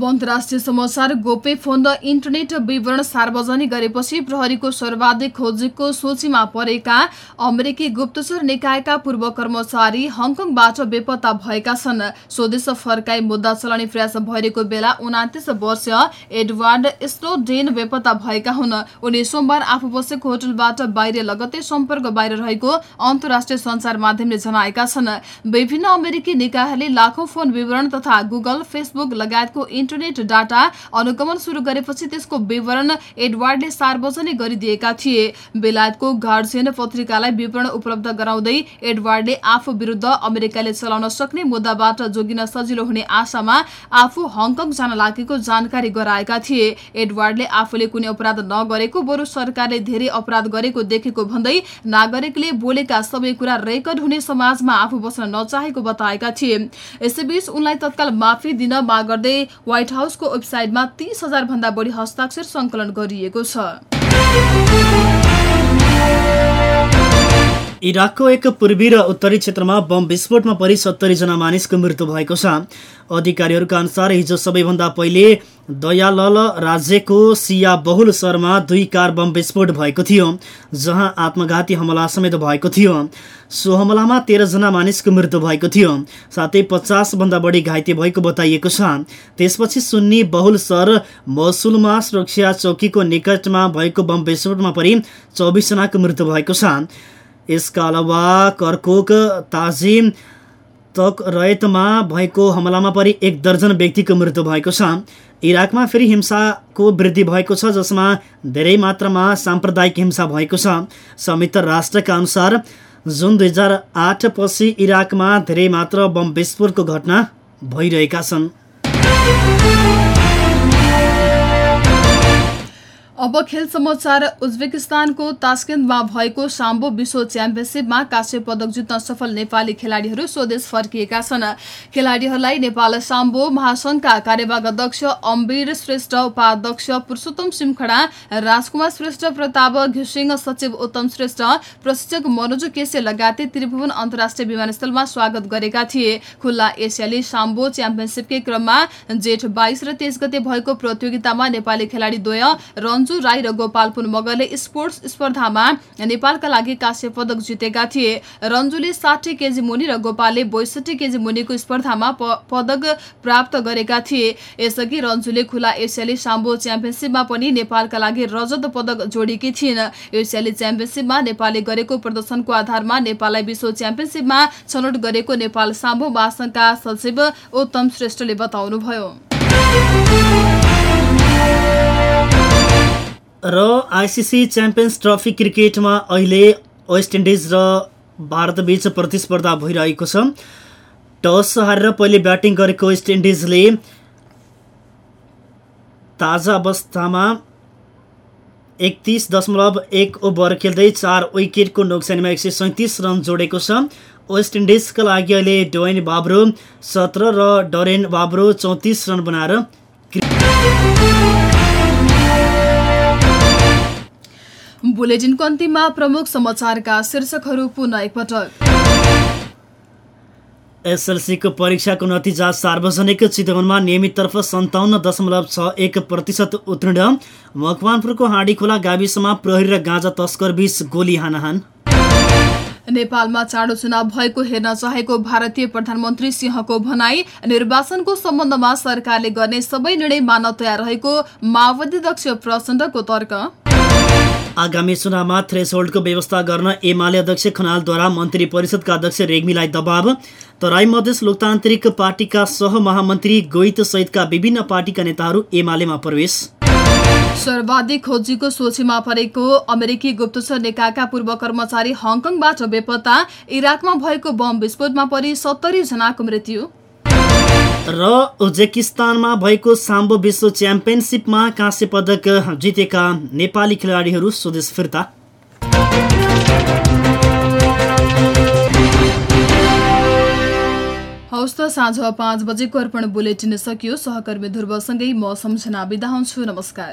अब अन्तर्राष्ट्रिय समाचार गोपे फोन र इन्टरनेट विवरण सार्वजनिक गरेपछि प्रहरीको सर्वाधिक खोजीको सूचीमा परेका अमेरिकी गुप्तचर निकायका पूर्व कर्मचारी हङकङबाट बेपत्ता भएका छन्। स्वदेश फर्काई मुद्दा चलाउने प्रयास भइरहेको बेला उनातिस वर्षीय एडवार्ड स्नोडेन बेपत्ता भएका हुन्। उनी सोमबार आफू बसेको होटलबाट बाहिर लगत्तै सम्पर्क बाहिर रहेको अन्तर्राष्ट्रिय सञ्चार माध्यमले जनाएका छन्। विभिन्न अमेरिकी निकायहरूले लाखौं फोन विवरण तथा गुगल फेसबुक लगायतको इन्टरनेट डाटा अनुगमन शुरू गरेपछि त्यसको विवरण एडवार्डले सार्वजनिक गरिदिएका थिए। बेलायतको गार्जियन पत्रिकालाई विवरण उपलब्ध गराउँदै एडवार्डले आफू विरुद्ध अमेरिकाले चलाउन सक्ने मुद्दाबाट जोगिन सजिलो हुने आशामा आफू हङकङ जान लागेको जानकारी गराएका थिए। एडवार्डले आफूले कुनै अपराध नगरेको बरु सरकारले धेरै अपराध गरेको देखेको भन्दै नागरिकले बोलेका सबै कुरा रेकर्ड हुने समाजमा आफू बस्न नचाहेको बताएका थिए। यसैबीच उनलाई तत्काल माफी दिन माग गर्दै व्हाइट हाउसको वेबसाइटमा तीस हजार भन्दा बढी हस्ताक्षर संकलन गरिएको छ। इराकको एक पूर्वी र उत्तरी क्षेत्रमा बम विस्फोटमा परि सत्तरीजना मानिसको मृत्यु भएको छ। अधिकारीहरूका अनुसार हिजो सबैभन्दा पहिले दयालल राज्यको सिया बहुल शहरमा दुई कार बम विस्फोट भएको थियो जहाँ आत्मघाती हमला समेत भएको थियो। सो हमलामा तेह्रजना मानिसको मृत्यु भएको थियो। साथै पचासभन्दा बढी घाइते भएको बताइएको छ। त्यसपछि सुन्नी बहुल सहर मसुलमा सुरक्षा चौकीको निकटमा भएको बम विस्फोटमा परि चौबिसजनाको मृत्यु भएको छ। यसका अलावा कर्कोक ताजिम तक रयतमा भएको हमलामा परि एक दर्जन व्यक्तिको मृत्यु भएको छ। इराकमा फेरि हिंसाको वृद्धि भएको छ जसमा धेरै मात्रामा साम्प्रदायिक हिंसा भएको छ। संयुक्त राष्ट्रका अनुसार जुन दुई हजार आठ पछि इराकमा धेरै मात्र बम विस्फोटको घटना भइरहेका छन्। अब खेल समाचार उज्बेकिस्तानको तास्केन्दमा भएको साम्बो विश्व च्याम्पियनसिपमा काश्य पदक जित्न सफल नेपाली खेलाडीहरू स्वदेश फर्किएका छन्। खेलाडीहरूलाई नेपाल साम्बो महासंघका कार्यवाहक अध्यक्ष अम्बिर श्रेष्ठ उपाध्यक्ष पुरुषोत्तम सिमखडा राजकुमार श्रेष्ठ प्रताप घिसिङ सचिव उत्तम श्रेष्ठ प्रशिक्षक मनोज केसे लगायतै त्रिभुवन अन्तर्राष्ट्रिय विमानस्थलमा स्वागत गरेका थिए। खुल्ला एसियाली साम्बो च्याम्पियनसिपकै क्रममा जेठ बाइस र तेइस गते भएको प्रतियोगितामा नेपाली खेलाडी द्वय रन्जु रन्जु राई र गोपाल पुन मगरले स्पोर्ट्स स्पर्धामा नेपालका लागि काश्य पदक जितेका थिए। रन्जुले साठी केजी मुनि र गोपालले बैसठी केजी मुनिको स्पर्धामा पदक प्राप्त गरेका थिए। यसअघि रन्जुले खुला एसियाली साम्बो च्याम्पियनसिपमा पनि नेपालका लागि रजत पदक जोडेकी थिइन्। एसियाली च्याम्पियनसिपमा नेपालले गरेको प्रदर्शनको आधारमा नेपाललाई विश्व च्याम्पियनसिपमा छनौट गरेको नेपाल साम्बो महासंघका सचिव उत्तम श्रेष्ठले बताउनुभयो। र आइसिसी च्याम्पियन्स ट्रफी क्रिकेटमा अहिले वेस्ट इन्डिज र भारतबीच प्रतिस्पर्धा भइरहेको छ। टस हारेर पहिले ब्याटिङ गरेको वेस्ट इन्डिजले ताजा अवस्थामा एकतिस दशमलव एक ओभर खेल्दै चार विकेटको नोक्सानीमा एक सय सैँतिस रन जोडेको छ। वेस्ट इन्डिजका लागि अहिले डोइन बाब्रो सत्र र डरेन बाब्रो चौतिस रन बनाएर बुलेटिनको अन्तिममा प्रमुख समाचारका शीर्षकहरू पुनः एकपटक। एसएलसीको परीक्षाको नतिजा सार्वजनिक चितवनमा नियमिततर्फ सन्ताउन्न दशमलव छ एक प्रतिशत उत्तीर्ण। मकवानपुरको हाँडीखोला गाविसमा प्रहरी र गाँजा तस्कर बीच गोली हानाहान। नेपालमा चाँडो चुनाव भएको हेर्न चाहेको भारतीय प्रधानमन्त्री सिंहको भनाई निर्वाचनको सम्बन्धमा सरकारले गर्ने सबै निर्णय मान्न तयार रहेको माओवादी अध्यक्ष प्रचण्डको तर्क। आगामी चुनावमा थ्रेसहोल्डको व्यवस्था गर्न एमाले अध्यक्ष खनालद्वारा मन्त्री परिषदका अध्यक्ष रेग्मीलाई दबाव। तराई मधेस लोकतान्त्रिक पार्टीका सहमहामन्त्री गोहित सहितका विभिन्न पार्टीका नेताहरू एमालेमा प्रवेश। सर्वाधिक खोजीको सूचीमा परेको अमेरिकी गुप्तचर निकायका पूर्व कर्मचारी हङकङबाट बेपत्ता इराकमा भएको बम विस्फोटमा परि सत्तरी जनाको मृत्यु। र उज्बेकिस्तानमा भएको साम्बो विश्व च्याम्पियनसिपमा काँस्य पदक जितेका नेपाली खेलाडीहरू स्वदेश फिर्ता। हौस् त साँझ पाँच बजेको अर्पण बुलेटिन सकियो। सहकर्मी ध्रुवसँगै म सम्झना बिदा हुन्छु। नमस्कार।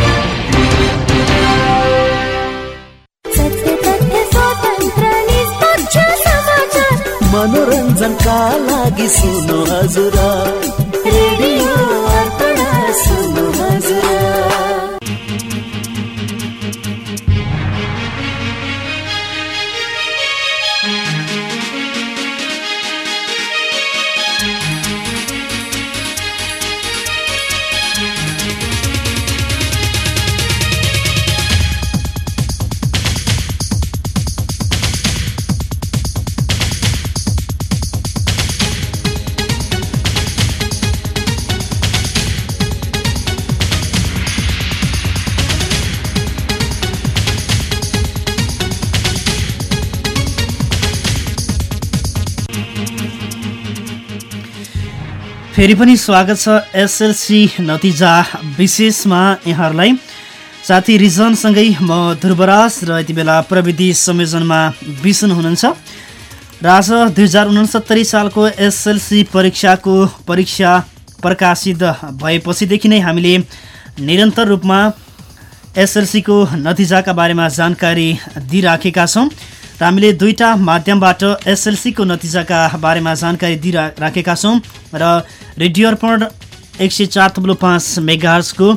मनोरञ्जनका लागि सुन्नु हजुर रेडियो अर्पण सुन्नु फेरि पनि स्वागत छ एसएलसी नतिजा विशेषमा यहाँहरूलाई। साथी रिजनसँगै म ध्रुवराज र यति बेला प्रविधि संयोजनमा विष्णु हुनुहुन्छ। र आज दुई हजार उनसत्तरी सालको एसएलसी परीक्षाको परीक्षा प्रकाशित भएपछिदेखि नै हामीले निरन्तर रूपमा एसएलसीको नतिजाका बारेमा जानकारी दिइराखेका छौँ। हामीले दुईवटा माध्यमबाट एसएलसीको नतिजाका बारेमा जानकारी दिइराखेका छौँ र रेडियो अर्पण एक सय चार थप्लो पाँच मेगार्सको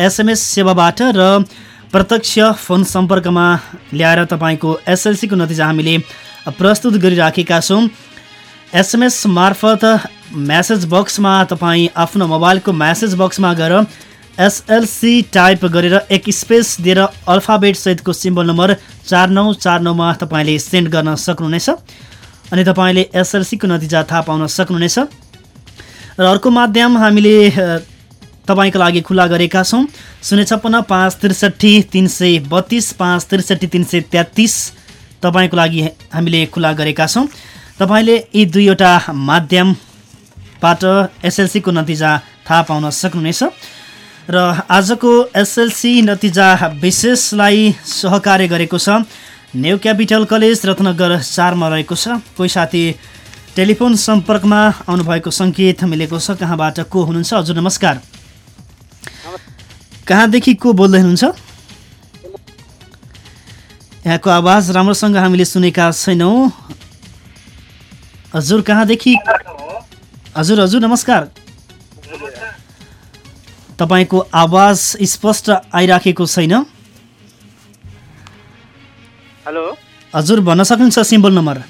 एसएमएस सेवाबाट र प्रत्यक्ष फोन सम्पर्कमा ल्याएर तपाईँको एसएलसीको नतिजा हामीले प्रस्तुत गरिराखेका छौँ। एसएमएस मार्फत म्यासेज बक्समा तपाईँ आफ्नो मोबाइलको म्यासेज बक्समा गएर एसएलसी टाइप गरेर एक स्पेस दिएर अल्फाबेट सहितको सिम्बल नम्बर चार नौ चार नौमा तपाईँले सेन्ड गर्न सक्नुहुनेछ। अनि तपाईँले एसएलसीको नतिजा थाहा पाउन सक्नुहुनेछ। र अर्को माध्यम हामीले तपाईँको लागि खुला गरेका छौँ। शून्य छप्पन्न पाँच त्रिसठी तिन सय बत्तिस पाँच त्रिसठी तिन सय तेत्तिस तपाईँको लागि हामीले खुला गरेका छौँ। तपाईँले यी दुईवटा माध्यमबाट एसएलसीको नतिजा थाहा पाउन सक्नुहुनेछ। र आजको एसएलसी नतिजा विशेषलाई सहकार्य गरेको छ। न्यु क्यापिटल कलेज रत्नगर चारमा रहेको छ। कोही साथी टेलिफोन सम्पर्कमा आउनुभएको सङ्केत मिलेको छ। कहाँबाट को हुनुहुन्छ? हजुर नमस्कार। कहाँदेखि को बोल्दै हुनुहुन्छ? यहाँको आवाज राम्रोसँग हामीले सुनेका छैनौँ। हजुर कहाँदेखि? हजुर हजुर नमस्कार। तपाईँको आवाज स्पष्ट आइराखेको छैन? हेलो? हजुर भन्न सक्नुहुन्छ symbol number?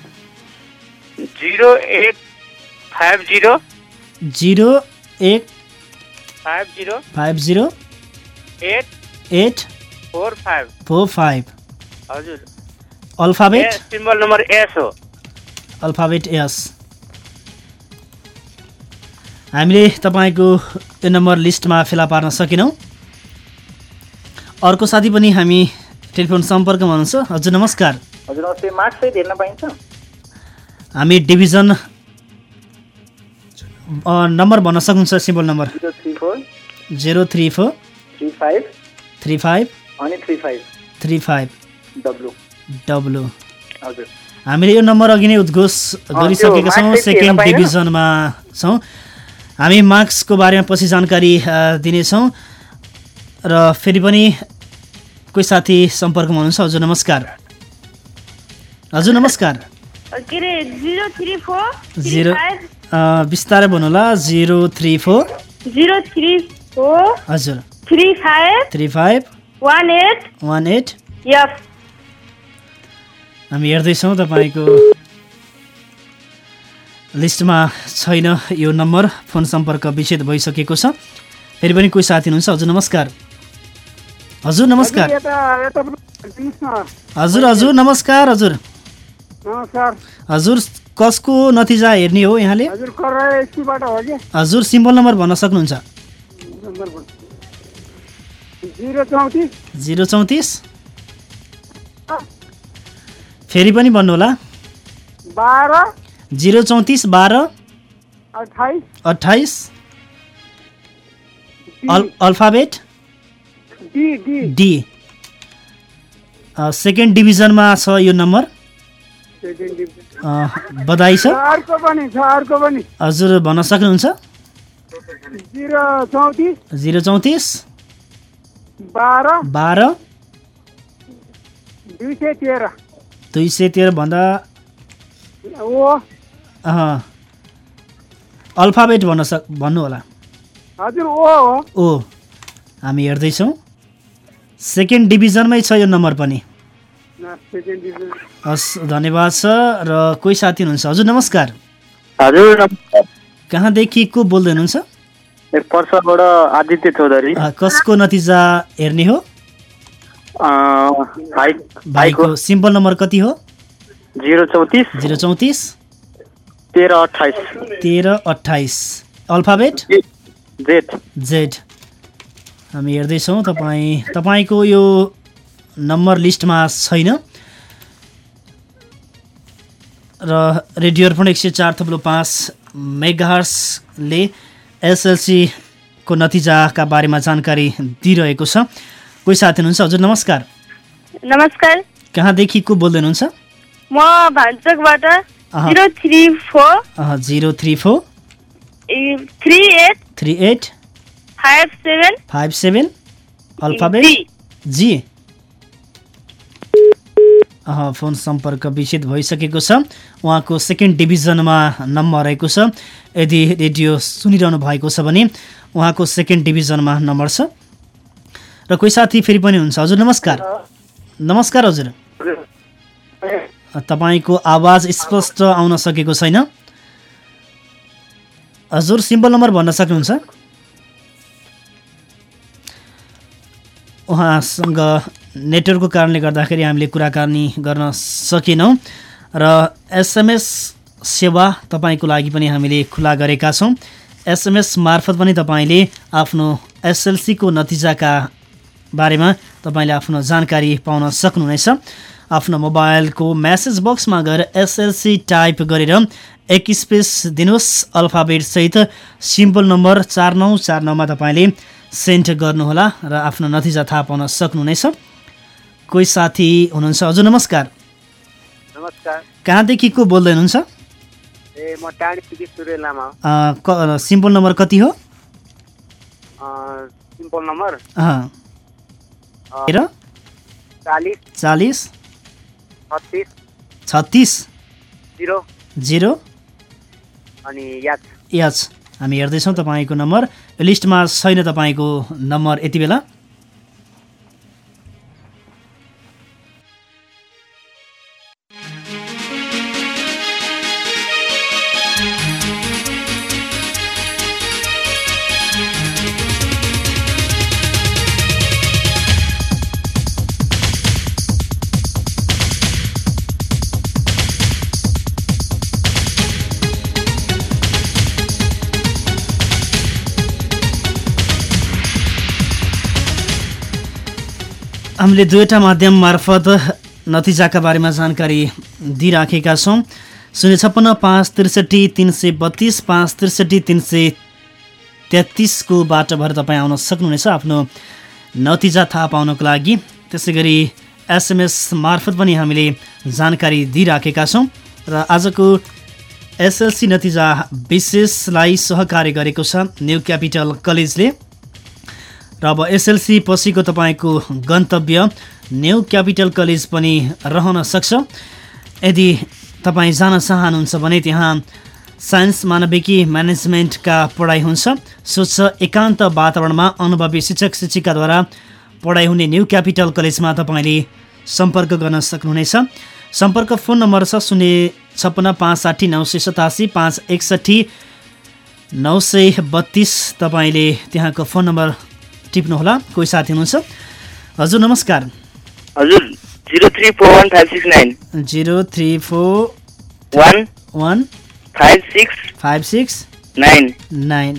Zero eight five zero. Zero एक five zero. Five zero eight eight four five. Four five. हजुर। अल्फाबेट? सिम्बल नम्बर एस हो। Alphabet S. हामीले तपाईँको यो नम्बर लिस्टमा फेला पार्न सकेनौँ। अर्को साथी पनि हामी टेलिफोन सम्पर्कमा हुनुहुन्छ। हजुर नमस्कार। हजुर मार्क्स हेर्न पाइन्छ? हामी डिभिजन नम्बर भन्न सक्नुहुन्छ symbol number. Zero three four. Three five. Three five. अनि three five. Three five. W. W. हजुर। हामीले यो नम्बर अघि नै उद्घोष गरिसकेका छौँ सेकेन्ड? डिभिजनमा छौँ। हामी मार्क्सको बारेमा पछि जानकारी दिनेछौँ। र फेरि पनि कोही साथी सम्पर्कमा हुनुहुन्छ? हजुर नमस्कार। हजुर नमस्कार। जिरो बिस्तारै भन्नुहोला। Zero three four. Zero three four हजुर। Three five. Three five. One eight. One eight. Yes. हामी हेर्दैछौँ तपाईँको लिस्टमा छैन यो नम्बर। फोन सम्पर्क विच्छेद भइसकेको छ। फेरि पनि कोही साथी हुनुहुन्छ? हजुर नमस्कार। हजुर नमस्कार। हजुर हजुर नमस्कार हजुर। नमस्कार। हजुर कसको नतिजा हेर्ने हो यहाँले? हजुर सिम्बल नम्बर भन्न सक्नुहुन्छ। जिरो चौतिस। फेरि पनि भन्नुहोला बाह्र। जिरो चौतिस बाह्र अठाइस अठाइस अल अल्फाबेट? डी सेकेन्ड डिभिजनमा छ यो नम्बर। बधाई छ। हजुर भन्न सक्नुहुन्छ। जिरो चौतिस। बाह्र। दुई सय तेह्रभन्दा अल्फाबेट भन्न सक भन्नु होला। हजुर ओ हो। ओ हामी हेर्दैछौँ। सेकेन्ड डिभिजनमै छ यो नम्बर पनि। हस् धन्यवाद छ र कोही साथी हुनुहुन्छ? हजुर नमस्कार। हजुर कहाँदेखि को बोल्दै हुनुहुन्छ? पर्साबाट आदित्य चौधरी। कसको नतिजा हेर्ने हो? भाइ भाइको सिम्पल नम्बर कति हो? जिरो चौतिस। जिरो चौतिस। तेह्र अठाइस तेह्र अठाइस अल्फाबेट? जेड। जेड। हामी हेर्दैछौँ तपाईँ तपाईँको यो नम्बर लिस्टमा छैन। र रेडियो अर्पण एक सय चार थप्लो पाँच मेगाहर्सले एसएलसीको नतिजाका बारेमा जानकारी दिइरहेको छ। कोही साथी हुनुहुन्छ? हजुर नमस्कार। नमस्कार। कहाँदेखि को बोल्दै हुनुहुन्छ? म भान्चोकबाट। Zero three four three four three eight three eight five seven five seven alphabet G. Phone सम्पर्क विच्छेद भइसकेको छ उहाँको सेकेन्ड डिभिजनमा नम्बर रहेको छ यदि रेडियो सुनिरहनु भएको छ भने उहाँको सेकेन्ड डिभिजनमा नम्बर छ र कोही साथी फेरि पनि हुन्छ हजुर नमस्कार नमस्कार हजुर तपाईँको आवाज स्पष्ट आउन सकेको छैन। हजुर सिम्बल नम्बर भन्न सक्नुहुन्छ? उहाँसँग नेटवर्कको कारणले गर्दाखेरि हामीले कुराकानी गर्न सकेनौँ र एसएमएस सेवा तपाईँको लागि पनि हामीले खुला गरेका छौँ। एसएमएस मार्फत पनि तपाईँले आफ्नो एसएलसीको नतिजाका बारेमा तपाईँले आफ्नो जानकारी पाउन सक्नुहुनेछ। आफ्नो मोबाइलको म्यासेज बक्समा गएर एसएलसी टाइप गरेर एक स्पेस दिनुहोस् अल्फाबेटसहित सिम्पल नम्बर चार नौ चार नौमा तपाईँले सेन्ड गर्नुहोला र आफ्नो नतिजा थाहा पाउन सक्नुहुनेछ कोही साथी हुनुहुन्छ? हजुर नमस्कार। नमस्कार। कहाँदेखि को बोल्दै हुनुहुन्छ? सिम्पल नम्बर कति हो? सिम्पल नम्बर चालिस। छत्तिस। जिरो। जिरो? अनि याद। यच हामी हेर्दैछौँ तपाईँको नम्बर। लिस्टमा छैन तपाईँको नम्बर यति बेला। हामीले दुईवटा माध्यम मार्फत नतिजाका बारेमा जानकारी दिइराखेका छौँ। शून्य छप्पन्न पाँच त्रिसठी तिन सय बत्तिस पाँच त्रिसठी तिन सय तेत्तिसको बाटोभर तपाईँ आउन सक्नुहुनेछ आफ्नो नतिजा थाहा पाउनको लागि। त्यसै गरी एसएमएस मार्फत पनि हामीले जानकारी दिइराखेका छौँ र आजको एसएलसी नतिजा विशेषलाई सहकार्य गरेको छ न्यू क्यापिटल कलेजले। र अब एसएलसी पछिको तपाईँको गन्तव्य न्यू क्यापिटल कलेज पनि रहन सक्छ। यदि तपाईँ जान चाहनुहुन्छ भने त्यहाँ साइन्स मानविकी म्यानेजमेन्टका पढाइ हुन्छ। स्वच्छ एकान्त वातावरणमा अनुभवी शिक्षक शिक्षिकाद्वारा पढाइ हुने न्यू क्यापिटल कलेजमा तपाईँले सम्पर्क गर्न सक्नुहुनेछ। सम्पर्क फोन नम्बर छ शून्य छप्पन्न पाँच साठी नौ सय सतासी पाँच एकसट्ठी नौ सय बत्तिस। तपाईँले त्यहाँको फोन नम्बर टिप्नुहोला कोही साथी हुनुहुन्छ? हजुर नमस्कार। हजुर zero three four one five six nine. Zero three four one one five six five six nine. Nine.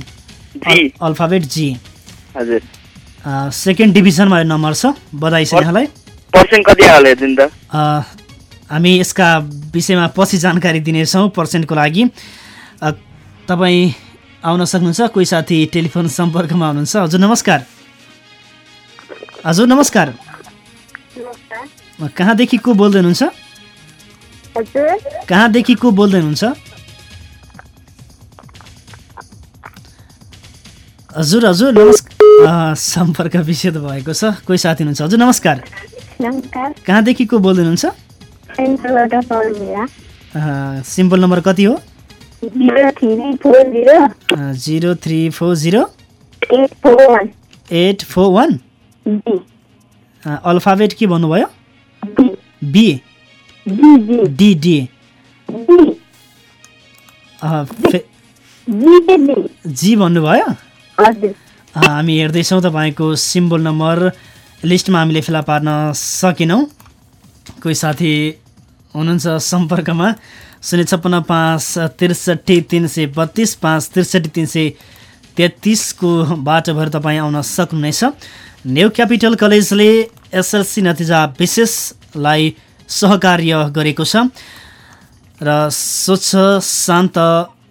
जी। Alphabet G. हजुर। सेकेन्ड डिभिजनमा यो नम्बर छ बधाई छ यहाँलाई। पर्सेन्ट कति आयो हेरिदिनु त? हामी यसका विषयमा पछि जानकारी दिनेछौँ पर्सेन्टको लागि। तपाईँ आउन सक्नुहुन्छ कोही साथी टेलिफोन सम्पर्कमा हुनुहुन्छ? हजुर नमस्कार। हजुर नमस्कार। कहाँदेखि को बोल्दै हुनुहुन्छ? कहाँदेखि को बोल्दै हुनुहुन्छ? हजुर हजुर नमस्कार सम्पर्क विच्छेद भएको छ। कोही साथी हुनुहुन्छ? हजुर नमस्कार। नमस्कार। कहाँदेखि को बोल्दै हुनुहुन्छ? सिम्पल नम्बर कति हो? Zero three four zero. Eight four one. Alphabet के भन्नुभयो? बी। D D. जी भन्नुभयो? हामी हेर्दैछौँ तपाईँको सिम्बल नम्बर। लिस्टमा हामीले फेला पार्न सकेनौँ। कोही साथी हुनुहुन्छ सम्पर्कमा? शून्य छप्पन्न पाँच त्रिसठी तिन सय बत्तिस पाँच त्रिसठी तिन सय तेत्तिसको बाटोभर तपाईँ आउन सक्नुहुनेछ। न्यू क्यापिटल कलेजले एसएलसी नतिजा विशेषलाई सहकार्य गरेको छ र स्वच्छ शान्त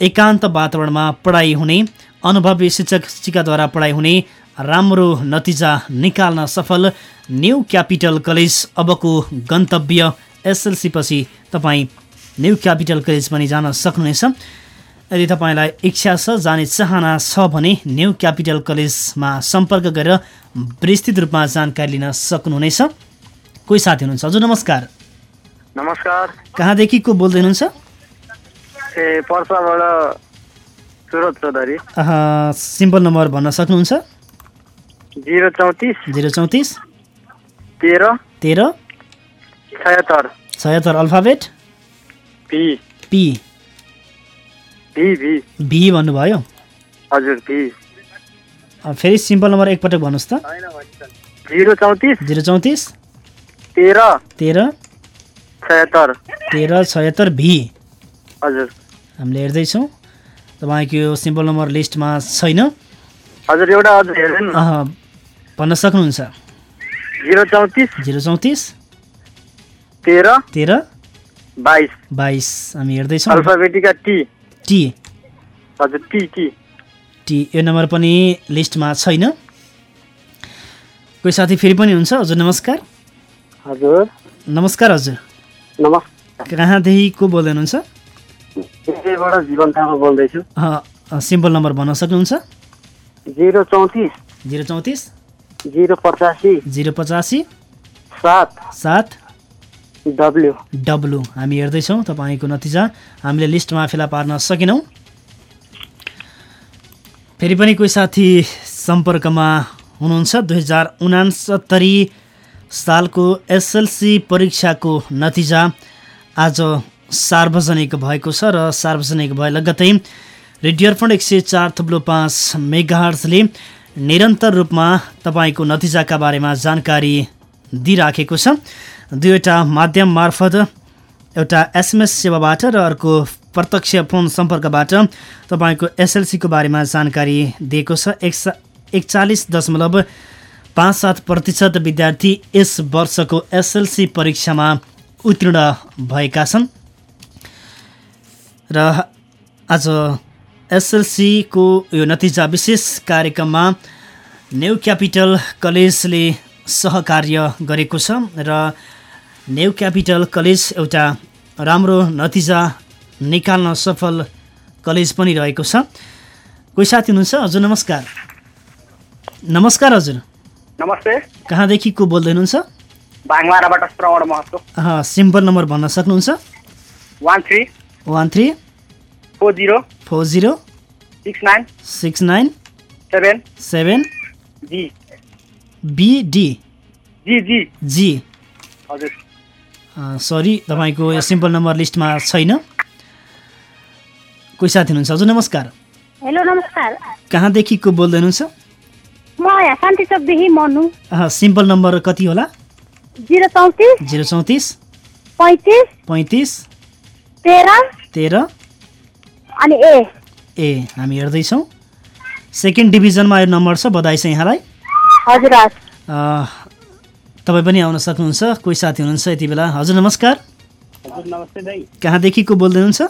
एकान्त वातावरणमा पढाइ हुने अनुभवी शिक्षक शिक्षिकाद्वारा पढाइ हुने राम्रो नतिजा निकाल्न सफल न्यू क्यापिटल कलेज अबको गन्तव्य एसएलसी पछि तपाईँ न्यू क्यापिटल कलेज पनि जान सक्नुहुनेछ। यदि तपाईँलाई इच्छा छ जाने चाहना छ भने न्यू क्यापिटल कलेजमा सम्पर्क गरेर विस्तृत रूपमा जानकारी लिन सक्नुहुनेछ। कोही साथी हुनुहुन्छ? हजुर नमस्कार। नमस्कार। कहाँदेखि को बोल्दै हुनुहुन्छ? ए पर्साबाट सुरज चौधरी। सिम्पल नम्बर भन्न सक्नुहुन्छ? जिरो चौतिस। जिरो चौतिस। तेह्र। तेह्र। छयत्तर। छयत्तर अल्फाबेट। भी पी। भी भन्नुभयो? हजुर भी फेरि सिम्पल नम्बर एकपटक भन्नुहोस् त। जिरो चौतिस। जिरो चौतिस। तेह्र। तेह्र। छयत्तर। तेह्र छयत्तर भी हजुर। हामीले हेर्दैछौँ। तपाईँको यो सिम्पल नम्बर लिस्टमा छैन। हजुर एउटा भन्न सक्नुहुन्छ। जिरो चौतिस। जिरो चौतिस। तेह्र। तेह्र। बाइस। बाइस। हामी हेर्दैछौँ। अल्फाबेटिका टी। टी। हजुर टी टी। टी यो नम्बर पनि लिस्टमा छैन। कोही साथी फेरि पनि हुन्छ? हजुर नमस्कार। हजुर। नमस्कार हजुर। नमस्कार। कहाँदेखि को बोल्दै हुनुहुन्छ? बोल्दैछु। सिम्पल नम्बर भन्न सक्नुहुन्छ? जिरो चौतिस। जिरो चौतिस। जिरो पचासी। जिरो पचासी। सात। सात। डब्लु डब्लु हामी हेर्दैछौँ तपाईँको नतिजा। हामीले लिस्टमा फेला पार्न सकेनौँ। फेरि पनि कोही साथी सम्पर्कमा हुनुहुन्छ। दुई हजार उनासत्तरी सालको एसएलसी परीक्षाको नतिजा आज सार्वजनिक भएको छ र सार्वजनिक भए लगत्तै रेडियो अर्पण एक सय चार थुप्लो पाँच मेगाहर्सले निरन्तर रूपमा तपाईँको नतिजाका बारेमा जानकारी दिइराखेको छ। दुईवटा माध्यम मार्फत एउटा एसएमएस सेवाबाट र अर्को प्रत्यक्ष फोन सम्पर्कबाट तपाईँको एसएलसीको बारेमा जानकारी दिएको छ। एक एकचालिस दशमलव पाँच सात प्रतिशत विद्यार्थी यस वर्षको एसएलसी परीक्षामा उत्तीर्ण भएका छन्। र आज एसएलसीको यो नतिजा विशेष कार्यक्रममा न्यु क्यापिटल कलेजले सहकार्य गरेको छ र न्यु क्यापिटल कलेज एउटा राम्रो नतिजा निकाल्न सफल कलेज पनि रहेको छ। कोही साथी हुनुहुन्छ? हजुर नमस्कार। नमस्कार हजुर। नमस्ते। कहाँदेखि को बोल्दै हुनुहुन्छ? भाङमाराबाट श्रवण महतो। सिम्पल नम्बर भन्न सक्नुहुन्छ? One three. One three. Four zero. Four zero. Six nine. Six nine. Seven. Seven. G. BD G G. G. हजुर। सरी तपाईँको यो सिम्पल नम्बर लिस्टमा छैन। कोही साथी हुनुहुन्छ? हजुर नमस्कार। हेलो नमस्कार। कहाँदेखि को बोल्दै हुनुहुन्छ? सिम्पल नम्बर कति होला? जिरो चौतिस। जिरो चौतिस। पैँतिस। पैँतिस। तेह्र। तेह्र। अनि ए। ए हामी हेर्दैछौँ। सेकेन्ड डिभिजनमा यो नम्बर छ बधाई छ यहाँलाई। हजुर तपाईँ पनि आउन सक्नुहुन्छ कोही साथी हुनुहुन्छ यति बेला। हजुर नमस्कार। हजुर नमस्ते दाइ कहाँदेखि को बोल्दै हुनुहुन्छ?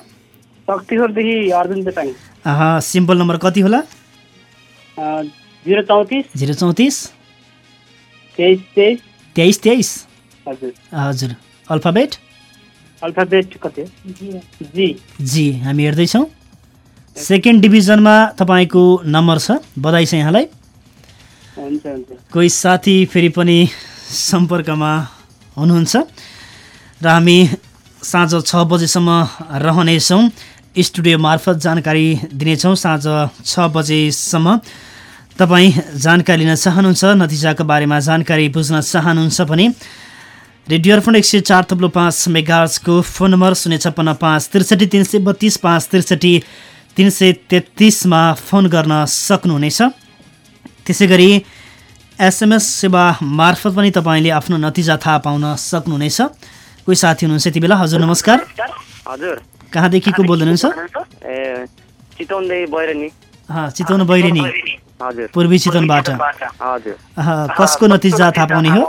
शक्तिखोरदेखि अर्जुन चेपाङ अँ, सिम्पल नम्बर कति होला? जिरो चौतिस। जिरो चौतिस। तेइस तेइस। तेइस तेइस। हजुर। हजुर। अल्फाबेट? अल्फाबेट कति जी। जी हामी हेर्दैछौँ। सेकेन्ड डिभिजनमा तपाईँको नम्बर छ। बधाई छ यहाँलाई। कोही साथी फेरि पनि सम्पर्कमा हुनुहुन्छ र हामी साँझ छ बजेसम्म रहनेछौँ। स्टुडियो मार्फत जानकारी दिनेछौँ साँझ छ बजेसम्म। तपाईँ जानकारी लिन चाहनुहुन्छ नतिजाको बारेमा जानकारी बुझ्न चाहनुहुन्छ भने रेडियो अर्पण एक सय चार थप्लो पाँच मेगार्सको फोन नम्बर शून्य छप्पन्न पाँच त्रिसठी तिन सय बत्तिस पाँच त्रिसठी तिन सय तेत्तिसमा फोन गर्न सक्नुहुनेछ। त्यसै गरी एसएमएस सेवा मार्फत पनि तपाईँले आफ्नो नतिजा थाहा पाउन सक्नुहुनेछ कोही साथी हुनुहुन्छ यति बेला? हजुर नमस्कार। हजुर। कहाँदेखि को बोल्दै हुनुहुन्छ? चितवन बैरिनी। हजुर। पूर्वी चितवनबाट कसको नतिजा थाहा पाउने हो?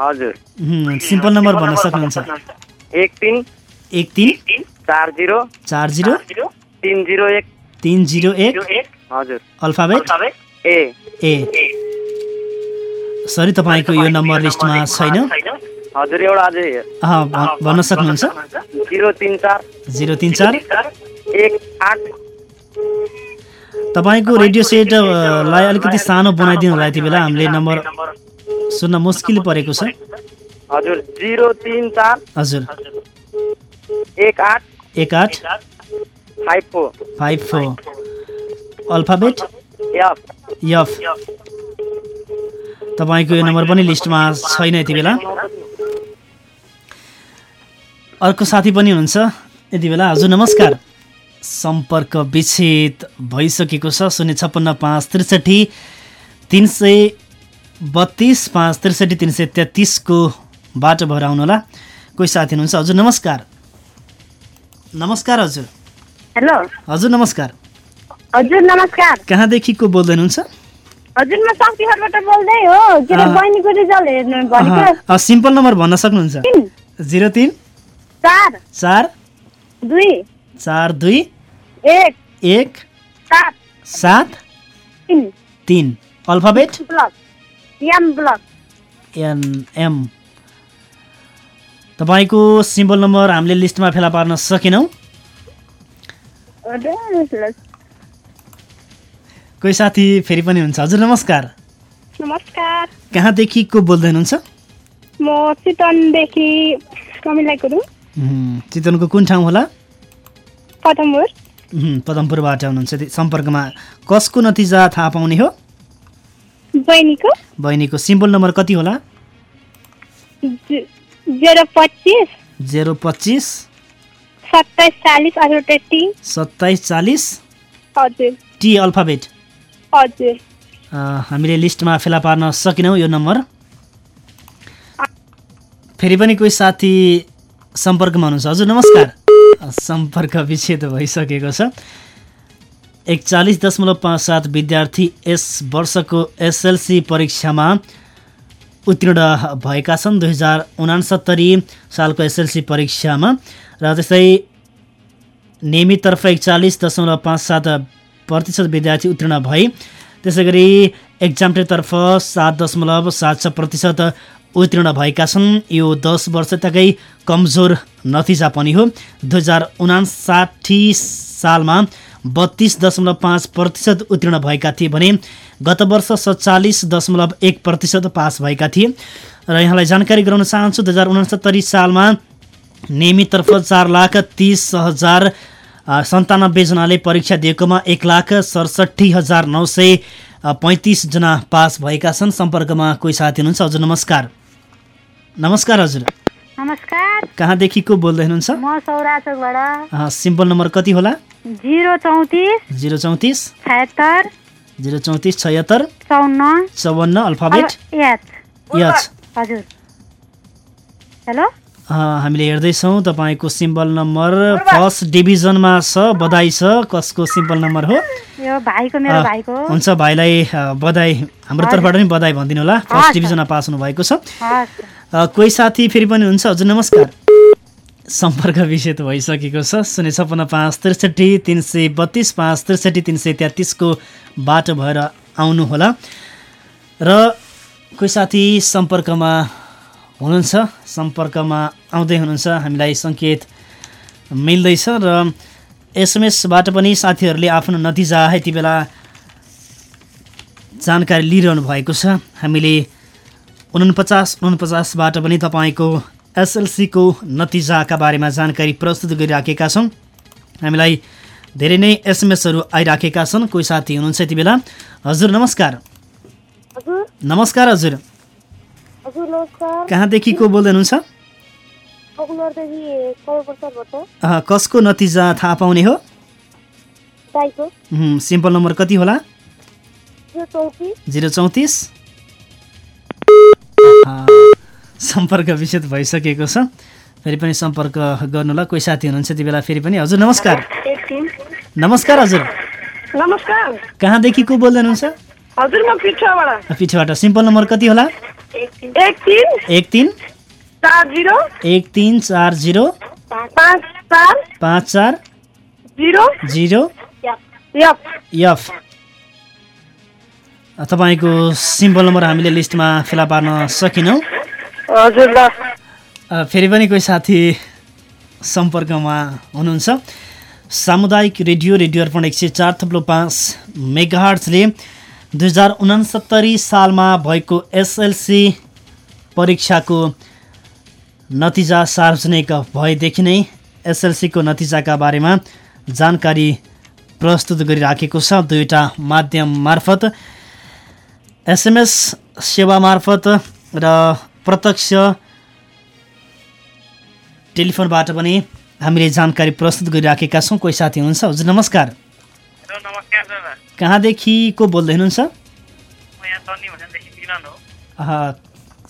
हजुर। सिम्पल नम्बर भन्न सक्नुहुन्छ। एक तिन। एक तिन। चार जिरो। चार जिरो। तिन जिरो एक। तिन जिरो एक। हजुर। अल्फाबेट? ए। ए। सरी तपाईँको यो नम्बर लिस्टमा छैन? हजुर एउटा अझै भन्न सक्नुहुन्छ? जिरो तिन चार। जिरो तिन चार। एक आठ। तपाईँको रेडियो सेट अ, लाई अलिकति सानो बनाइदिनु होला यति बेला। हामीले नम्बर सुन्न मुस्किल परेको छ। हजुर जिरो तिन चार। हजुर। एक आठ। एक आठ। Five four. Five four. Alphabet? F F. तपाईँको यो नम्बर पनि लिस्टमा छैन यति बेला। अर्को साथी पनि हुनुहुन्छ यति बेला। हजुर नमस्कार। सम्पर्क विच्छेद भइसकेको छ शून्य छप्पन्न पाँच त्रिसठी तिन सय बत्तिस पाँच त्रिसठी तिन सय तेत्तिसको बाटो भएर आउनुहोला। कोही साथी हुनुहुन्छ? हजुर नमस्कार। नमस्कार हजुर। हेलो। हजुर नमस्कार। हजुर नमस्कार। कहाँदेखि को बोल्दै हुनुहुन्छ? हजुर म शक्तिखरबाट बोल्दै हो के अरे। बहिनीको रिजल्ट हेर्नु भनेको सिम्पल नम्बर भन्न सक्नुहुन्छ। जिरो तिन। चार। चार। दुई। चार दुई। एक। एक। सात। सात। तिन। तिन। Alphabet? Block. M block. NM तपाईँको सिम्बल नम्बर हामीले लिस्टमा फेला पार्न सकेनौँ। कोही साथी फेरि पनि हुन्छ। हजुर नमस्कार। नमस्कार। कहाँदेखि को बोल्दै हुनुहुन्छ? म चितवनदेखि कमिला गुरुङ चितवनको कुन ठाउँ होला? पदमपुर। पदमपुरबाट हुनुहुन्छ। सम्पर्कमा कसको नतिजा थाहा पाउने हो? बहिनीको। बहिनीको सिम्बल नम्बर कति होला? जेरो पच्चिस। जेरो पच्चिस। सत्ताइस चालिस सत्ताइस चालिस। हजुर। T alphabet. हामीले लिस्टमा फेला पार्न सकेनौँ यो नम्बर। फेरि पनि कोही साथी सम्पर्कमा हुनुहुन्छ। हजुर नमस्कार। सम्पर्क विच्छेद भइसकेको छ। एकचालिस दशमलव पाँच सात विद्यार्थी यस वर्षको एसएलसी परीक्षामा उत्तीर्ण भएका छन्। दुई हजार उनासत्तरी सालको एसएलसी परीक्षामा। र त्यस्तै नियमिततर्फ एकचालिस दशमलव पाँच सात प्रतिशत विद्यार्थी उत्तीर्ण भए। त्यसै गरी एक्जामटेतर्फ सात दशमलव सात छ प्रतिशत उत्तीर्ण भएका छन्। यो दस वर्षताकै कमजोर नतिजा पनि हो। दुई हजार उनासाठी सालमा बत्तिस दशमलव पाँच प्रतिशत उत्तीर्ण भएका थिए भने गत वर्ष सत्तालिस दशमलव एक प्रतिशत पास भएका थिए। र यहाँलाई जानकारी गराउन चाहन्छु दुई हजार उनसत्तरी सालमा नियमिततर्फ चार लाख तिस हजार सन्तानब्बेजनाले परीक्षा दिएकोमा एक लाख सडसठी हजार नौ सय पैँतिसजना पास भएका छन्। सम्पर्कमा कोही साथी हुनुहुन्छ? हजुर नमस्कार। नमस्कार हजुर। नमस्कार। कहाँदेखि को बोल्दै हुनुहुन्छ? म सौराचोकबाट। अँ, सिम्पल नम्बर कति होला? जिरो चौतिस जिरो चौतिस छयत्तर जिरो चौतिस छयत्तर चौन्न चौवन्न अल्फाबेट। एच हजुर। हेलो? हामीले हेर्दैछौँ तपाईँको सिम्बल नम्बर फर्स्ट डिभिजनमा छ बधाई छ। कसको सिम्बल नम्बर हो? हुन्छ भाइलाई बधाई। हाम्रो तर्फबाट पनि बधाई भनिदिनु होला। फर्स्ट। डिभिजनमा पास हुनुभएको छ। कोही साथी फेरि पनि हुन्छ? हजुर नमस्कार। सम्पर्क विषय त भइसकेको छ। शून्य छपन्न पाँच त्रिसठी तिन सय बत्तिस पाँच त्रिसठी तिन सय तेत्तिसको बाटो भएर आउनुहोला। र कोही साथी सम्पर्कमा हुनुहुन्छ सम्पर्कमा आउँदै हुनुहुन्छ हामीलाई सङ्केत मिल्दैछ र एसएमएसबाट पनि साथीहरूले आफ्नो नतिजा यति बेला जानकारी लिइरहनु भएको छ। हामीले उनपचास उनपचासबाट पनि तपाईँको एसएलसीको नतिजाका बारेमा जानकारी प्रस्तुत गरिराखेका छौँ। हामीलाई धेरै नै एसएमएसहरू आइराखेका छन्। कोही साथी हुनुहुन्छ यति बेला? हजुर नमस्कार। नमस्कार हजुर। कहाँदेखि को बोल्दै हुनुहुन्छ कसको नतिजा थाहा पाउने हो? सिम्पल नम्बर कति होला? जिरो चौतिस। सम्पर्क विच्छेद भइसकेको छ। फेरि पनि सम्पर्क गर्नुहोला कोही साथी हुनुहुन्छ त्यति बेला फेरि पनि। हजुर नमस्कार। नमस्कार हजुर। नमस्कार। कहाँदेखि को बोल्दै हुनुहुन्छ हजुर म पिठोबाट। सिम्पल नम्बर कति होला? एक तिन एक तिन चार जिरो। एक तिन चार जिरो। पाँच चार। जिरो। यफ। तपाईँको सिम्बल नम्बर हामीले लिस्टमा फेला पार्न सकेनौँ। हजुर ल। फेरि पनि कोही साथी सम्पर्कमा हुनुहुन्छ। सामुदायिक रेडियो रेडियो अर्पण एक सय चार थप्लो पाँच दुई हजार उनासत्तरी सालमा भएको एसएलसी परीक्षाको नतिजा सार्वजनिक भएदेखि नै एसएलसीको नतिजाका बारेमा जानकारी प्रस्तुत गरिराखेको छ। दुईवटा माध्यम मार्फत एसएमएस सेवा मार्फत र प्रत्यक्ष टेलिफोनबाट पनि हामीले जानकारी प्रस्तुत गरिराखेका छौँ। कोही साथी हुनुहुन्छ? हजुर नमस्कार। नमस्कार कहाँदेखि को बोल्दै हुनुहुन्छ?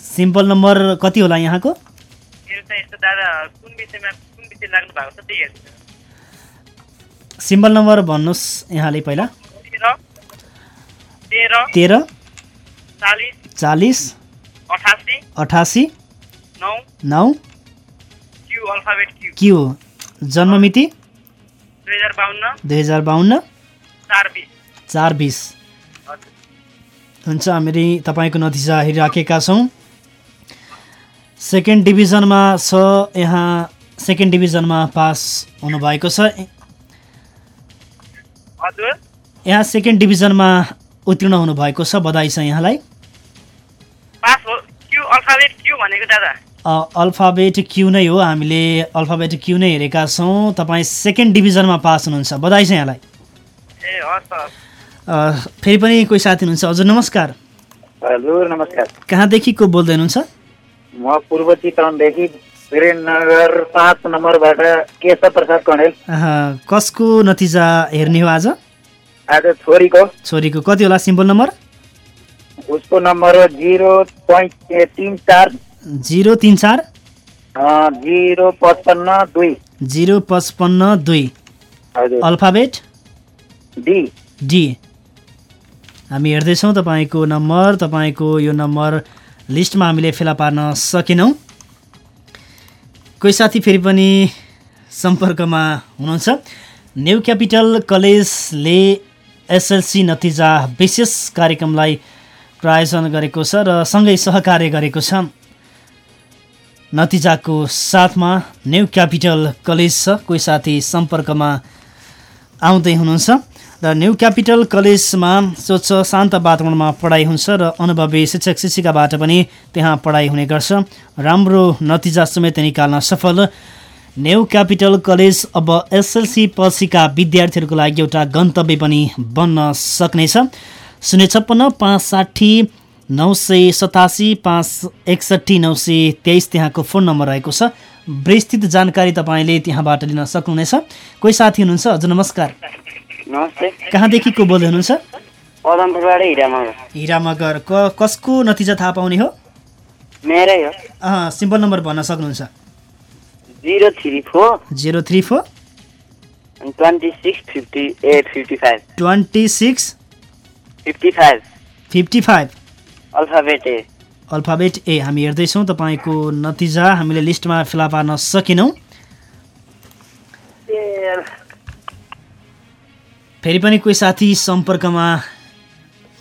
सिम्पल नम्बर कति होला यहाँको? सिम्बल नम्बर भन्नुहोस् यहाँले पहिला। तेह्र चालिस अठासी नौ क्यु जन्ममिति दुई हजार बाहन्न दुई हजार बाहन्न चार बिस हुन्छ हामीले तपाईँको नतिजा हेरिराखेका छौँ। सेकेन्ड डिभिजनमा छ यहाँ सेकेन्ड डिभिजनमा पास हुनुभएको छ। यहाँ सेकेन्ड डिभिजनमा उत्तीर्ण हुनुभएको छ बधाई छ यहाँलाई। पास हो क्यु अल्फाबेट क्यु भनेको दादा। अ, अल्फाबेट क्यु नै हो हामीले अल्फाबेट क्यु नै हेरेका छौँ। तपाईँ सेकेन्ड डिभिजनमा पास हुनुहुन्छ बधाई छ यहाँलाई। फेरि पनि कोही साथी हुनुहुन्छ। हजुर नमस्कार। हजुर नमस्कार। कहाँदेखि को बोल्दै हुनुहुन्छ? म पूर्व चितवनदेखि वीरेन्द्रनगर पाँच नम्बरबाट केशव प्रसाद कणेल अह, कसको नतिजा हेर्ने हो आज? आज छोरीको। छोरीको। कति होला सिम्बल नम्बर? उसको नम्बर हो जिरो पोइन्ट तिन चार। जिरो तिन चार? जिरो पचपन्न दुई। जिरो पचपन्न दुई। हजुर। अल्फाबेट? डी। डी। हामी हेर्दैछौँ तपाईँको नम्बर तपाईँको यो नम्बर लिस्टमा हामीले फेला पार्न सकेनौँ। कोही साथी फेरि पनि सम्पर्कमा हुनुहुन्छ। न्यु क्यापिटल कलेजले एसएलसी नतिजा विशेष कार्यक्रमलाई प्रायोजन गरेको छ र सँगै सहकार्य गरेको छ। नतिजाको साथमा न्यु क्यापिटल कलेज छ। कोही साथी सम्पर्कमा आउँदै हुनुहुन्छ। र न्यु क्यापिटल कलेजमा स्वच्छ शान्त वातावरणमा पढाइ हुन्छ र अनुभवी शिक्षक शिक्षिकाबाट पनि त्यहाँ पढाइ हुने गर्छ। राम्रो नतिजा समेत निकाल्न सफल। न्यु क्यापिटल कलेज अब एसएलसी पछिका विद्यार्थीहरूको लागि एउटा गन्तव्य पनि बन्न सक्नेछ। शून्य छप्पन्न पाँच साठी नौ सय सतासी पाँच एकसट्ठी नौ सय तेइस त्यहाँको फोन नम्बर रहेको छ। विस्तृत जानकारी तपाईँले त्यहाँबाट लिन सक्नुहुनेछ। कोही साथी हुनुहुन्छ? हजुर नमस्कार। नमस्ते। कहाँदेखि को बोल्दै हुनुहुन्छ? हिरामगर। कसको नतिजा थाहा पाउने हो? मेरै हो। सिम्पल नम्बर भन्न सक्नुहुन्छ। Zero three four. Zero three four. Twenty six fifty eight fifty five. Twenty six fifty five. Fifty five. Alphabet A. Alphabet A. हामी हेर्दैछौँ तपाईँको नतिजा। हामीले लिस्टमा फेला पार्न सकेनौँ। फेरि पनि कोही साथी सम्पर्कमा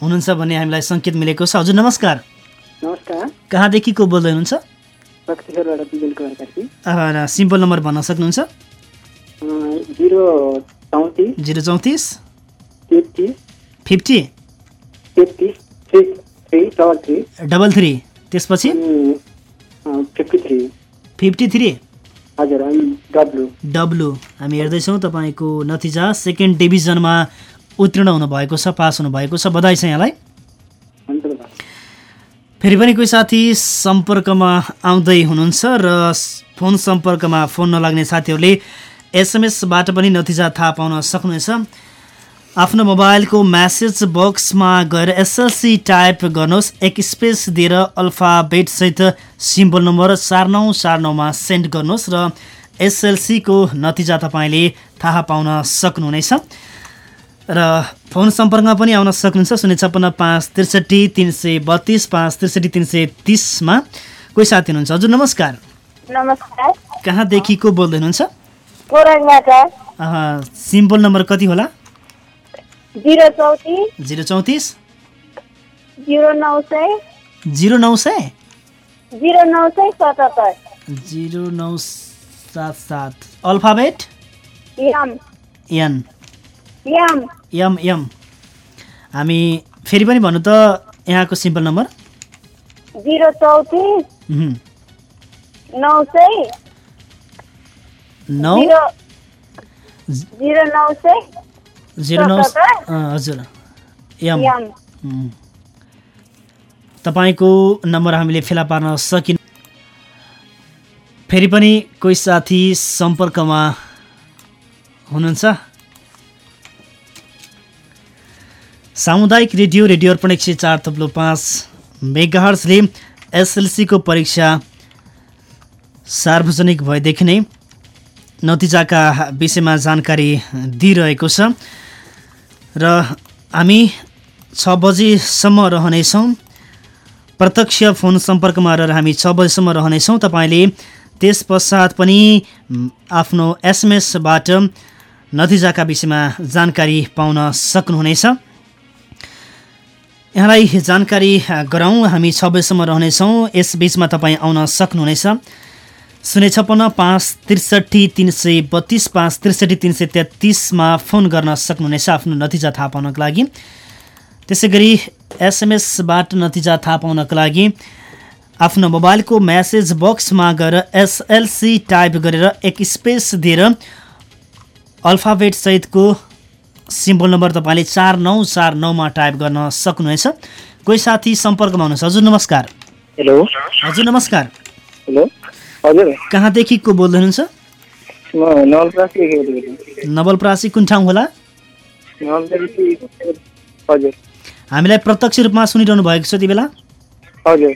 हुनुहुन्छ भन्ने हामीलाई सङ्केत मिलेको छ। हजुर नमस्कार। नमस्कार। कहाँदेखि को बोल्दै हुनुहुन्छ? सिम्पल नम्बर भन्न सक्नुहुन्छ? जिरो चौतिस फिफ्टी डबल थ्री। त्यसपछि? Fifty three. हजुर डब्लु। डब्लु। हामी हेर्दैछौँ तपाईँको नतिजा। सेकेन्ड डिभिजनमा उत्तीर्ण हुनुभएको छ पास हुनुभएको छ। बधाई छ यहाँलाई। फेरि पनि कोही साथी सम्पर्कमा आउँदै हुनुहुन्छ र फोन सम्पर्कमा फोन नलाग्ने साथीहरूले एसएमएसबाट पनि नतिजा थाहा पाउन सक्नुहुनेछ। आफ्नो मोबाइलको म्यासेज बक्समा गएर एसएलसी टाइप गर्नुहोस् एक स्पेस दिएर अल्फाबेटसहित सिम्बल नम्बर चार नौ चार नौमा सेन्ड गर्नुहोस् र एसएलसीको नतिजा तपाईँले थाहा पाउन सक्नुहुनेछ। र फोन सम्पर्कमा पनि आउन सक्नुहुन्छ शून्य छप्पन्न पाँच त्रिसठी तिन सय बत्तिस पाँच त्रिसठी तिन सय तिसमा। कोही साथी हुनुहुन्छ? हजुर नमस्कार। नमस्कार। कहाँदेखि को बोल्दै हुनुहुन्छ? सिम्बल नम्बर कति होला? जिरो चौतिस? जिरो नौ सय। जिरो नौ सय? जिरो नौ सय सतहत्तर। जिरो नौ सात सात। अल्फाबेट? यम। एन यम। एम एम हामी फेरि पनि भन्नु त यहाँको सिम्पल नम्बर। जिरो चौतिस नौ सय। नौ? जिरो। जिरो नौ सय। जिरो नौ? अँ, हजुर। एम यम उम्. तपाईँको नम्बर हामीले फेला पार्न सकिन फेरि पनि कोही साथी सम्पर्कमा हुनुहुन्छ? सामुदायिक रेडियो रेडियो अर्पण एक सय चार थप्लो पाँच मेगाहर्सले एसएलसीको परीक्षा सार्वजनिक भएदेखि नै नतिजाका विषयमा जानकारी दिइरहेको छ। र हामी छ बजीसम्म रहनेछौँ। प्रत्यक्ष फोन सम्पर्कमा रहेर हामी छ बजीसम्म रहनेछौँ। तपाईँले त्यस पश्चात पनि आफ्नो एसएमएसबाट नतिजाका विषयमा जानकारी पाउन सक्नुहुनेछ। यहाँलाई जानकारी गराउँ। हामी छ बजीसम्म रहनेछौँ। यस बिचमा तपाईँ आउन सक्नुहुनेछ। शून्य छप्पन्न पाँच त्रिसठी तिन सय बत्तिस पाँच त्रिसठी तिन सय तेत्तिसमा फोन गर्न सक्नुहुनेछ आफ्नो नतिजा थाहा पाउनको लागि। त्यसै गरी एसएमएसबाट नतिजा थाहा पाउनको लागि आफ्नो मोबाइलको म्यासेज बक्समा गएर एसएलसी टाइप गरेर एक स्पेस दिएर अल्फाबेटसहितको सिम्बल नम्बर तपाईँले चार नौ चार नौमा टाइप गर्न सक्नुहुनेछ। कोही साथी सम्पर्कमा हुनुहुन्छ? हजुर नमस्कार। हेलो। हजुर नमस्कार। हेलो। हजुर। कहाँदेखि को बोल्दै हुनुहुन्छ नवलप्रासी कुन ठाउँ होला? हामीलाई प्रत्यक्ष रूपमा सुनिरहनु भएको छ यति बेला? हजुर।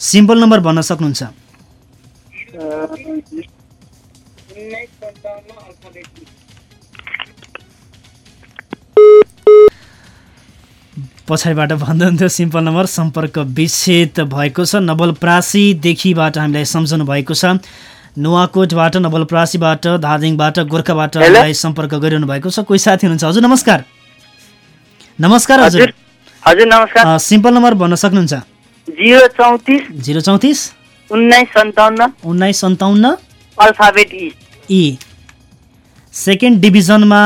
सिम्पल नम्बर भन्न सक्नुहुन्छ। पछाडिबाट भन्नुहुन्थ्यो सिम्पल नम्बर सम्पर्क विच्छेद भएको छ। नवलप्रासीदेखिबाट हामीलाई सम्झाउनु भएको छ। नुवाकोटबाट नवलप्रासीबाट धादिङबाट गोर्खाबाट हामीलाई सम्पर्क गरिरहनु भएको छ। कोही साथी हुनुहुन्छ? हजुर नमस्कार। नमस्कार हजुर। हजुर नमस्कार। सिम्पल नम्बर भन्न सक्नुहुन्छ? जिरो चौतिस जिरो चौतिस उन्नाइस सन्ताउन्न उन्नाइस सन्ताउन्न अल्फाबेट ई ई सेकेन्ड डिभिजनमा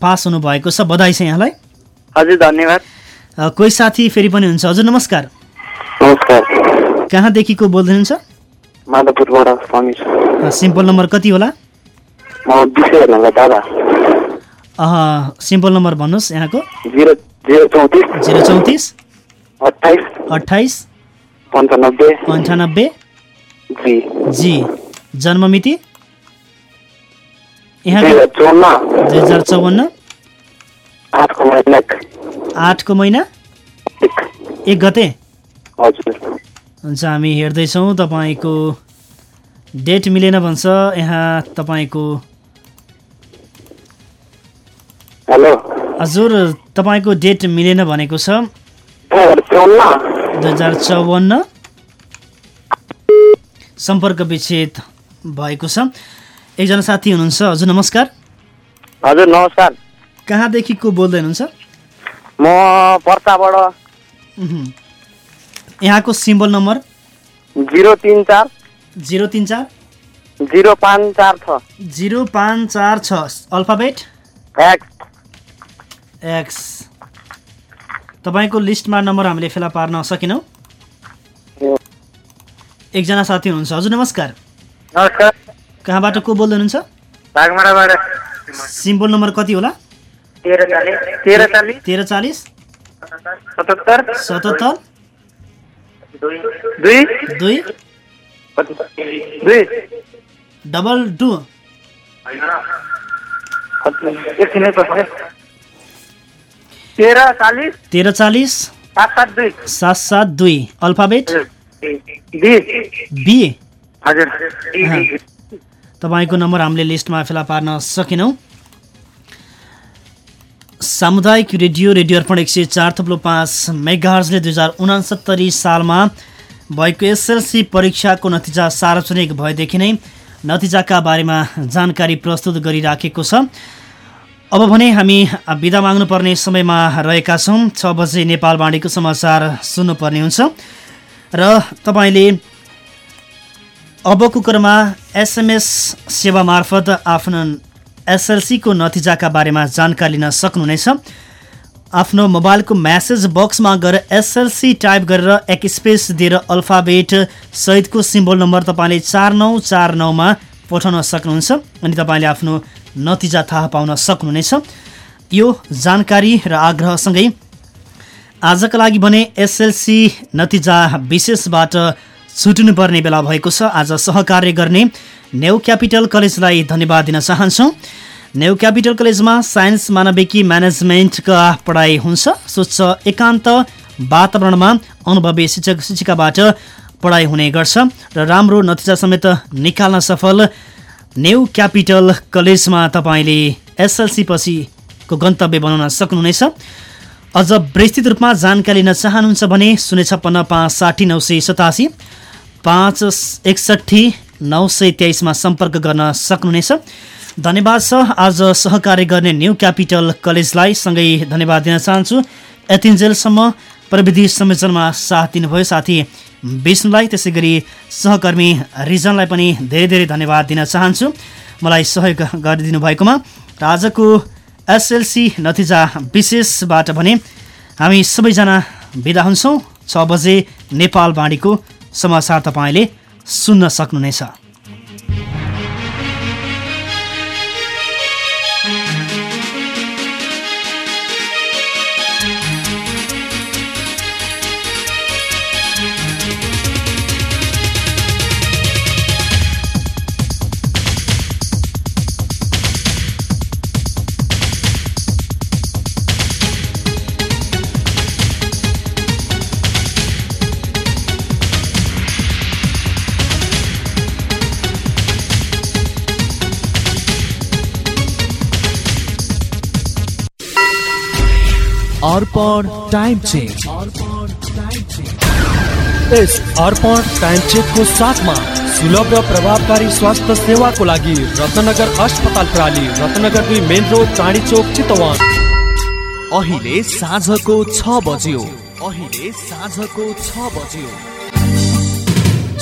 पास हुनुभएको छ। बधाई छ यहाँलाई। हजुर धन्यवाद। कोही साथी फेरि पनि हुन्छ। हजुर नमस्कार। नमस्कार। कहाँदेखिको बोल्दै हुनुहुन्छ माधवपुरबाट समीर सिम्पल नम्बर कति होला? सिम्पल नम्बर भन्नुहोस् यहाँको। जिरो चौतिस। अठाइस अठाइस पन्चानब्बे। अन्ठानब्बे जी। जी। जन्ममिति दुई यहाँको हजार चौन्न दुई हजार चौवन्न। आठको महिना आठको महिना? एक गते? हुन्छ हामी हेर्दैछौँ तपाईँको डेट मिलेन भन्छ यहाँ तपाईँको हेलो। हजुर तपाईँको डेट मिलेन भनेको छ। दुई हजार चौवन्न। सम्पर्क विच्छेद भएको छ। एकजना साथी हुनुहुन्छ हजुर नमस्कार। हजुर नमस्कार। कहाँदेखिको बोल्दै हुनुहुन्छ? म पर्साबाट। यहाँको सिम्बल नम्बर? जिरो तिन चार। जिरो तिन चार? जिरो पाँच चार छ। जिरो पाँच चार छ। अल्फाबेट? एक्स एक्स तपाईँको लिस्टमा नम्बर हामीले फेला पार्न सकेनौँ। एकजना साथी हुनुहुन्छ। हजुर नमस्कार। नमस्कार। कहाँबाट को बोल्दै हुनुहुन्छ? सिम्बल नम्बर कति होला? तेह्र चालिस सतहत्तर? दुई। दुई? दुई? Double two? तेह्र चालिस सात सात दुई। अल्फाबेट? बी। तपाईँको नम्बर हामीले लिस्टमा फेला पार्न सकेनौँ। सामुदायिक रेडियो रेडियो अर्पण एक सय चार थप्लो पाँच मेगाहर्जले दुई हजार उनासत्तरी सालमा भएको एसएलसी परीक्षाको नतिजा सार्वजनिक भएदेखि नै नतिजाका बारेमा जानकारी प्रस्तुत गरिराखेको छ। अब भने हामी बिदा माग्नुपर्ने समयमा रहेका छौँ। छ बजे नेपाल बाँडीको समाचार सुन्नुपर्ने हुन्छ। र तपाईँले अबको क्रममा एसएमएस सेवा मार्फत आफ्नो एसएलसीको नतिजाका बारेमा जानकारी लिन सक्नुहुनेछ। आफ्नो मोबाइलको म्यासेज बक्समा गएर एसएलसी टाइप गरेर एक स्पेस दिएर अल्फाबेट सहितको सिम्बल नम्बर तपाईँले चार नौ चार नौमा पठाउन सक्नुहुन्छ अनि तपाईँले आफ्नो नतिजा थाहा पाउन सक्नुहुनेछ। यो जानकारी र आग्रहसँगै आजका लागि भने एसएलसी नतिजा विशेषबाट छुट्नुपर्ने बेला भएको छ। आज सहकार्य गर्ने न्यू क्यापिटल कलेजलाई धन्यवाद दिन चाहन्छौँ। न्यू क्यापिटल कलेजमा साइन्स मानविकी म्यानेजमेन्टका पढाइ हुन्छ। स्वच्छ एकान्त वातावरणमा अनुभवी शिक्षक शिक्षिकाबाट पढाइ हुने गर्छ र राम्रो नतिजा समेत निकाल्न सफल न्यू क्यापिटल कलेजमा तपाईँले एसएलसी पछिको गन्तव्य बनाउन सक्नुहुनेछ। अझ विस्तृत रूपमा जानकारी लिन चाहनुहुन्छ भने शून्य छप्पन्न पाँच साठी नौ सय सतासी। पाँच एकसट्ठी नौ सय तेइसमा सम्पर्क गर्न सक्नुहुनेछ। धन्यवाद छ आज सहकार्य गर्ने न्यू क्यापिटल कलेजलाई सँगै धन्यवाद दिन चाहन्छु। यतिन्जेलसम्म प्रविधि संयोजनमा साथ दिनुभयो। साथी विष्णुलाई त्यसै गरी सहकर्मी रिजनलाई पनि धेरै धेरै धन्यवाद दिन चाहन्छु। मलाई सहयोग गरिदिनु भएकोमा र आजको एसएलसी नतिजा विशेषबाट भने हामी सबैजना बिदा हुन्छौँ। छ बजे नेपाल बाँडीको समाचार तपाईँले सुन्न सक्नुहुनेछ। Arpan time check. यस अर्पण टाइम चेकको साथमा सुलभ र प्रभावकारी स्वास्थ्य सेवाको लागि रत्नगर अस्पताल प्राली रत्नगर दुई मेन रोड चाँडी चोक चितवन। अहिले साँझको छ बज्यो। अहिले साँझको छ बज्यो।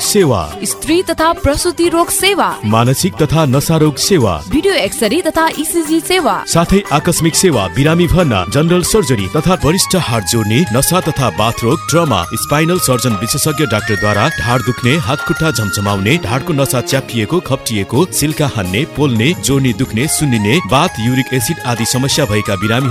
सेवा। स्त्री तथा प्रसुति रोग सेवा। मानसिक तथा नशारोग सेवा। भिडियो एक्सरे तथा इसिजी सेवा। साथै आकस्मिक सेवा बिरामी भर्ना जनरल सर्जरी तथा वरिष्ठ हात जोड्ने नसा तथा बाथरोग ट्रमा स्पाइनल सर्जन विशेषज्ञ डाक्टरद्वारा ढाड दुख्ने हात खुट्टा झमझमाउने ढाडको नसा च्यापिएको खप्टिएको सिल्का हान्ने पोल्ने जोड्ने दुख्ने सुन्निने बाथ युरिक एसिड आदि समस्या भएका बिरामी